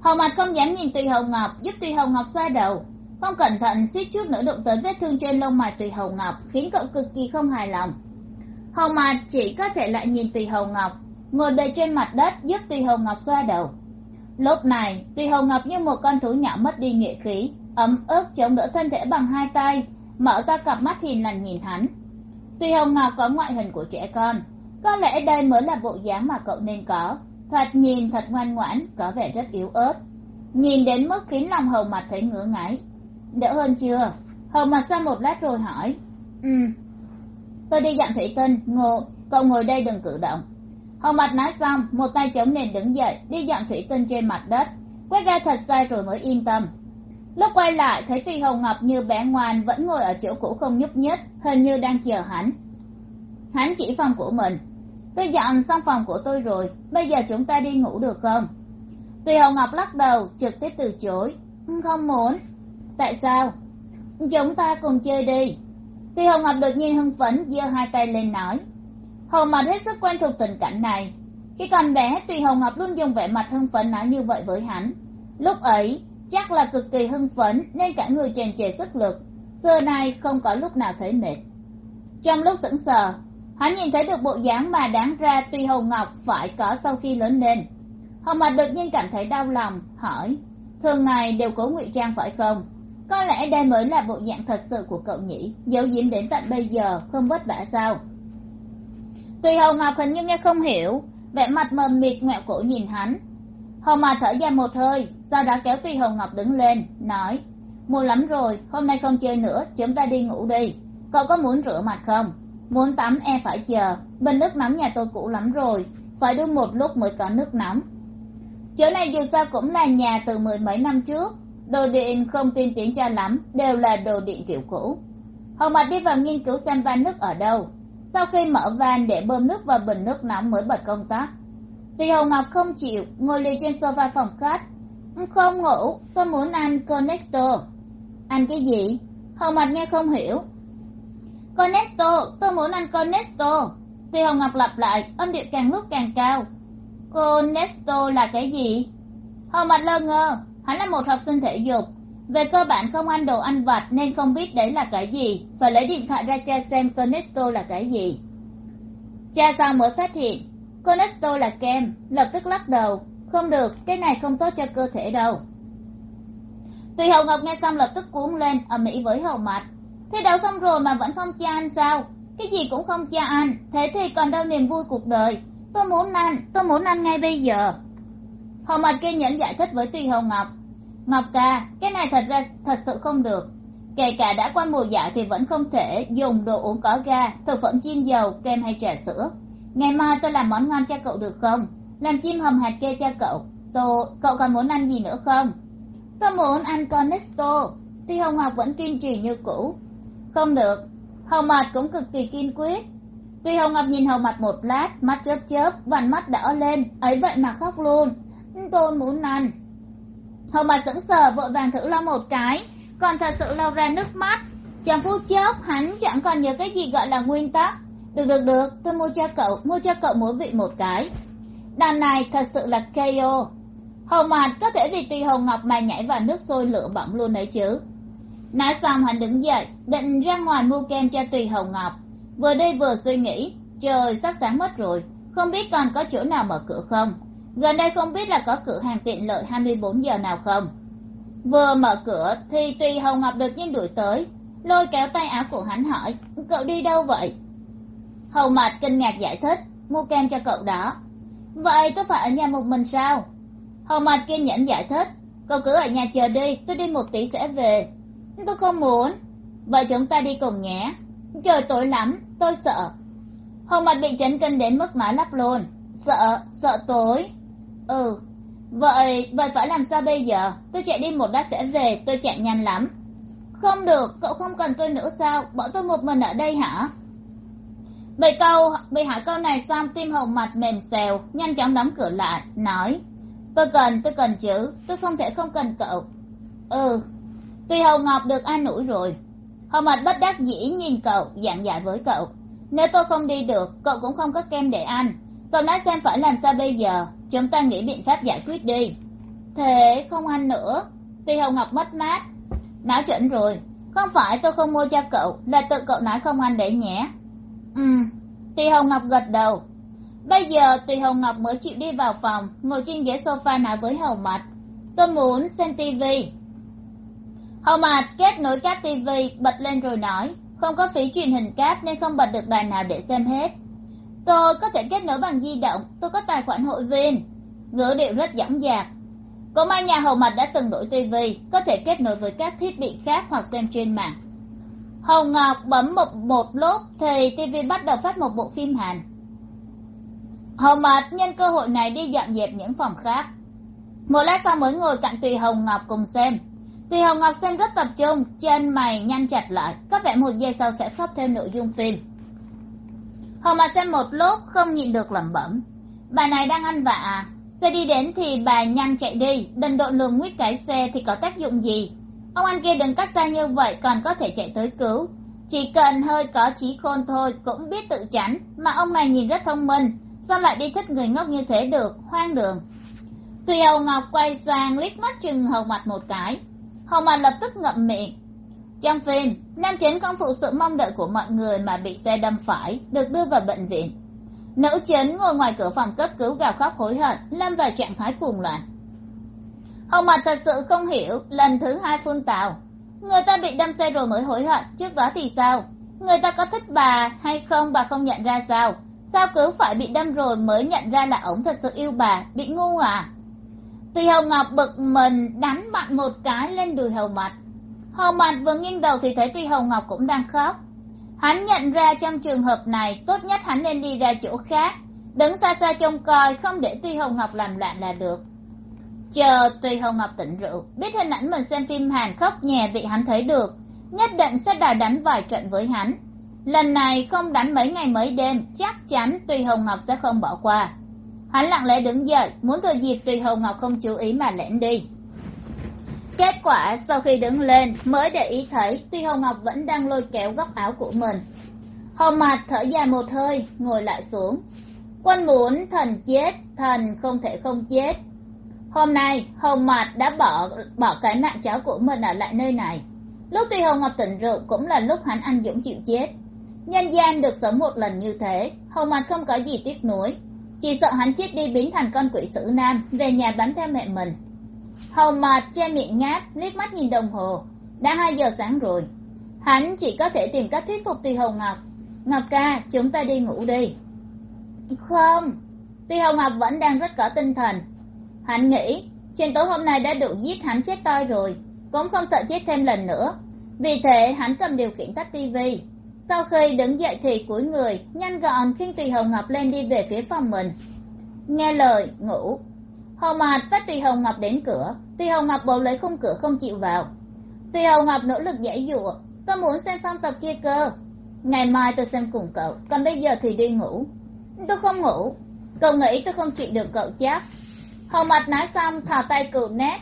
Hầu mặt không dám nhìn tùy hồng ngọc, giúp tùy hồng ngọc xoa đầu. Không cẩn thận, suýt chút nữa đụng tới vết thương trên lông mày tùy hồng ngọc, khiến cậu cực kỳ không hài lòng. Hầu mặt chỉ có thể lại nhìn tùy hồng ngọc, ngồi bề trên mặt đất giúp tùy hồng ngọc xoa đầu. Lúc này, tùy hồng ngọc như một con thú nhỏ mất đi nghĩa khí, ấm ức chống đỡ thân thể bằng hai tay, mở ra cặp mắt hiền lành nhìn hắn. Tùy hồng ngọc có ngoại hình của trẻ con, có lẽ đây mới là bộ dáng mà cậu nên có thoạt nhìn thật ngoan ngoãn có vẻ rất yếu ớt. Nhìn đến mức khiến lòng hầu mặt thấy ngứa ngáy. Đỡ hơn chưa? Hầu mặt sau một lát rồi hỏi. Ừ. Tôi đi dặn thủy tinh ngộ cậu ngồi đây đừng cử động. Hầu mặt nói xong một tay chống nền đứng dậy đi dặn thủy tinh trên mặt đất. Quét ra thật sai rồi mới yên tâm. Lúc quay lại thấy tuy hồng ngọc như bé ngoan vẫn ngồi ở chỗ cũ không nhúc nhích hình như đang chờ hắn. Hắn chỉ phòng của mình tôi dọn xong phòng của tôi rồi, bây giờ chúng ta đi ngủ được không? Tuy hồng ngọc lắc đầu, trực tiếp từ chối. Không muốn. Tại sao? Chúng ta cùng chơi đi. Tuy hồng ngọc đột nhiên hưng phấn, giơ hai tay lên nói. Hồng mặt hết sức quen thuộc tình cảnh này. Khi còn bé, tùy hồng ngọc luôn dùng vẻ mặt hưng phấn nói như vậy với hắn. Lúc ấy, chắc là cực kỳ hưng phấn, nên cả người tràn trề sức lực. Xưa nay không có lúc nào thấy mệt. Trong lúc sững sờ hắn nhìn thấy được bộ dáng mà đáng ra tuy hầu ngọc phải có sau khi lớn lên. Hầu mặt đột nhiên cảm thấy đau lòng, hỏi, thường ngày đều cố ngụy trang phải không? Có lẽ đây mới là bộ dạng thật sự của cậu nhỉ? Giấu giếm đến tận bây giờ, không vất vả sao? Tùy hầu ngọc hình như nghe không hiểu, vẻ mặt mờ mịt ngoẹo cổ nhìn hắn. Hầu mà thở ra một hơi, sau đó kéo tùy hầu ngọc đứng lên, nói, muộn lắm rồi, hôm nay không chơi nữa, chúng ta đi ngủ đi. Cậu có muốn rửa mặt không? Muốn tắm e phải chờ. Bình nước nóng nhà tôi cũ lắm rồi. Phải đun một lúc mới có nước nóng. Chỗ này dù sao cũng là nhà từ mười mấy năm trước. Đồ điện không tiên tiến cho lắm, đều là đồ điện kiểu cũ. Hồng mặt đi vào nghiên cứu xem van nước ở đâu. Sau khi mở van để bơm nước vào bình nước nóng mới bật công tắc. Tùy hồng ngọc không chịu, ngồi lì trên sofa phòng khách. Không ngủ, tôi muốn ăn cornetto. Ăn cái gì? Hồng mặt nghe không hiểu. Conesto, tôi muốn ăn Conesto. tùy Hồng ngọc lặp lại âm điệu càng lúc càng cao. Conesto là cái gì? Hồng mặt lơ ngơ hắn là một học sinh thể dục. Về cơ bản không ăn đồ ăn vặt nên không biết đấy là cái gì. Phải lấy điện thoại ra tra xem Conesto là cái gì. Cha sao mới phát hiện Conesto là kem lập tức lắc đầu. Không được cái này không tốt cho cơ thể đâu. Tùy hậu ngọc nghe xong lập tức cuốn lên ở mỹ với Hồng mặt thi đấu xong rồi mà vẫn không cha ăn sao? Cái gì cũng không cha ăn thế thì còn đâu niềm vui cuộc đời. Tôi muốn ăn tôi muốn ăn ngay bây giờ. Hồ mật kiên nhẫn giải thích với tùy hồng ngọc. Ngọc ca, cái này thật ra thật sự không được. Kể cả đã qua mùa giải thì vẫn không thể dùng đồ uống có ga, thực phẩm chiên dầu, kem hay trà sữa. Ngày mai tôi làm món ngon cho cậu được không? Làm chim hầm hạt kê cho cậu. Tôi, cậu còn muốn ăn gì nữa không? Tôi muốn ăn con nesto tuy hồng ngọc vẫn kiên trì như cũ không được. Hầu mặt cũng cực kỳ kiên quyết. Tuy hồng ngọc nhìn hầu mặt một lát, mắt chớp chớp vằn mắt đỏ lên, ấy vậy mà khóc luôn. Tôi muốn ăn hầu mặt sững sờ, vội vàng thử lau một cái. Còn thật sự lau ra nước mắt. Trong phút chốc, hắn chẳng còn nhớ cái gì gọi là nguyên tắc. Được được được, tôi mua cho cậu, mua cho cậu mỗi vị một cái. Đàn này thật sự là ko hầu mặt có thể vì tùy hồng ngọc mà nhảy vào nước sôi lửa bỏng luôn đấy chứ nói xong hắn đứng dậy, định ra ngoài mua kem cho tùy hầu ngọc. Vừa đi vừa suy nghĩ, trời sắp sáng mất rồi, không biết còn có chỗ nào mở cửa không? Gần đây không biết là có cửa hàng tiện lợi hai mươi bốn giờ nào không? Vừa mở cửa thì tùy hầu ngọc đột nhiên đuổi tới, lôi kéo tay áo của hắn hỏi, cậu đi đâu vậy? Hầu mặt kinh ngạc giải thích, mua kem cho cậu đó. Vậy tôi phải ở nhà một mình sao? Hầu mặt kiên nhẫn giải thích, cậu cứ ở nhà chờ đi, tôi đi một tí sẽ về tôi không muốn. Vậy chúng ta đi cùng nhé. Trời tối lắm, tôi sợ. Hồ mặt bị chấn kinh đến mức má lắp luôn. Sợ sợ tối. Ừ vậy vậy phải làm sao bây giờ? Tôi chạy đi một lát sẽ về, tôi chạy nhanh lắm. Không được, cậu không cần tôi nữa sao? Bỏ tôi một mình ở đây hả? Bị câu, bị hỏi câu này xong, tim hồng mặt mềm xèo, nhanh chóng đóng cửa lại, nói, tôi cần tôi cần chứ, tôi không thể không cần cậu. Ừ tuy hầu ngọc được an ủi rồi, hồng Mạch bất đắc dĩ nhìn cậu, giảng giải với cậu. Nếu tôi không đi được, cậu cũng không có kem để ăn. Cậu nói xem phải làm sao bây giờ, chúng ta nghĩ biện pháp giải quyết đi. Thế không ăn nữa. Tuy hồng ngọc mất mát nói chuẩn rồi. Không phải tôi không mua cho cậu, là tự cậu nói không ăn để nhé. Ừ tùy hồng ngọc gật đầu. Bây giờ tùy hồng ngọc mới chịu đi vào phòng, ngồi trên ghế sofa nói với hầu mặt tôi muốn xem tivi hầu Mạt kết nối cáp TV bật lên rồi nói không có phí truyền hình cáp nên không bật được đài nào để xem hết. Tôi có thể kết nối bằng di động tôi có tài khoản hội viên. Ngữ điệu rất dõng dạc. Cô mai nhà hầu Mạt đã từng đổi TV, có thể kết nối với các thiết bị khác hoặc xem trên mạng. Hầu ngọc bấm một một lúc thì tv bắt đầu phát một bộ phim hàn. Hầu Mạt nhân cơ hội này đi dọn dẹp những phòng khác. Một lát sau mới ngồi cạnh tùy hồng ngọc cùng xem tùy hồng ngọc xem rất tập trung chân mày nhăn chặt lại, có vẻ một giây sau sẽ khóc theo nội dung phim. Hồng mặt xem một lúc không nhịn được lẩm bẩm, bà này đang ăn vạ à? Xe đi đến thì bà nhanh chạy đi đần độn lường nguyết cái xe thì có tác dụng gì? Ông anh kia đừng cách xa như vậy, còn có thể chạy tới cứu. Chỉ cần hơi có trí khôn thôi cũng biết tự tránh mà ông này nhìn rất thông minh, sao lại đi thích người ngốc như thế được, hoang đường. Tùy hầu ngọc quay sang liếc mắt chừng hầu mặt một cái. Hồng mặt lập tức ngậm miệng. Trong phim, nam chính không phụ sự mong đợi của mọi người mà bị xe đâm phải, được đưa vào bệnh viện. Nữ chính ngồi ngoài cửa phòng cấp cứu gào khóc hối hận, lâm vào trạng thái cuồng loạn. Hồng mặt thật sự không hiểu, lần thứ hai phun tào. Người ta bị đâm xe rồi mới hối hận, trước đó thì sao? Người ta có thích bà hay không, bà không nhận ra sao? Sao cứ phải bị đâm rồi mới nhận ra là ổng thật sự yêu bà, bị ngu à? Tùy hầu ngọc bực mình đánh mạnh một cái lên đùi hầu mặt hầu mặt vừa nghiêng đầu thì thấy tùy hầu ngọc cũng đang khóc. Hắn nhận ra trong trường hợp này, tốt nhất hắn nên đi ra chỗ khác, đứng xa xa trông coi, không để tùy hầu ngọc làm loạn là được. Chờ tùy hầu ngọc tỉnh rượu, biết hình ảnh mình xem phim hàn khóc nhè bị hắn thấy được, nhất định sẽ đòi đánh vài trận với hắn. Lần này không đánh mấy ngày mấy đêm, chắc chắn tùy hồng ngọc sẽ không bỏ qua hắn lặng lẽ đứng dậy, muốn thừa dịp tùy hồng ngọc không chú ý mà lẻn đi. Kết quả, sau khi đứng lên, mới để ý thấy tuy hồng ngọc vẫn đang lôi kéo góc áo của mình. Hồng mặt thở dài một hơi, ngồi lại xuống. Quân muốn thần chết, thần không thể không chết. Hôm nay, hồng mặt đã bỏ bỏ cái mạng cháu của mình ở lại nơi này. Lúc tuy hồng ngọc tỉnh rượu cũng là lúc hắn anh dũng chịu chết. Nhân gian được sống một lần như thế, hồng mặt không có gì tiếc nuối chỉ sợ hắn chết đi biến thành con quỷ sử nam, về nhà bám theo mẹ mình. Hầu mệt che miệng ngáp, liếc mắt nhìn đồng hồ. Đã hai giờ sáng rồi. Hắn chỉ có thể tìm cách thuyết phục tùy hồng ngọc. Ngọc ca, chúng ta đi ngủ đi. Không, tùy hồng ngọc vẫn đang rất có tinh thần. Hắn nghĩ, chuyện tối hôm nay đã đủ giết hắn chết toi rồi. Cũng không sợ chết thêm lần nữa. Vì thế, hắn cầm điều khiển tắt tivi sau khi đứng dậy thì cúi người, nhanh gọn khiêng tùy hồng ngọc lên đi về phía phòng mình. Nghe lời, ngủ. Hầu mạt vắt tùy hồng ngọc đến cửa. Tùy hồng ngọc bầu lấy khung cửa không chịu vào. Tùy hồng ngọc nỗ lực giải dụa. Tôi muốn xem xong tập kia cơ. Ngày mai tôi xem cùng cậu, còn bây giờ thì đi ngủ. Tôi không ngủ. Cậu nghĩ tôi không chịu được cậu chắc hầu mặt nói xong, thò tay cựu nét.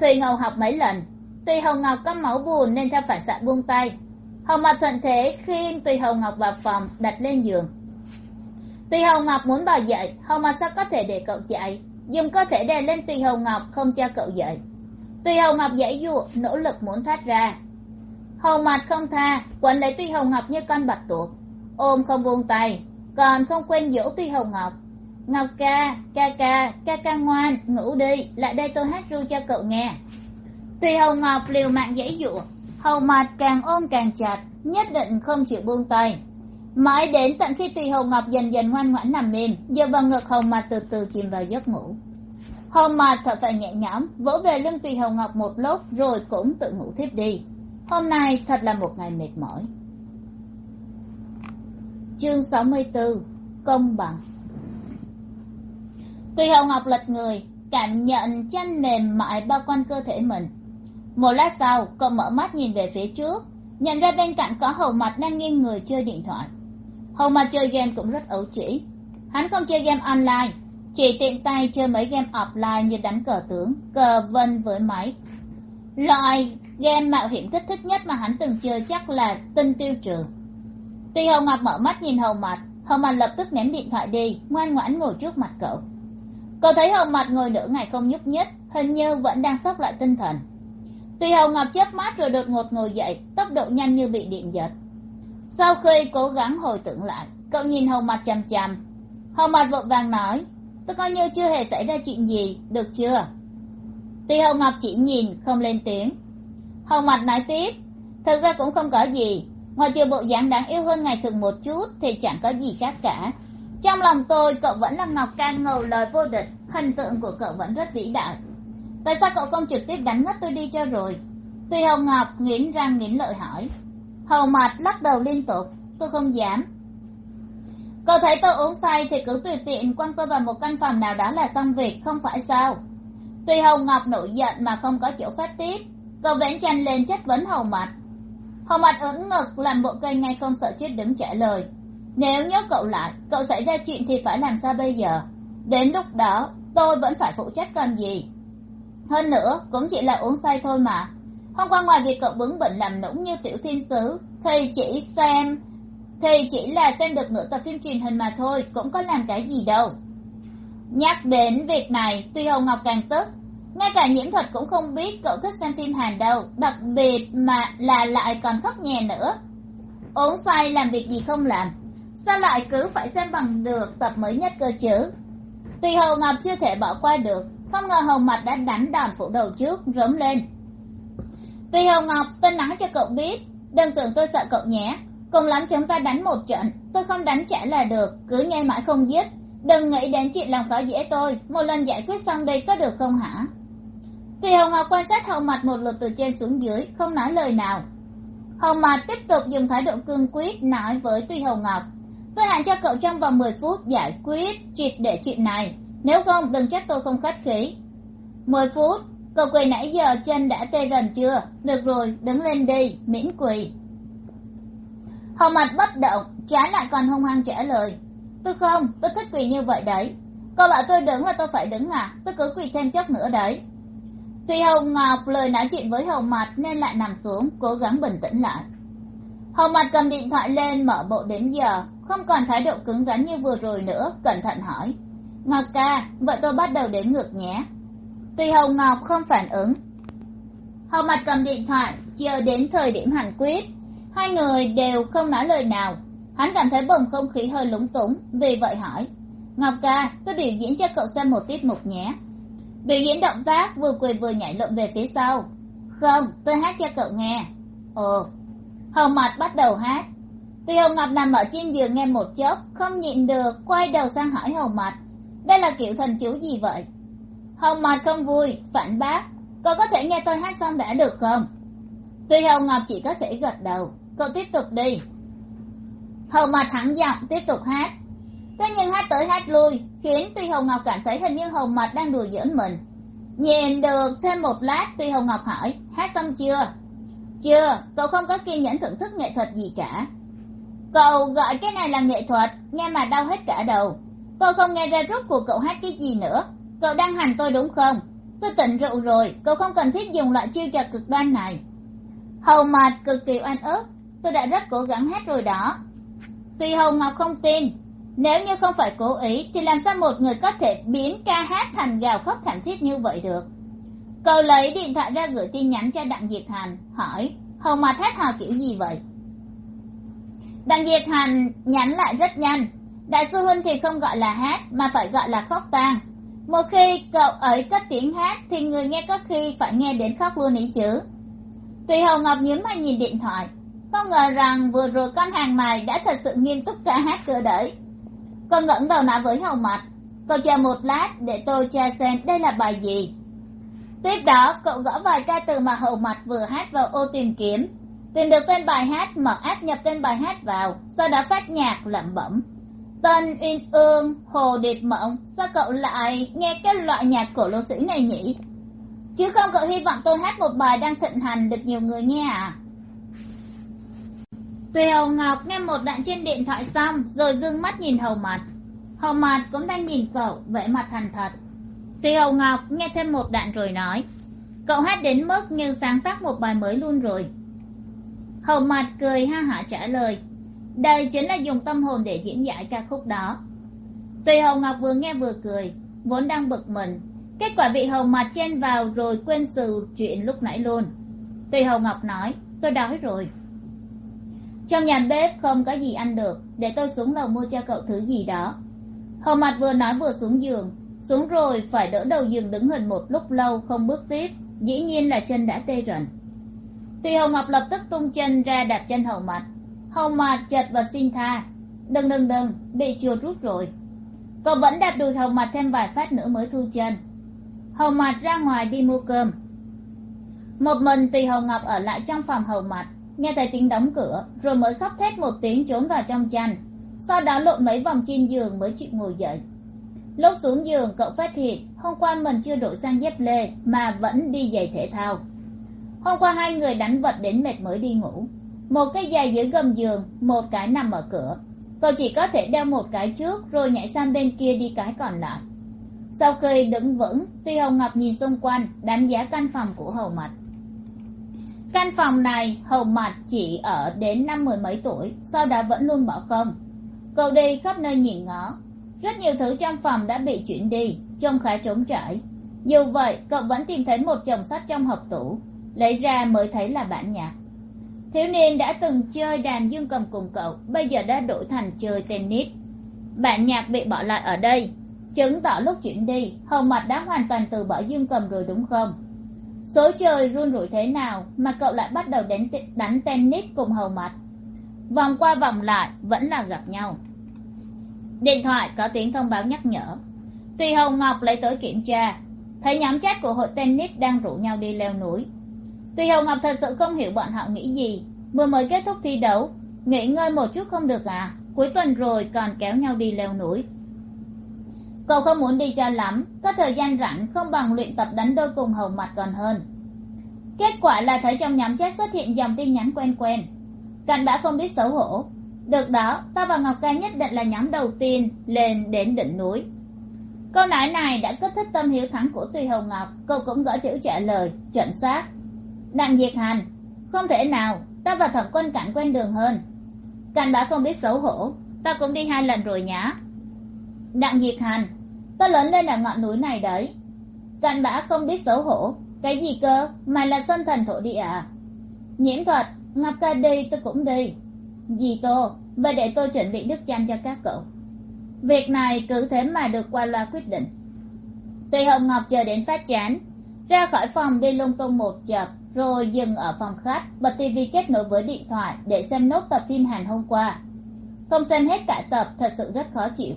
Thùy ngầu học mấy lần. Tùy hồng ngọc có máu buồn nên theo phản xạ buông tay hồng mặt thuận thế khiêng tùy hồng ngọc vào phòng, đặt lên giường. Tùy hồng ngọc muốn bà dậy hồng mặt sao có thể để cậu chạy dùng cơ thể đè lên tùy hồng ngọc, không cho cậu dậy tùy hồng ngọc dãy dụa nỗ lực muốn thoát ra. Hồng mặt không tha, quấn lấy tùy hồng ngọc như con bạch tuộc. Ôm không buông tay, còn không quên dỗ tùy hồng ngọc. Ngọc ca ca ca ca ca ngoan, ngủ đi, lại đây tôi hát ru cho cậu nghe. Tùy hồng ngọc liều mạng dãy dụa hầu mặt càng ôm càng chặt, nhất định không chịu buông tay. Mãi đến tận khi tùy hầu ngọc dần dần ngoan ngoãn nằm mềm dựa vào ngực hầu mặt từ từ chìm vào giấc ngủ. Hầu mặt thở phào nhẹ nhõm, vỗ về lưng tùy hầu ngọc một lúc rồi cũng tự ngủ thiếp đi. Hôm nay thật là một ngày mệt mỏi. Chương sáu mươi bốn công bằng. Tùy hầu ngọc lật người, cảm nhận chăn mềm mại bao quanh cơ thể mình một lát sau, cậu mở mắt nhìn về phía trước, nhận ra bên cạnh có hầu mặt đang nghiêng người chơi điện thoại. Hầu mặt chơi game cũng rất ấu trĩ. Hắn không chơi game online, chỉ tiện tay chơi mấy game offline như đánh cờ tướng, cờ vân với máy. Loại game mạo hiểm kích thích nhất mà hắn từng chơi chắc là tinh tiêu trường tuy hầu ngọc mở mắt nhìn hầu mặt hầu mặt lập tức ném điện thoại đi, ngoan ngoãn ngồi trước mặt cậu. Cậu thấy hầu mặt ngồi nửa ngày không nhúc nhích, hình như vẫn đang sốc lại tinh thần tùy hầu ngọc chớp mắt rồi đột ngột ngồi dậy, tốc độ nhanh như bị điện giật. Sau khi cố gắng hồi tưởng lại, cậu nhìn hầu mặt chằm chằm. Hầu mặt vội vàng nói, tôi coi như chưa hề xảy ra chuyện gì, được chưa? Tùy hầu ngọc chỉ nhìn, không lên tiếng. Hầu mặt nói tiếp, thực ra cũng không có gì. Ngoài trừ bộ dáng đáng yêu hơn ngày thường một chút thì chẳng có gì khác cả. Trong lòng tôi, cậu vẫn là ngọc ca ngầu lời vô địch, hình tượng của cậu vẫn rất vĩ đại tại sao cậu không trực tiếp đánh ngất tôi đi cho rồi? Tuy hồng ngọc nghiến răng nghiến lợi hỏi. Hầu mặt lắc đầu liên tục. Tôi không dám. Cậu thấy tôi uống say thì cứ tùy tiện quăng tôi vào một căn phòng nào đó là xong việc, không phải sao? Tuy hồng ngọc nổi giận mà không có chỗ phát tiết, cậu vẫn chanh lên chất vấn hầu mặt hầu mặt ưỡn ngực làm bộ cây ngay không sợ chết đứng trả lời. Nếu nhốt cậu lại, cậu xảy ra chuyện thì phải làm sao bây giờ? Đến lúc đó, tôi vẫn phải phụ trách cần gì? Hơn nữa, cũng chỉ là uống say thôi mà. Hôm qua ngoài việc cậu bướng bỉnh làm nũng như tiểu thiên sứ, thì chỉ xem, thì chỉ là xem được nửa tập phim truyền hình mà thôi, cũng có làm cái gì đâu. Nhắc đến việc này, tuy hồng ngọc càng tức. Ngay cả nhiễm thuật cũng không biết cậu thích xem phim hàn đâu, đặc biệt mà là lại còn khóc nhè nữa. Uống say làm việc gì không làm? Sao lại cứ phải xem bằng được tập mới nhất cơ chứ? Tuy hồng ngọc chưa thể bỏ qua được không ngờ hồng mạch đã đánh đòn phủ đầu trước, rớm lên. Tuy Hồng ngọc tôi nói cho cậu biết, đừng tưởng tôi sợ cậu nhé. Cùng lắm chúng ta đánh một trận, tôi không đánh trả là được, cứ nhai mãi không giết. Đừng nghĩ đến chuyện làm khó dễ tôi, một lần giải quyết xong đây có được không hả? Tuy hồng ngọc quan sát Hồng mặt một lượt từ trên xuống dưới, không nói lời nào. Hồng mặt tiếp tục dùng thái độ cương quyết nói với Tuy hồng ngọc, tôi hạn cho cậu trong vòng mười phút giải quyết triệt để chuyện này nếu không, đừng trách tôi không khách khí. Mười phút, cậu quỳ nãy giờ chân đã tê rần chưa? Được rồi, đứng lên đi, miễn quỳ. Hầu mặt bất động trái lại còn hung hăng trả lời. Tôi không, tôi thích quỳ như vậy đấy. Cậu bảo tôi đứng là tôi phải đứng à tôi cứ quỳ thêm chốc nữa đấy. Tuy hồng ngọc lời nói chuyện với hầu mặt nên lại nằm xuống, cố gắng bình tĩnh lại. Hầu mặt cầm điện thoại lên mở bộ đếm giờ, không còn thái độ cứng rắn như vừa rồi nữa, cẩn thận hỏi ngọc ca, vợ tôi bắt đầu đếm ngược nhé. Tuy Hồng ngọc không phản ứng. Hầu mặt cầm điện thoại, chờ đến thời điểm hàn quyết. Hai người đều không nói lời nào. Hắn cảm thấy bầu không khí hơi lúng túng, vì vậy hỏi, ngọc ca, tôi biểu diễn cho cậu xem một tiết mục nhé. Biểu diễn động tác vừa quỳ vừa nhảy lộn về phía sau. Không, tôi hát cho cậu nghe. Ồ. Hầu mặt bắt đầu hát. Tuy hồng ngọc nằm ở trên giường nghe một chốc, không nhịn được quay đầu sang hỏi hầu mặt đây là kiểu thần chú gì vậy? Hồng mạt không vui, phản bác. Cậu có thể nghe tôi hát xong đã được không? Tuy hồng ngọc chỉ có thể gật đầu. Cậu tiếp tục đi. Hồng mạt thẳng giọng tiếp tục hát. Thế nhưng hát tới hát lui, khiến tuy hồng ngọc cảm thấy hình như hồng mạt đang đùa giỡn mình. Nhìn được thêm một lát, tuy hồng ngọc hỏi, hát xong chưa? Chưa, cậu không có kiên nhẫn thưởng thức nghệ thuật gì cả. Cậu gọi cái này là nghệ thuật, nghe mà đau hết cả đầu tôi không nghe ra rốt cuộc cậu hát cái gì nữa. Cậu đang hành tôi đúng không? Tôi tỉnh rượu rồi, cậu không cần thiết dùng loại chiêu trò cực đoan này. Hầu mặt cực kỳ oan ức. Tôi đã rất cố gắng hát rồi đó. Tuy hầu ngọc không tin, nếu như không phải cố ý, thì làm sao một người có thể biến ca hát thành gào khóc thảm thiết như vậy được? Cậu lấy điện thoại ra gửi tin nhắn cho đặng diệt hành hỏi, hầu mặt hát hò kiểu gì vậy? Đặng diệt hành nhắn lại rất nhanh đại sư huynh thì không gọi là hát, mà phải gọi là khóc tang. Một khi cậu ấy cất tiếng hát, thì người nghe có khi phải nghe đến khóc luôn ý chứ. Tùy hầu ngọc nhíu mày nhìn điện thoại không ngờ rằng vừa rồi con hàng mày đã thật sự nghiêm túc ca hát cơ đấy. Con ngẩng đầu nói với hầu mặt cậu chờ một lát để tôi tra xem đây là bài gì. Tiếp đó, cậu gõ vài ca từ mà hầu mặt vừa hát vào ô tìm kiếm, tìm được tên bài hát mở áp nhập tên bài hát vào, sau đó phát nhạc lẩm bẩm tân uyên ương, hồ điệp mộng, sao cậu lại nghe cái loại nhạc cổ lô sĩ này nhỉ? Chứ không cậu hy vọng tôi hát một bài đang thịnh hành được nhiều người nghe à? Tùy hầu ngọc nghe một đoạn trên điện thoại xong, rồi d ư n g mắt nhìn hầu mặt hầu mặt cũng đang nhìn cậu, vẻ mặt thành thật. Tùy hầu ngọc nghe thêm một đoạn rồi nói, cậu hát đến mức như sáng tác một bài mới luôn rồi. Hầu mặt cười ha hả trả lời đây chính là dùng tâm hồn để diễn giải ca khúc đó. Tùy Hồng ngọc vừa nghe vừa cười, vốn đang bực mình. Kết quả bị Hồng mặt chen vào rồi quên sự chuyện lúc nãy luôn. Tùy Hồng ngọc nói, tôi đói rồi. Trong nhà bếp không có gì ăn được, để tôi xuống lầu mua cho cậu thứ gì đó. Hồng mặt vừa nói vừa xuống giường. Xuống rồi phải đỡ đầu giường đứng hình một lúc lâu không bước tiếp, dĩ nhiên là chân đã tê rần. Tùy Hồng ngọc lập tức tung chân ra đạp chân hầu mặt Hồng mặt chật và xin tha. Đừng đừng đừng, bị chuột rút rồi. Cậu vẫn đạp đùi hầu mặt thêm vài phát nữa mới thu chân. Hầu mặt ra ngoài đi mua cơm. Một mình tùy hầu ngọc ở lại trong phòng hầu mặt nghe thấy tiếng đóng cửa, rồi mới khóc thét một tiếng trốn vào trong chăn. Sau đó lộn mấy vòng trên giường mới chịu ngồi dậy. Lúc xuống giường, cậu phát hiện hôm qua mình chưa đổi sang dép lê mà vẫn đi giày thể thao. Hôm qua hai người đánh vật đến mệt mới đi ngủ một cái giày dưới gầm giường, một cái nằm ở cửa. Cậu chỉ có thể đeo một cái trước rồi nhảy sang bên kia đi cái còn lại. Sau khi đứng vững, tuy hồng ngọc nhìn xung quanh, đánh giá căn phòng của hầu mặt căn phòng này, hầu mặt chỉ ở đến năm mười mấy tuổi, sau đó vẫn luôn bỏ không. Cậu đi khắp nơi nhìn ngó. Rất nhiều thứ trong phòng đã bị chuyển đi, trông khá trống trải. Dù vậy, cậu vẫn tìm thấy một chồng sách trong hộp tủ, lấy ra mới thấy là bản nhạc thiếu niên đã từng chơi đàn dương cầm cùng cậu bây giờ đã đổi thành chơi tennis. Bản nhạc bị bỏ lại ở đây. Chứng tỏ lúc chuyển đi hầu mặt đã hoàn toàn từ bỏ dương cầm rồi đúng không? Số trời run rủi thế nào mà cậu lại bắt đầu đánh, đánh tennis cùng hầu mặt? Vòng qua vòng lại vẫn là gặp nhau. Điện thoại có tiếng thông báo nhắc nhở. Tùy hồng ngọc lấy tới kiểm tra thấy nhóm chat của hội tennis đang rủ nhau đi leo núi. Tuy hồng ngọc thật sự không hiểu bọn họ nghĩ gì. Vừa mới kết thúc thi đấu, nghỉ ngơi một chút không được à? Cuối tuần rồi còn kéo nhau đi leo núi. Cậu không muốn đi cho lắm, có thời gian rảnh không bằng luyện tập đánh đôi cùng hầu mặt còn hơn. Kết quả là thấy trong nhóm chat xuất hiện dòng tin nhắn quen quen. Cặn đã không biết xấu hổ. Được đó, ta và ngọc ca nhất định là nhóm đầu tiên lên đến đỉnh núi. Câu nói này đã kích thích tâm hiếu thắng của tùy hồng ngọc. Cô cũng gõ chữ trả lời, chuẩn xác đặng diệt hành, không thể nào, ta và thẩm quân cảnh quen đường hơn. Cảnh bá không biết xấu hổ, ta cũng đi hai lần rồi nhá. Đặng diệt hành ta lớn lên ở ngọn núi này đấy. Cảnh đã không biết xấu hổ, cái gì cơ mày là sân thần thổ địa à? Nhiễm thuật, ngọc ca đi, tôi cũng đi. Dì tô và để tôi chuẩn bị nước chanh cho các cậu. Việc này cứ thế mà được qua loa quyết định. Tùy hồng ngọc chờ đến phát chán, ra khỏi phòng đi lung tung một chập rồi dừng ở phòng khách, bật tivi kết nối với điện thoại để xem nốt tập phim hàn hôm qua. Không xem hết cả tập, thật sự rất khó chịu.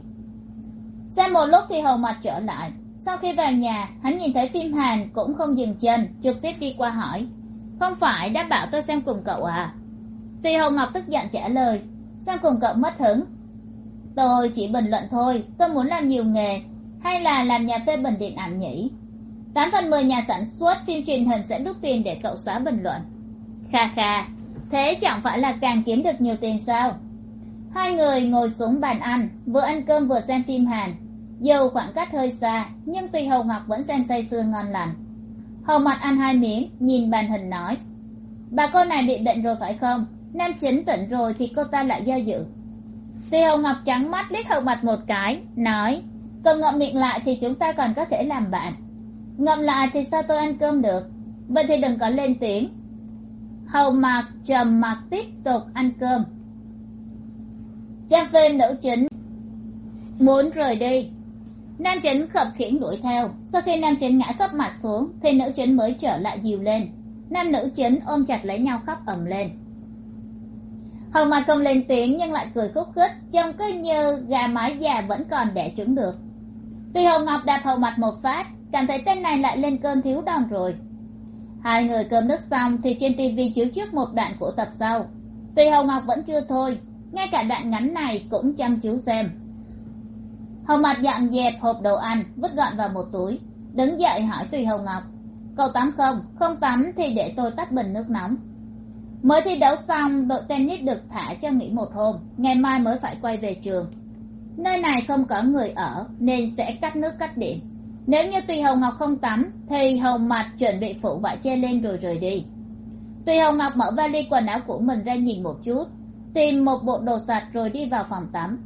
Xem một lúc thì hầu mặt trở lại. Sau khi vào nhà, hắn nhìn thấy phim hàn cũng không dừng chân, trực tiếp đi qua hỏi. Không phải, đã bảo tôi xem cùng cậu à? Tuy hầu ngọc tức giận trả lời, xem cùng cậu mất hứng. Tôi chỉ bình luận thôi, tôi muốn làm nhiều nghề, hay là làm nhà phê bình điện ảnh nhỉ? Tám phần mười nhà sản xuất, phim truyền hình sẽ đút tiền để cậu xóa bình luận. Kha kha, thế chẳng phải là càng kiếm được nhiều tiền sao? Hai người ngồi xuống bàn ăn, vừa ăn cơm vừa xem phim hàn. Dù khoảng cách hơi xa, nhưng tùy hầu ngọc vẫn xem say sưa ngon lành. Hầu mặt ăn hai miếng, nhìn bàn hình nói, bà cô này bị bệnh rồi phải không? Nam chính tỉnh rồi thì cô ta lại do dự. Tùy hầu ngọc trắng mắt liếc hầu mặt một cái, nói, cậu ngậm miệng lại thì chúng ta còn có thể làm bạn ngậm lại à, thì sao tôi ăn cơm được? Vậy thì đừng có lên tiếng. Hầu mặt trầm mặt tiếp tục ăn cơm. Trang phim nữ chính. Muốn rời đi. Nam chính khập khiễng đuổi theo. Sau khi nam chính ngã sấp mặt xuống, thì nữ chính mới trở lại dìu lên. Nam nữ chính ôm chặt lấy nhau khóc ầm lên. Hầu mặt không lên tiếng nhưng lại cười khúc khích, trông cứ như gà mái già vẫn còn đẻ trứng được. Tuy hồng ngọc đạp hầu mặt một phát cảm thấy tên này lại lên cơn thiếu đòn rồi. Hai người cơm nước xong thì trên tivi chiếu trước một đoạn của tập sau. Tuy hồng ngọc vẫn chưa thôi, ngay cả đoạn ngắn này cũng chăm chú xem. Hồng mặt dọn dẹp hộp đồ ăn, vứt gọn vào một túi, đứng dậy hỏi tùy hồng ngọc, cậu tắm không? Không tắm thì để tôi tắt bình nước nóng. Mới thi đấu xong, đội tennis được thả cho nghỉ một hôm, ngày mai mới phải quay về trường. Nơi này không có người ở nên sẽ cắt nước cắt điện nếu như tùy Hồng ngọc không tắm, thì Hồng mặt chuẩn bị phủ vải che lên rồi rời đi. Tùy Hồng ngọc mở vali quần áo của mình ra nhìn một chút, tìm một bộ đồ sạch rồi đi vào phòng tắm.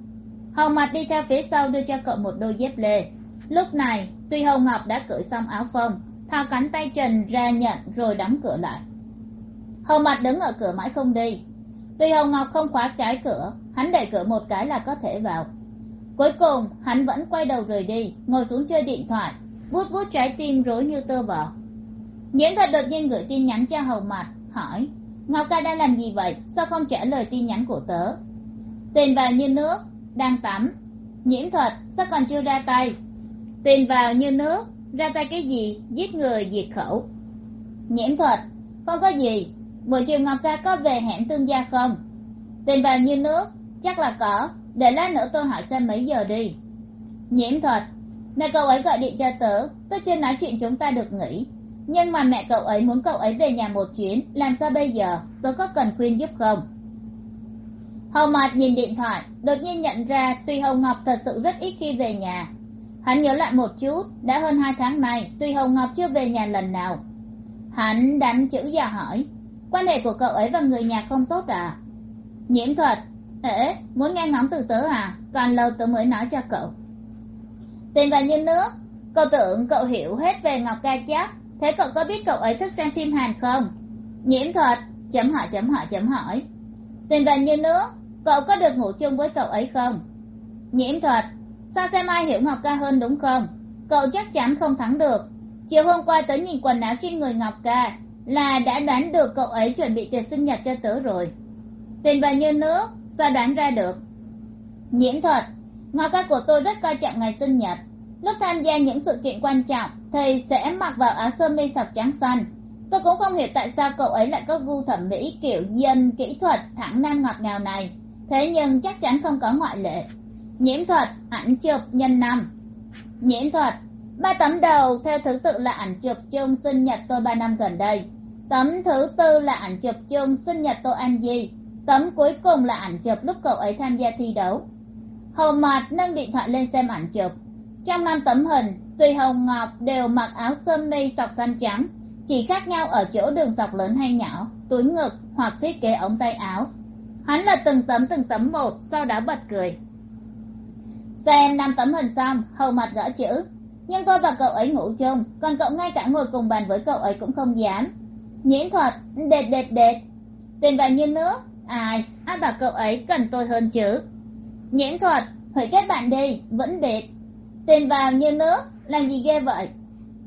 Hồng mặt đi theo phía sau đưa cho cậu một đôi dép lê. Lúc này Tùy Hồng ngọc đã cởi xong áo phông thao cánh tay trần ra nhận rồi đóng cửa lại. Hồng mặt đứng ở cửa mãi không đi. Tùy Hồng ngọc không khóa trái cửa, hắn đẩy cửa một cái là có thể vào cuối cùng, hắn vẫn quay đầu rời đi, ngồi xuống chơi điện thoại, vuốt vuốt trái tim rối như tơ vỏ nhiễm thật đột nhiên gửi tin nhắn cho hầu mặt hỏi, ngọc ca đang làm gì vậy? Sao không trả lời tin nhắn của tớ? Tiền vào như nước, đang tắm. Nhiễm thuật sao còn chưa ra tay? Tiền vào như nước, ra tay cái gì? Giết người, diệt khẩu. Nhiễm thuật không có gì. Buổi chiều ngọc ca có về hẻm tương gia không? Tiền vào như nước, chắc là có để lát nữa tôi hỏi xem mấy giờ đi. Nhiễm thuật, mẹ cậu ấy gọi điện cho tớ tớ chưa nói chuyện chúng ta được nghỉ. Nhưng mà mẹ cậu ấy muốn cậu ấy về nhà một chuyến, làm sao bây giờ? Tớ có cần khuyên giúp không? Hầu mạt nhìn điện thoại, đột nhiên nhận ra tuy hồng ngọc thật sự rất ít khi về nhà. Hắn nhớ lại một chút, đã hơn hai tháng nay, tuy hồng ngọc chưa về nhà lần nào. Hắn đánh chữ dò hỏi, quan hệ của cậu ấy và người nhà không tốt à? Nhiễm thuật ế muốn nghe ngóng từ tớ à? Còn lâu tớ mới nói cho cậu. Tiền vào như nước, cậu tưởng cậu hiểu hết về ngọc ca chắc thế cậu có biết cậu ấy thích xem phim hàn không? Nhiễm thuật, chấm hỏi chấm hỏi chấm hỏi. Tiền vào như nước, cậu có được ngủ chung với cậu ấy không? Nhiễm thuật, sao xem ai hiểu ngọc ca hơn đúng không? Cậu chắc chắn không thắng được. Chiều hôm qua tớ nhìn quần áo trên người ngọc ca là đã đoán được cậu ấy chuẩn bị tiệc sinh nhật cho tớ rồi. Tiền vào như nước sao đoán ra được. Nhiễm thuật ngọc ca của tôi rất coi trọng ngày sinh nhật. Lúc tham gia những sự kiện quan trọng, thầy sẽ mặc vào áo sơ mi sọc trắng xanh. Tôi cũng không hiểu tại sao cậu ấy lại có gu thẩm mỹ kiểu dân kỹ thuật thẳng nam ngọt ngào này. Thế nhưng chắc chắn không có ngoại lệ. Nhiễm thuật, ảnh chụp nhân năm. Nhiễm thuật, ba tấm đầu theo thứ tự là ảnh chụp chung sinh nhật tôi ba năm gần đây. Tấm thứ tư là ảnh chụp chung sinh nhật tôi anh di tấm cuối cùng là ảnh chụp lúc cậu ấy tham gia thi đấu. Hầu mạt nâng điện thoại lên xem ảnh chụp. Trong năm tấm hình, tùy hồng ngọc đều mặc áo sơ mi sọc xanh trắng, chỉ khác nhau ở chỗ đường sọc lớn hay nhỏ, túi ngực hoặc thiết kế ống tay áo. Hắn là từng tấm từng tấm một, sau đó bật cười. Xem năm tấm hình xong, hầu mặt gõ chữ. Nhưng tôi và cậu ấy ngủ chung, còn cậu ngay cả ngồi cùng bàn với cậu ấy cũng không dám. Nhiễm thuật, đệt đệt đệt. Tiền vàng như nước ai ai bảo cậu ấy cần tôi hơn chứ? Nhiễm thuật, hủy kết bạn đi, vẫn đệt tiền vào như nước, làm gì ghê vậy?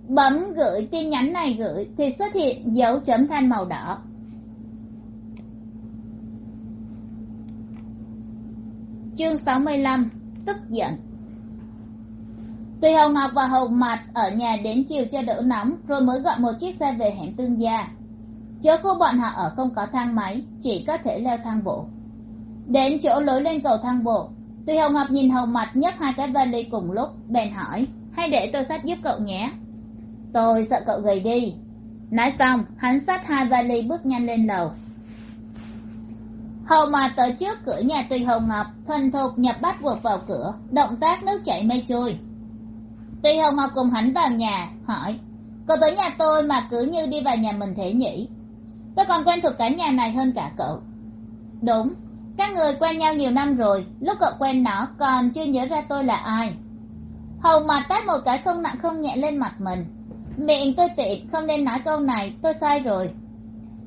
Bấm gửi tin nhắn này gửi thì xuất hiện dấu chấm than màu đỏ. Chương sáu mươi lăm, tức giận. Tùy hồng ngọc và hầu mặt ở nhà đến chiều cho đỡ nóng, rồi mới gọi một chiếc xe về hẻm tương gia chỗ của bọn họ ở không có thang máy, chỉ có thể leo thang bộ. Đến chỗ lối lên cầu thang bộ tùy hồng ngọc nhìn hầu mặt nhấc hai cái vali cùng lúc, bèn hỏi, hay để tôi xách giúp cậu nhé? Tôi sợ cậu gầy đi. Nói xong, hắn xách hai vali bước nhanh lên lầu. Hầu mà tới trước cửa nhà tùy hồng ngọc, thuần thục nhập bắt vượt vào cửa, động tác nước chảy mây trôi. Tùy hồng ngọc cùng hắn vào nhà, hỏi, cậu tới nhà tôi mà cứ như đi vào nhà mình thế nhỉ? Tôi còn quen thuộc cái nhà này hơn cả cậu. Đúng, các người quen nhau nhiều năm rồi, lúc cậu quen nó còn chưa nhớ ra tôi là ai. Hầu mặt tát một cái không nặng không nhẹ lên mặt mình. Miệng tôi tiện không nên nói câu này, tôi sai rồi.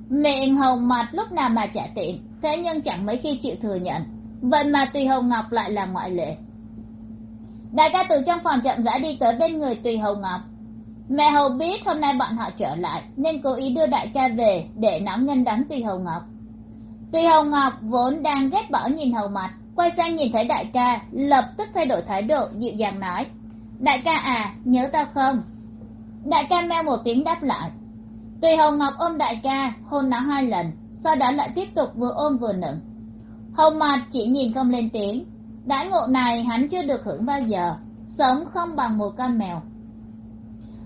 Miệng hầu mặt lúc nào mà chả tiện thế nhưng chẳng mấy khi chịu thừa nhận. Vậy mà tùy hồng ngọc lại là ngoại lệ. Đại ca từ trong phòng chậm rãi đi tới bên người tùy hồng ngọc mẹ hầu biết hôm nay bọn họ trở lại, nên cố ý đưa đại ca về để nó nhân đón tùy hầu ngọc. Tùy hầu ngọc vốn đang ghét bỏ nhìn hầu mặt quay sang nhìn thấy đại ca, lập tức thay đổi thái độ, dịu dàng nói, đại ca à nhớ tao không? Đại ca meo một tiếng đáp lại tùy hầu ngọc ôm đại ca, hôn nó hai lần, sau đó lại tiếp tục vừa ôm vừa nựng. Hầu mặt chỉ nhìn không lên tiếng, đãi ngộ này hắn chưa được hưởng bao giờ, sống không bằng một con mèo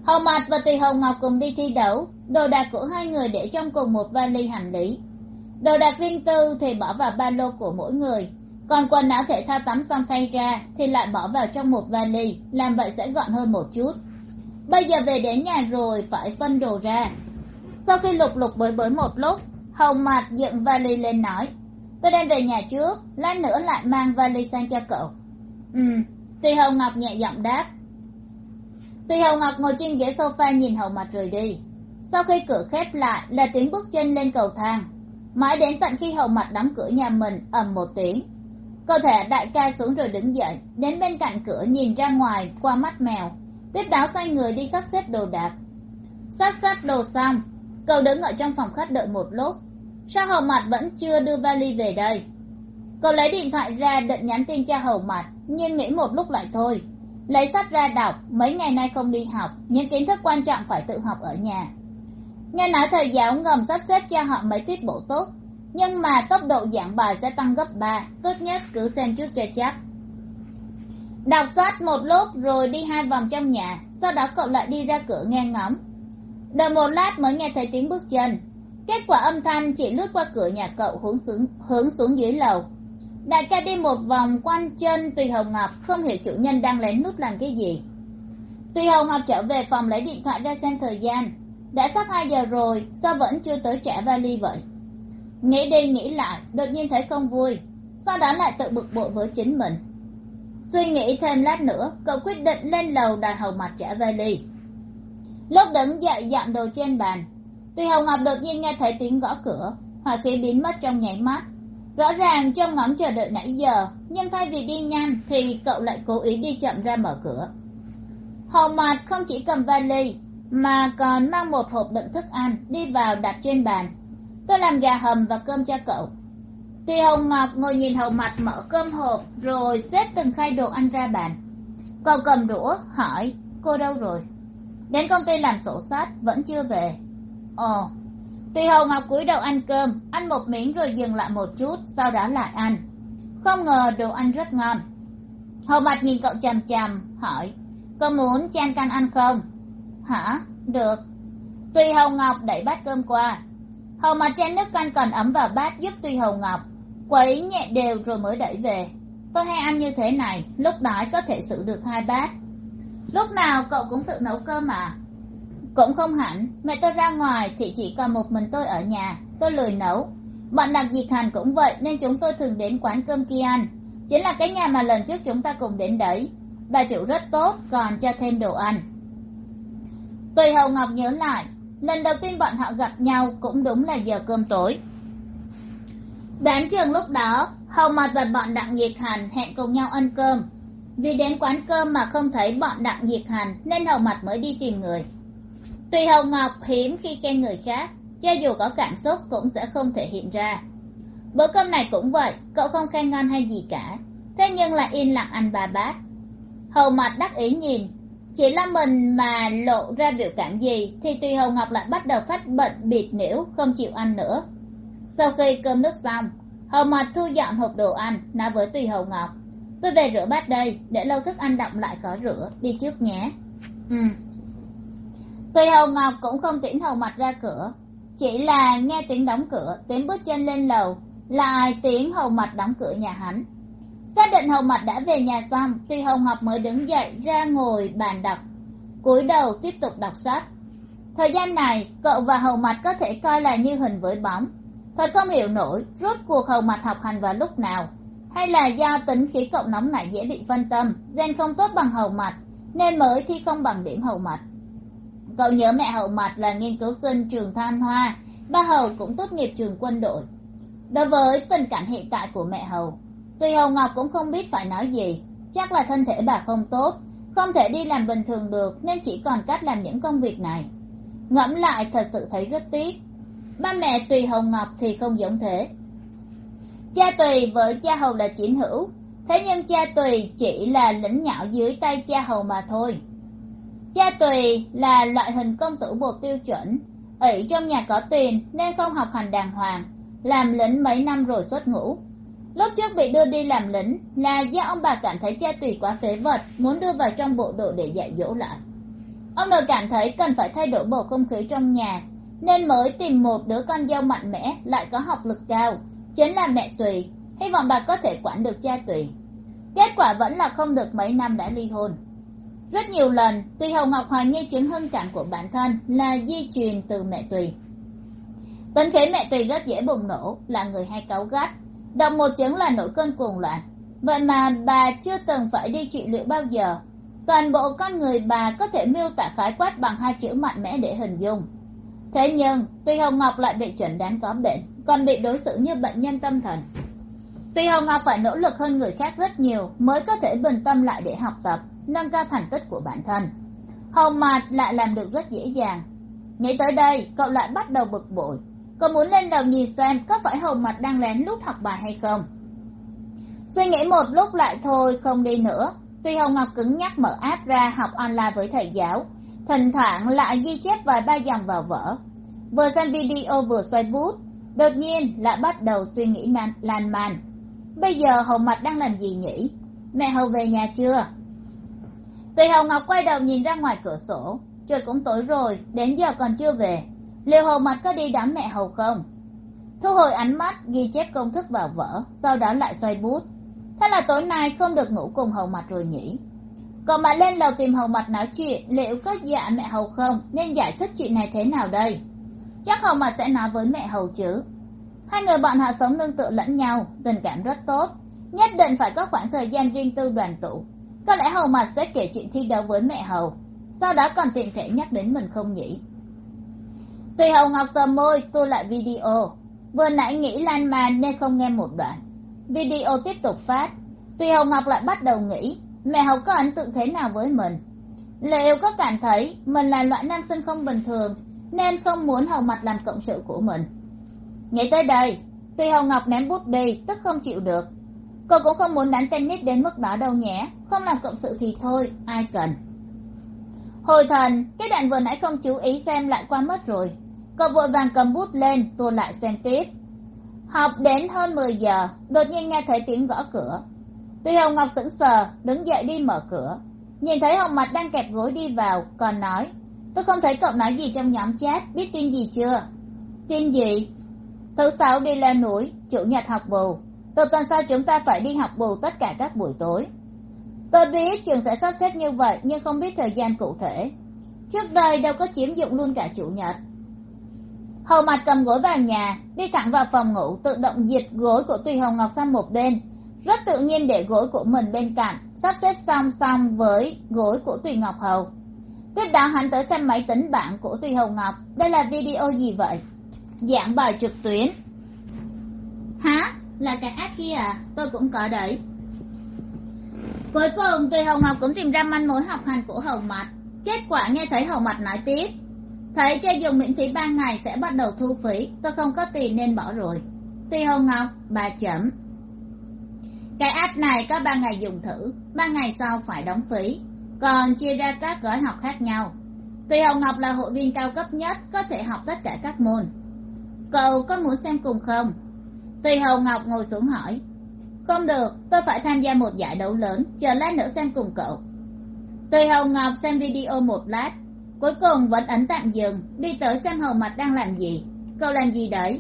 hầu Mạt và tùy hầu ngọc cùng đi thi đấu. Đồ đạc của hai người để trong cùng một vali hành lý. Đồ đạc riêng tư thì bỏ vào ba lô của mỗi người. Còn quần áo thể thao tắm xong thay ra thì lại bỏ vào trong một vali, làm vậy sẽ gọn hơn một chút. Bây giờ về đến nhà rồi, phải phân đồ ra. Sau khi lục lục bới bới một lúc hầu Mạt dựng vali lên nói, tôi đem về nhà trước, lát nữa lại mang vali sang cho cậu. Ừ. Tùy hầu ngọc nhẹ giọng đáp tùy hầu ngọc ngồi trên ghế sofa nhìn hầu mặt rời đi. Sau khi cửa khép lại là tiếng bước chân lên cầu thang. Mãi đến tận khi hầu mặt đóng cửa nhà mình, ầm một tiếng. Cơ thể đại ca xuống rồi đứng dậy, đến bên cạnh cửa nhìn ra ngoài, qua mắt mèo. Tiếp đó xoay người đi sắp xếp đồ đạc. Sắp xếp đồ xong, cậu đứng ở trong phòng khách đợi một lúc. Sao hầu mặt vẫn chưa đưa vali về đây? Cậu lấy điện thoại ra định nhắn tin cho hầu mặt, nhưng nghĩ một lúc lại thôi lấy sách ra đọc mấy ngày nay không đi học những kiến thức quan trọng phải tự học ở nhà. Nghe nói thầy giáo ngầm sắp xếp cho họ mấy tiết bộ tốt nhưng mà tốc độ giảng bài sẽ tăng gấp ba tốt nhất cứ xem trước cho chắc. Đọc sách một lúc rồi đi hai vòng trong nhà sau đó cậu lại đi ra cửa nghe ngóng. Đợi một lát mới nghe thấy tiếng bước chân. Kết quả âm thanh chỉ lướt qua cửa nhà cậu hướng xuống, hướng xuống dưới lầu đại ca đi một vòng quanh chân tùy hồng ngọc, không hiểu chủ nhân đang lén nút làm cái gì. Tùy hồng ngọc trở về phòng lấy điện thoại ra xem thời gian. Đã sắp hai giờ rồi, sao vẫn chưa tới trả vali vậy? Nghĩ đi nghĩ lại, đột nhiên thấy không vui. Sau đó lại tự bực bội với chính mình. Suy nghĩ thêm lát nữa, cậu quyết định lên lầu đòi hầu mặt trả vali. Lúc đứng dậy dọn đồ trên bàn, tùy hồng ngọc đột nhiên nghe thấy tiếng gõ cửa hỏa khí biến mất trong nháy mắt rõ ràng trông ngóng chờ đợi nãy giờ, nhưng thay vì đi nhanh thì cậu lại cố ý đi chậm ra mở cửa. Hầu mặt không chỉ cầm vali, mà còn mang một hộp đựng thức ăn đi vào đặt trên bàn. Tôi làm gà hầm và cơm cho cậu. Tuy hồng ngọc ngồi nhìn hầu mặt mở cơm hộp rồi xếp từng khay đồ ăn ra bàn. Cậu cầm đũa, hỏi, cô đâu rồi? Đến công ty làm sổ sách, vẫn chưa về. Ồ tùy hầu ngọc cúi đầu ăn cơm, ăn một miếng rồi dừng lại một chút, sau đó lại ăn. Không ngờ đồ ăn rất ngon. Hầu mặt nhìn cậu chằm chằm, hỏi, có muốn chan canh ăn không? Hả? Được. Tùy hầu ngọc đẩy bát cơm qua hầu mặt chan nước canh còn ấm vào bát giúp tùy hầu ngọc quấy nhẹ đều rồi mới đẩy về. Tôi hay ăn như thế này, lúc đói có thể xử được hai bát. Lúc nào cậu cũng tự nấu cơm à? Cũng không hẳn. Mẹ tôi ra ngoài thì chỉ còn một mình tôi ở nhà. Tôi lười nấu. Bọn đặc diệt hàn cũng vậy nên chúng tôi thường đến quán cơm kia ăn chính là cái nhà mà lần trước chúng ta cùng đến đấy. Bà chủ rất tốt còn cho thêm đồ ăn. Tùy hầu ngọc nhớ lại lần đầu tiên bọn họ gặp nhau cũng đúng là giờ cơm tối. Đoán chừng lúc đó hầu mặt và bọn đặng diệt hàn hẹn cùng nhau ăn cơm. Vì đến quán cơm mà không thấy bọn đặng diệt hàn, nên hầu mặt mới đi tìm người. Tuy Hồng ngọc hiếm khi khen người khác, cho dù có cảm xúc cũng sẽ không thể hiện ra. Bữa cơm này cũng vậy, cậu không khen ngon hay gì cả, thế nhưng lại yên lặng ăn ba bát. Hầu mặt đắc ý nhìn, chỉ là mình mà lộ ra biểu cảm gì thì Tuy hầu ngọc lại bắt đầu phát bận bịt nỉu không chịu ăn nữa. Sau khi cơm nước xong, hầu mặt thu dọn hộp đồ ăn, nói với tùy hầu ngọc, tôi về rửa bát đây, để lâu thức ăn động lại có rửa, đi trước nhé. Ừ tuy hầu ngọc cũng không tiễn hầu mặt ra cửa. Chỉ là nghe tiếng đóng cửa, tiếng bước chân lên lầu lại tiếng hầu mặt đóng cửa nhà hắn. Xác định hầu mặt đã về nhà xong tuy hầu ngọc mới đứng dậy ra ngồi bàn đọc, cúi đầu tiếp tục đọc sách. Thời gian này, cậu và hầu mặt có thể coi là như hình với bóng. Thật không hiểu nổi, rốt cuộc hầu mặt học hành vào lúc nào, hay là do tính khí cậu nóng nảy dễ bị phân tâm, gen không tốt bằng hầu mặt nên mới thi không bằng điểm hầu mặt cậu nhớ mẹ hậu mặt là nghiên cứu sinh trường than hoa. Ba hầu cũng tốt nghiệp trường quân đội. Đối với tình cảnh hiện tại của mẹ hầu tùy hầu ngọc cũng không biết phải nói gì, chắc là thân thể bà không tốt, không thể đi làm bình thường được nên chỉ còn cách làm những công việc này. Ngẫm lại thật sự thấy rất tiếc. Ba mẹ tùy hầu ngọc thì không giống thế. Cha tùy với cha hầu là chiến hữu, thế nhưng cha tùy chỉ là lĩnh nhỏ dưới tay cha hầu mà thôi cha tùy là loại hình công tử bột tiêu chuẩn. Ỷ trong nhà có tiền nên không học hành đàng hoàng, làm lính mấy năm rồi xuất ngũ. Lúc trước bị đưa đi làm lính là do ông bà cảm thấy cha tùy quá phế vật, muốn đưa vào trong bộ đội để dạy dỗ lại. Ông nội cảm thấy cần phải thay đổi bầu không khí trong nhà, nên mới tìm một đứa con dâu mạnh mẽ lại có học lực cao, chính là mẹ tùy. Hy vọng bà có thể quản được cha tùy. Kết quả vẫn là không được mấy năm đã ly hôn rất nhiều lần, tùy hầu ngọc hoài nghi chứng hưng cảm của bản thân là di truyền từ mẹ tùy. Tính khí mẹ tùy rất dễ bùng nổ, là người hay cáu gắt. Động một chứng là nổi cơn cuồng loạn. Vậy mà bà chưa từng phải đi trị liệu bao giờ. Toàn bộ con người bà có thể miêu tả khái quát bằng hai chữ mạnh mẽ để hình dung. Thế nhưng tuy hồng ngọc lại bị chuẩn đoán có bệnh, còn bị đối xử như bệnh nhân tâm thần. Tuy hồng ngọc phải nỗ lực hơn người khác rất nhiều mới có thể bình tâm lại để học tập nâng cao thành tích của bản thân. Hầu mạt lại làm được rất dễ dàng. Nghĩ tới đây cậu lại bắt đầu bực bội. Cậu muốn lên đầu nhìn xem có phải hầu mạt đang lén lút học bài hay không. Suy nghĩ một lúc lại thôi không đi nữa. Tuy hồng ngọc cứng nhắc mở app ra học online với thầy giáo thỉnh thoảng lại ghi chép vài ba dòng vào vở. Vừa xem video vừa xoay bút đột nhiên lại bắt đầu suy nghĩ man, lan man. Bây giờ hầu mặt đang làm gì nhỉ? Mẹ hầu về nhà chưa? Tùy Hồng ngọc quay đầu nhìn ra ngoài cửa sổ, trời cũng tối rồi, đến giờ còn chưa về. Liệu hầu mặt có đi đám mẹ hầu không? Thu hồi ánh mắt, ghi chép công thức vào vở, sau đó lại xoay bút. Thế là tối nay không được ngủ cùng hầu mặt rồi nhỉ? Còn mà lên lầu tìm hầu mặt nói chuyện, liệu có dạ mẹ hầu không? Nên giải thích chuyện này thế nào đây? Chắc hầu mặt sẽ nói với mẹ hầu chứ. Hai người bọn họ sống nương tựa lẫn nhau, tình cảm rất tốt. Nhất định phải có khoảng thời gian riêng tư đoàn tụ có lẽ hầu mặt sẽ kể chuyện thi đấu với mẹ hầu, sau đó còn tiện thể nhắc đến mình không nhỉ? Tùy hầu ngọc sờ môi tôi lại video. Vừa nãy nghĩ lan man nên không nghe một đoạn. Video tiếp tục phát. Tùy hầu ngọc lại bắt đầu nghĩ, mẹ hầu có ấn tượng thế nào với mình? Liệu có cảm thấy mình là loại nam sinh không bình thường, nên không muốn hầu mặt làm cộng sự của mình. Nghĩ tới đây, tùy hầu ngọc ném bút đi, tức không chịu được cô cũng không muốn đánh tennis đến mức đó đâu nhé. Không làm cộng sự thì thôi, ai cần. Hồi thần, cái đoạn vừa nãy không chú ý xem lại qua mất rồi. Cậu vội vàng cầm bút lên, tua lại xem tiếp. Học đến hơn mười giờ, đột nhiên nghe thấy tiếng gõ cửa. Tuy hồng ngọc sững sờ, đứng dậy đi mở cửa. Nhìn thấy hồng mặt đang kẹp gối đi vào, còn nói, tôi không thấy cậu nói gì trong nhóm chat, biết tin gì chưa? Tin gì? Thứ sáu đi leo núi, chủ nhật học bù từ tuần sau chúng ta phải đi học bù tất cả các buổi tối. Tôi biết trường sẽ sắp xếp như vậy, nhưng không biết thời gian cụ thể. Trước đây đâu có chiếm dụng luôn cả chủ nhật. Hầu mặt cầm gối vào nhà, đi thẳng vào phòng ngủ, tự động dịch gối của tùy hồng ngọc sang một bên. Rất tự nhiên để gối của mình bên cạnh, sắp xếp song song với gối của tùy ngọc hầu. Tiếp đó hắn tới xem máy tính bảng của tùy hồng ngọc. Đây là video gì vậy? Giảng bài trực tuyến. Hả? Là cái app kia à? Tôi cũng có đấy. Cuối cùng tùy hồng ngọc cũng tìm ra manh mối học hành của Hồng mặt kết quả nghe thấy Hồng mặt nói tiếp. Thấy chơi dùng miễn phí ba ngày sẽ bắt đầu thu phí, tôi không có tiền nên bỏ rồi. Tùy hồng ngọc, bà chấm cái app này có ba ngày dùng thử, ba ngày sau phải đóng phí. Còn chia ra các gói học khác nhau. Tùy hồng ngọc là hội viên cao cấp nhất, có thể học tất cả các môn. Cậu có muốn xem cùng không? Tùy hồng ngọc ngồi xuống hỏi. Không được, tôi phải tham gia một giải đấu lớn, chờ lát nữa xem cùng cậu. Tùy hồng ngọc xem video một lát, cuối cùng vẫn ấn tạm dừng, đi tới xem hầu mặt đang làm gì. Cậu làm gì đấy?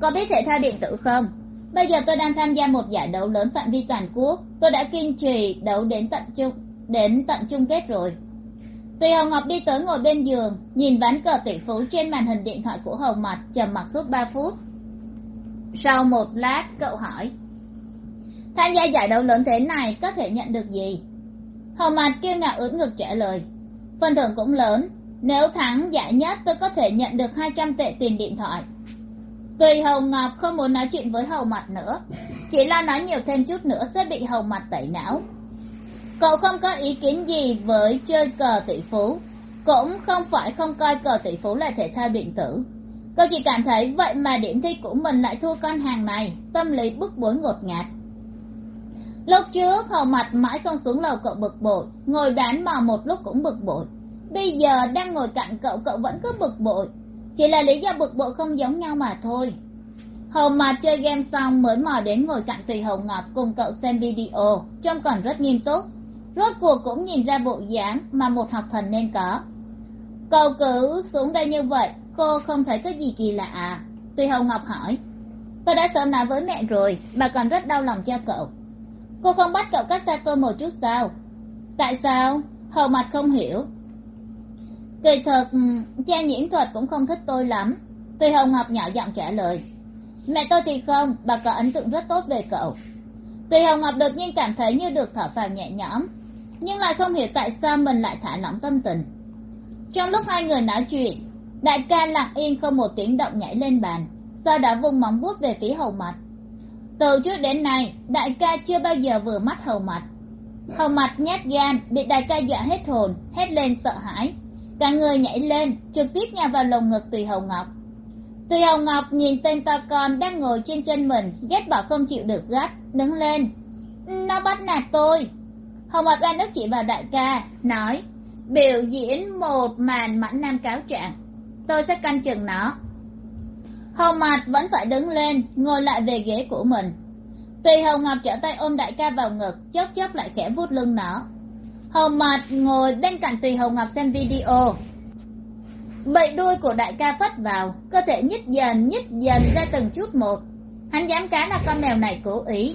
Có biết thể thao điện tử không? Bây giờ tôi đang tham gia một giải đấu lớn phạm vi toàn quốc, tôi đã kiên trì đấu đến tận chung, đến tận chung kết rồi. Tùy hồng ngọc đi tới ngồi bên giường, nhìn ván cờ tỷ phú trên màn hình điện thoại của hầu mặt trầm mặc suốt ba phút sau một lát, cậu hỏi. Tham gia giải đấu lớn thế này có thể nhận được gì? Hầu mặt kiêu ngạo ướt ngực trả lời. Phần thưởng cũng lớn. Nếu thắng giải nhất, tôi có thể nhận được hai trăm tệ tiền điện thoại. Tùy hầu ngọc không muốn nói chuyện với hầu mặt nữa. Chỉ lo nói nhiều thêm chút nữa sẽ bị hầu mặt tẩy não. Cậu không có ý kiến gì với chơi cờ tỷ phú. Cũng không phải không coi cờ tỷ phú là thể thao điện tử cậu chỉ cảm thấy vậy mà điểm thi của mình lại thua con hàng này, tâm lý bức bối ngột ngạt. Lúc trước hầu mặt mãi không xuống lầu cậu bực bội, ngồi đoán mò một lúc cũng bực bội. Bây giờ đang ngồi cạnh cậu cậu vẫn cứ bực bội. Chỉ là lý do bực bội không giống nhau mà thôi. Hầu mặt chơi game xong mới mò đến ngồi cạnh tùy hầu ngọc cùng cậu xem video, trông còn rất nghiêm túc. Rốt cuộc cũng nhìn ra bộ dáng mà một học thần nên có. Cậu cứ xuống đây như vậy cô không thấy có gì kỳ lạ. À tùy hầu ngọc hỏi, tôi đã sớm nói với mẹ rồi, bà còn rất đau lòng cho cậu. Cô không bắt cậu cách xa tôi một chút sao? Tại sao? Hầu mặt không hiểu. Kỳ thực, cha nhiễm thuật cũng không thích tôi lắm. Tùy hồng ngọc nhỏ giọng trả lời, mẹ tôi thì không, bà có ấn tượng rất tốt về cậu. Tùy hồng ngọc đột nhiên cảm thấy như được thở phào nhẹ nhõm, nhưng lại không hiểu tại sao mình lại thả lỏng tâm tình. Trong lúc hai người nói chuyện đại ca lặng yên không một tiếng động nhảy lên bàn, sau đó vung móng vuốt về phía hầu mặt. Từ trước đến nay, đại ca chưa bao giờ vừa mắt hầu mặt. Hầu mặt nhát gan, bị đại ca dọa hết hồn, hét lên sợ hãi. Cả người nhảy lên, trực tiếp nhào vào lồng ngực tùy hầu ngọc. Tùy hầu ngọc nhìn tên to con đang ngồi trên chân mình, ghét bỏ không chịu được gắt, đứng lên. Nó bắt nạt tôi. Hầu mặt oan ức chỉ vào đại ca, nói, biểu diễn một màn mãn nam cáo trạng tôi sẽ canh chừng nó. Hầu Mạt vẫn phải đứng lên, ngồi lại về ghế của mình. Tùy hầu ngọc trở tay ôm đại ca vào ngực, chớp chớp lại khẽ vuốt lưng nó. Hầu Mạt ngồi bên cạnh tùy hầu ngọc xem video. Bậy đuôi của đại ca phất vào, cơ thể nhích dần nhích dần ra từng chút một. Hắn dám cá là con mèo này cố ý.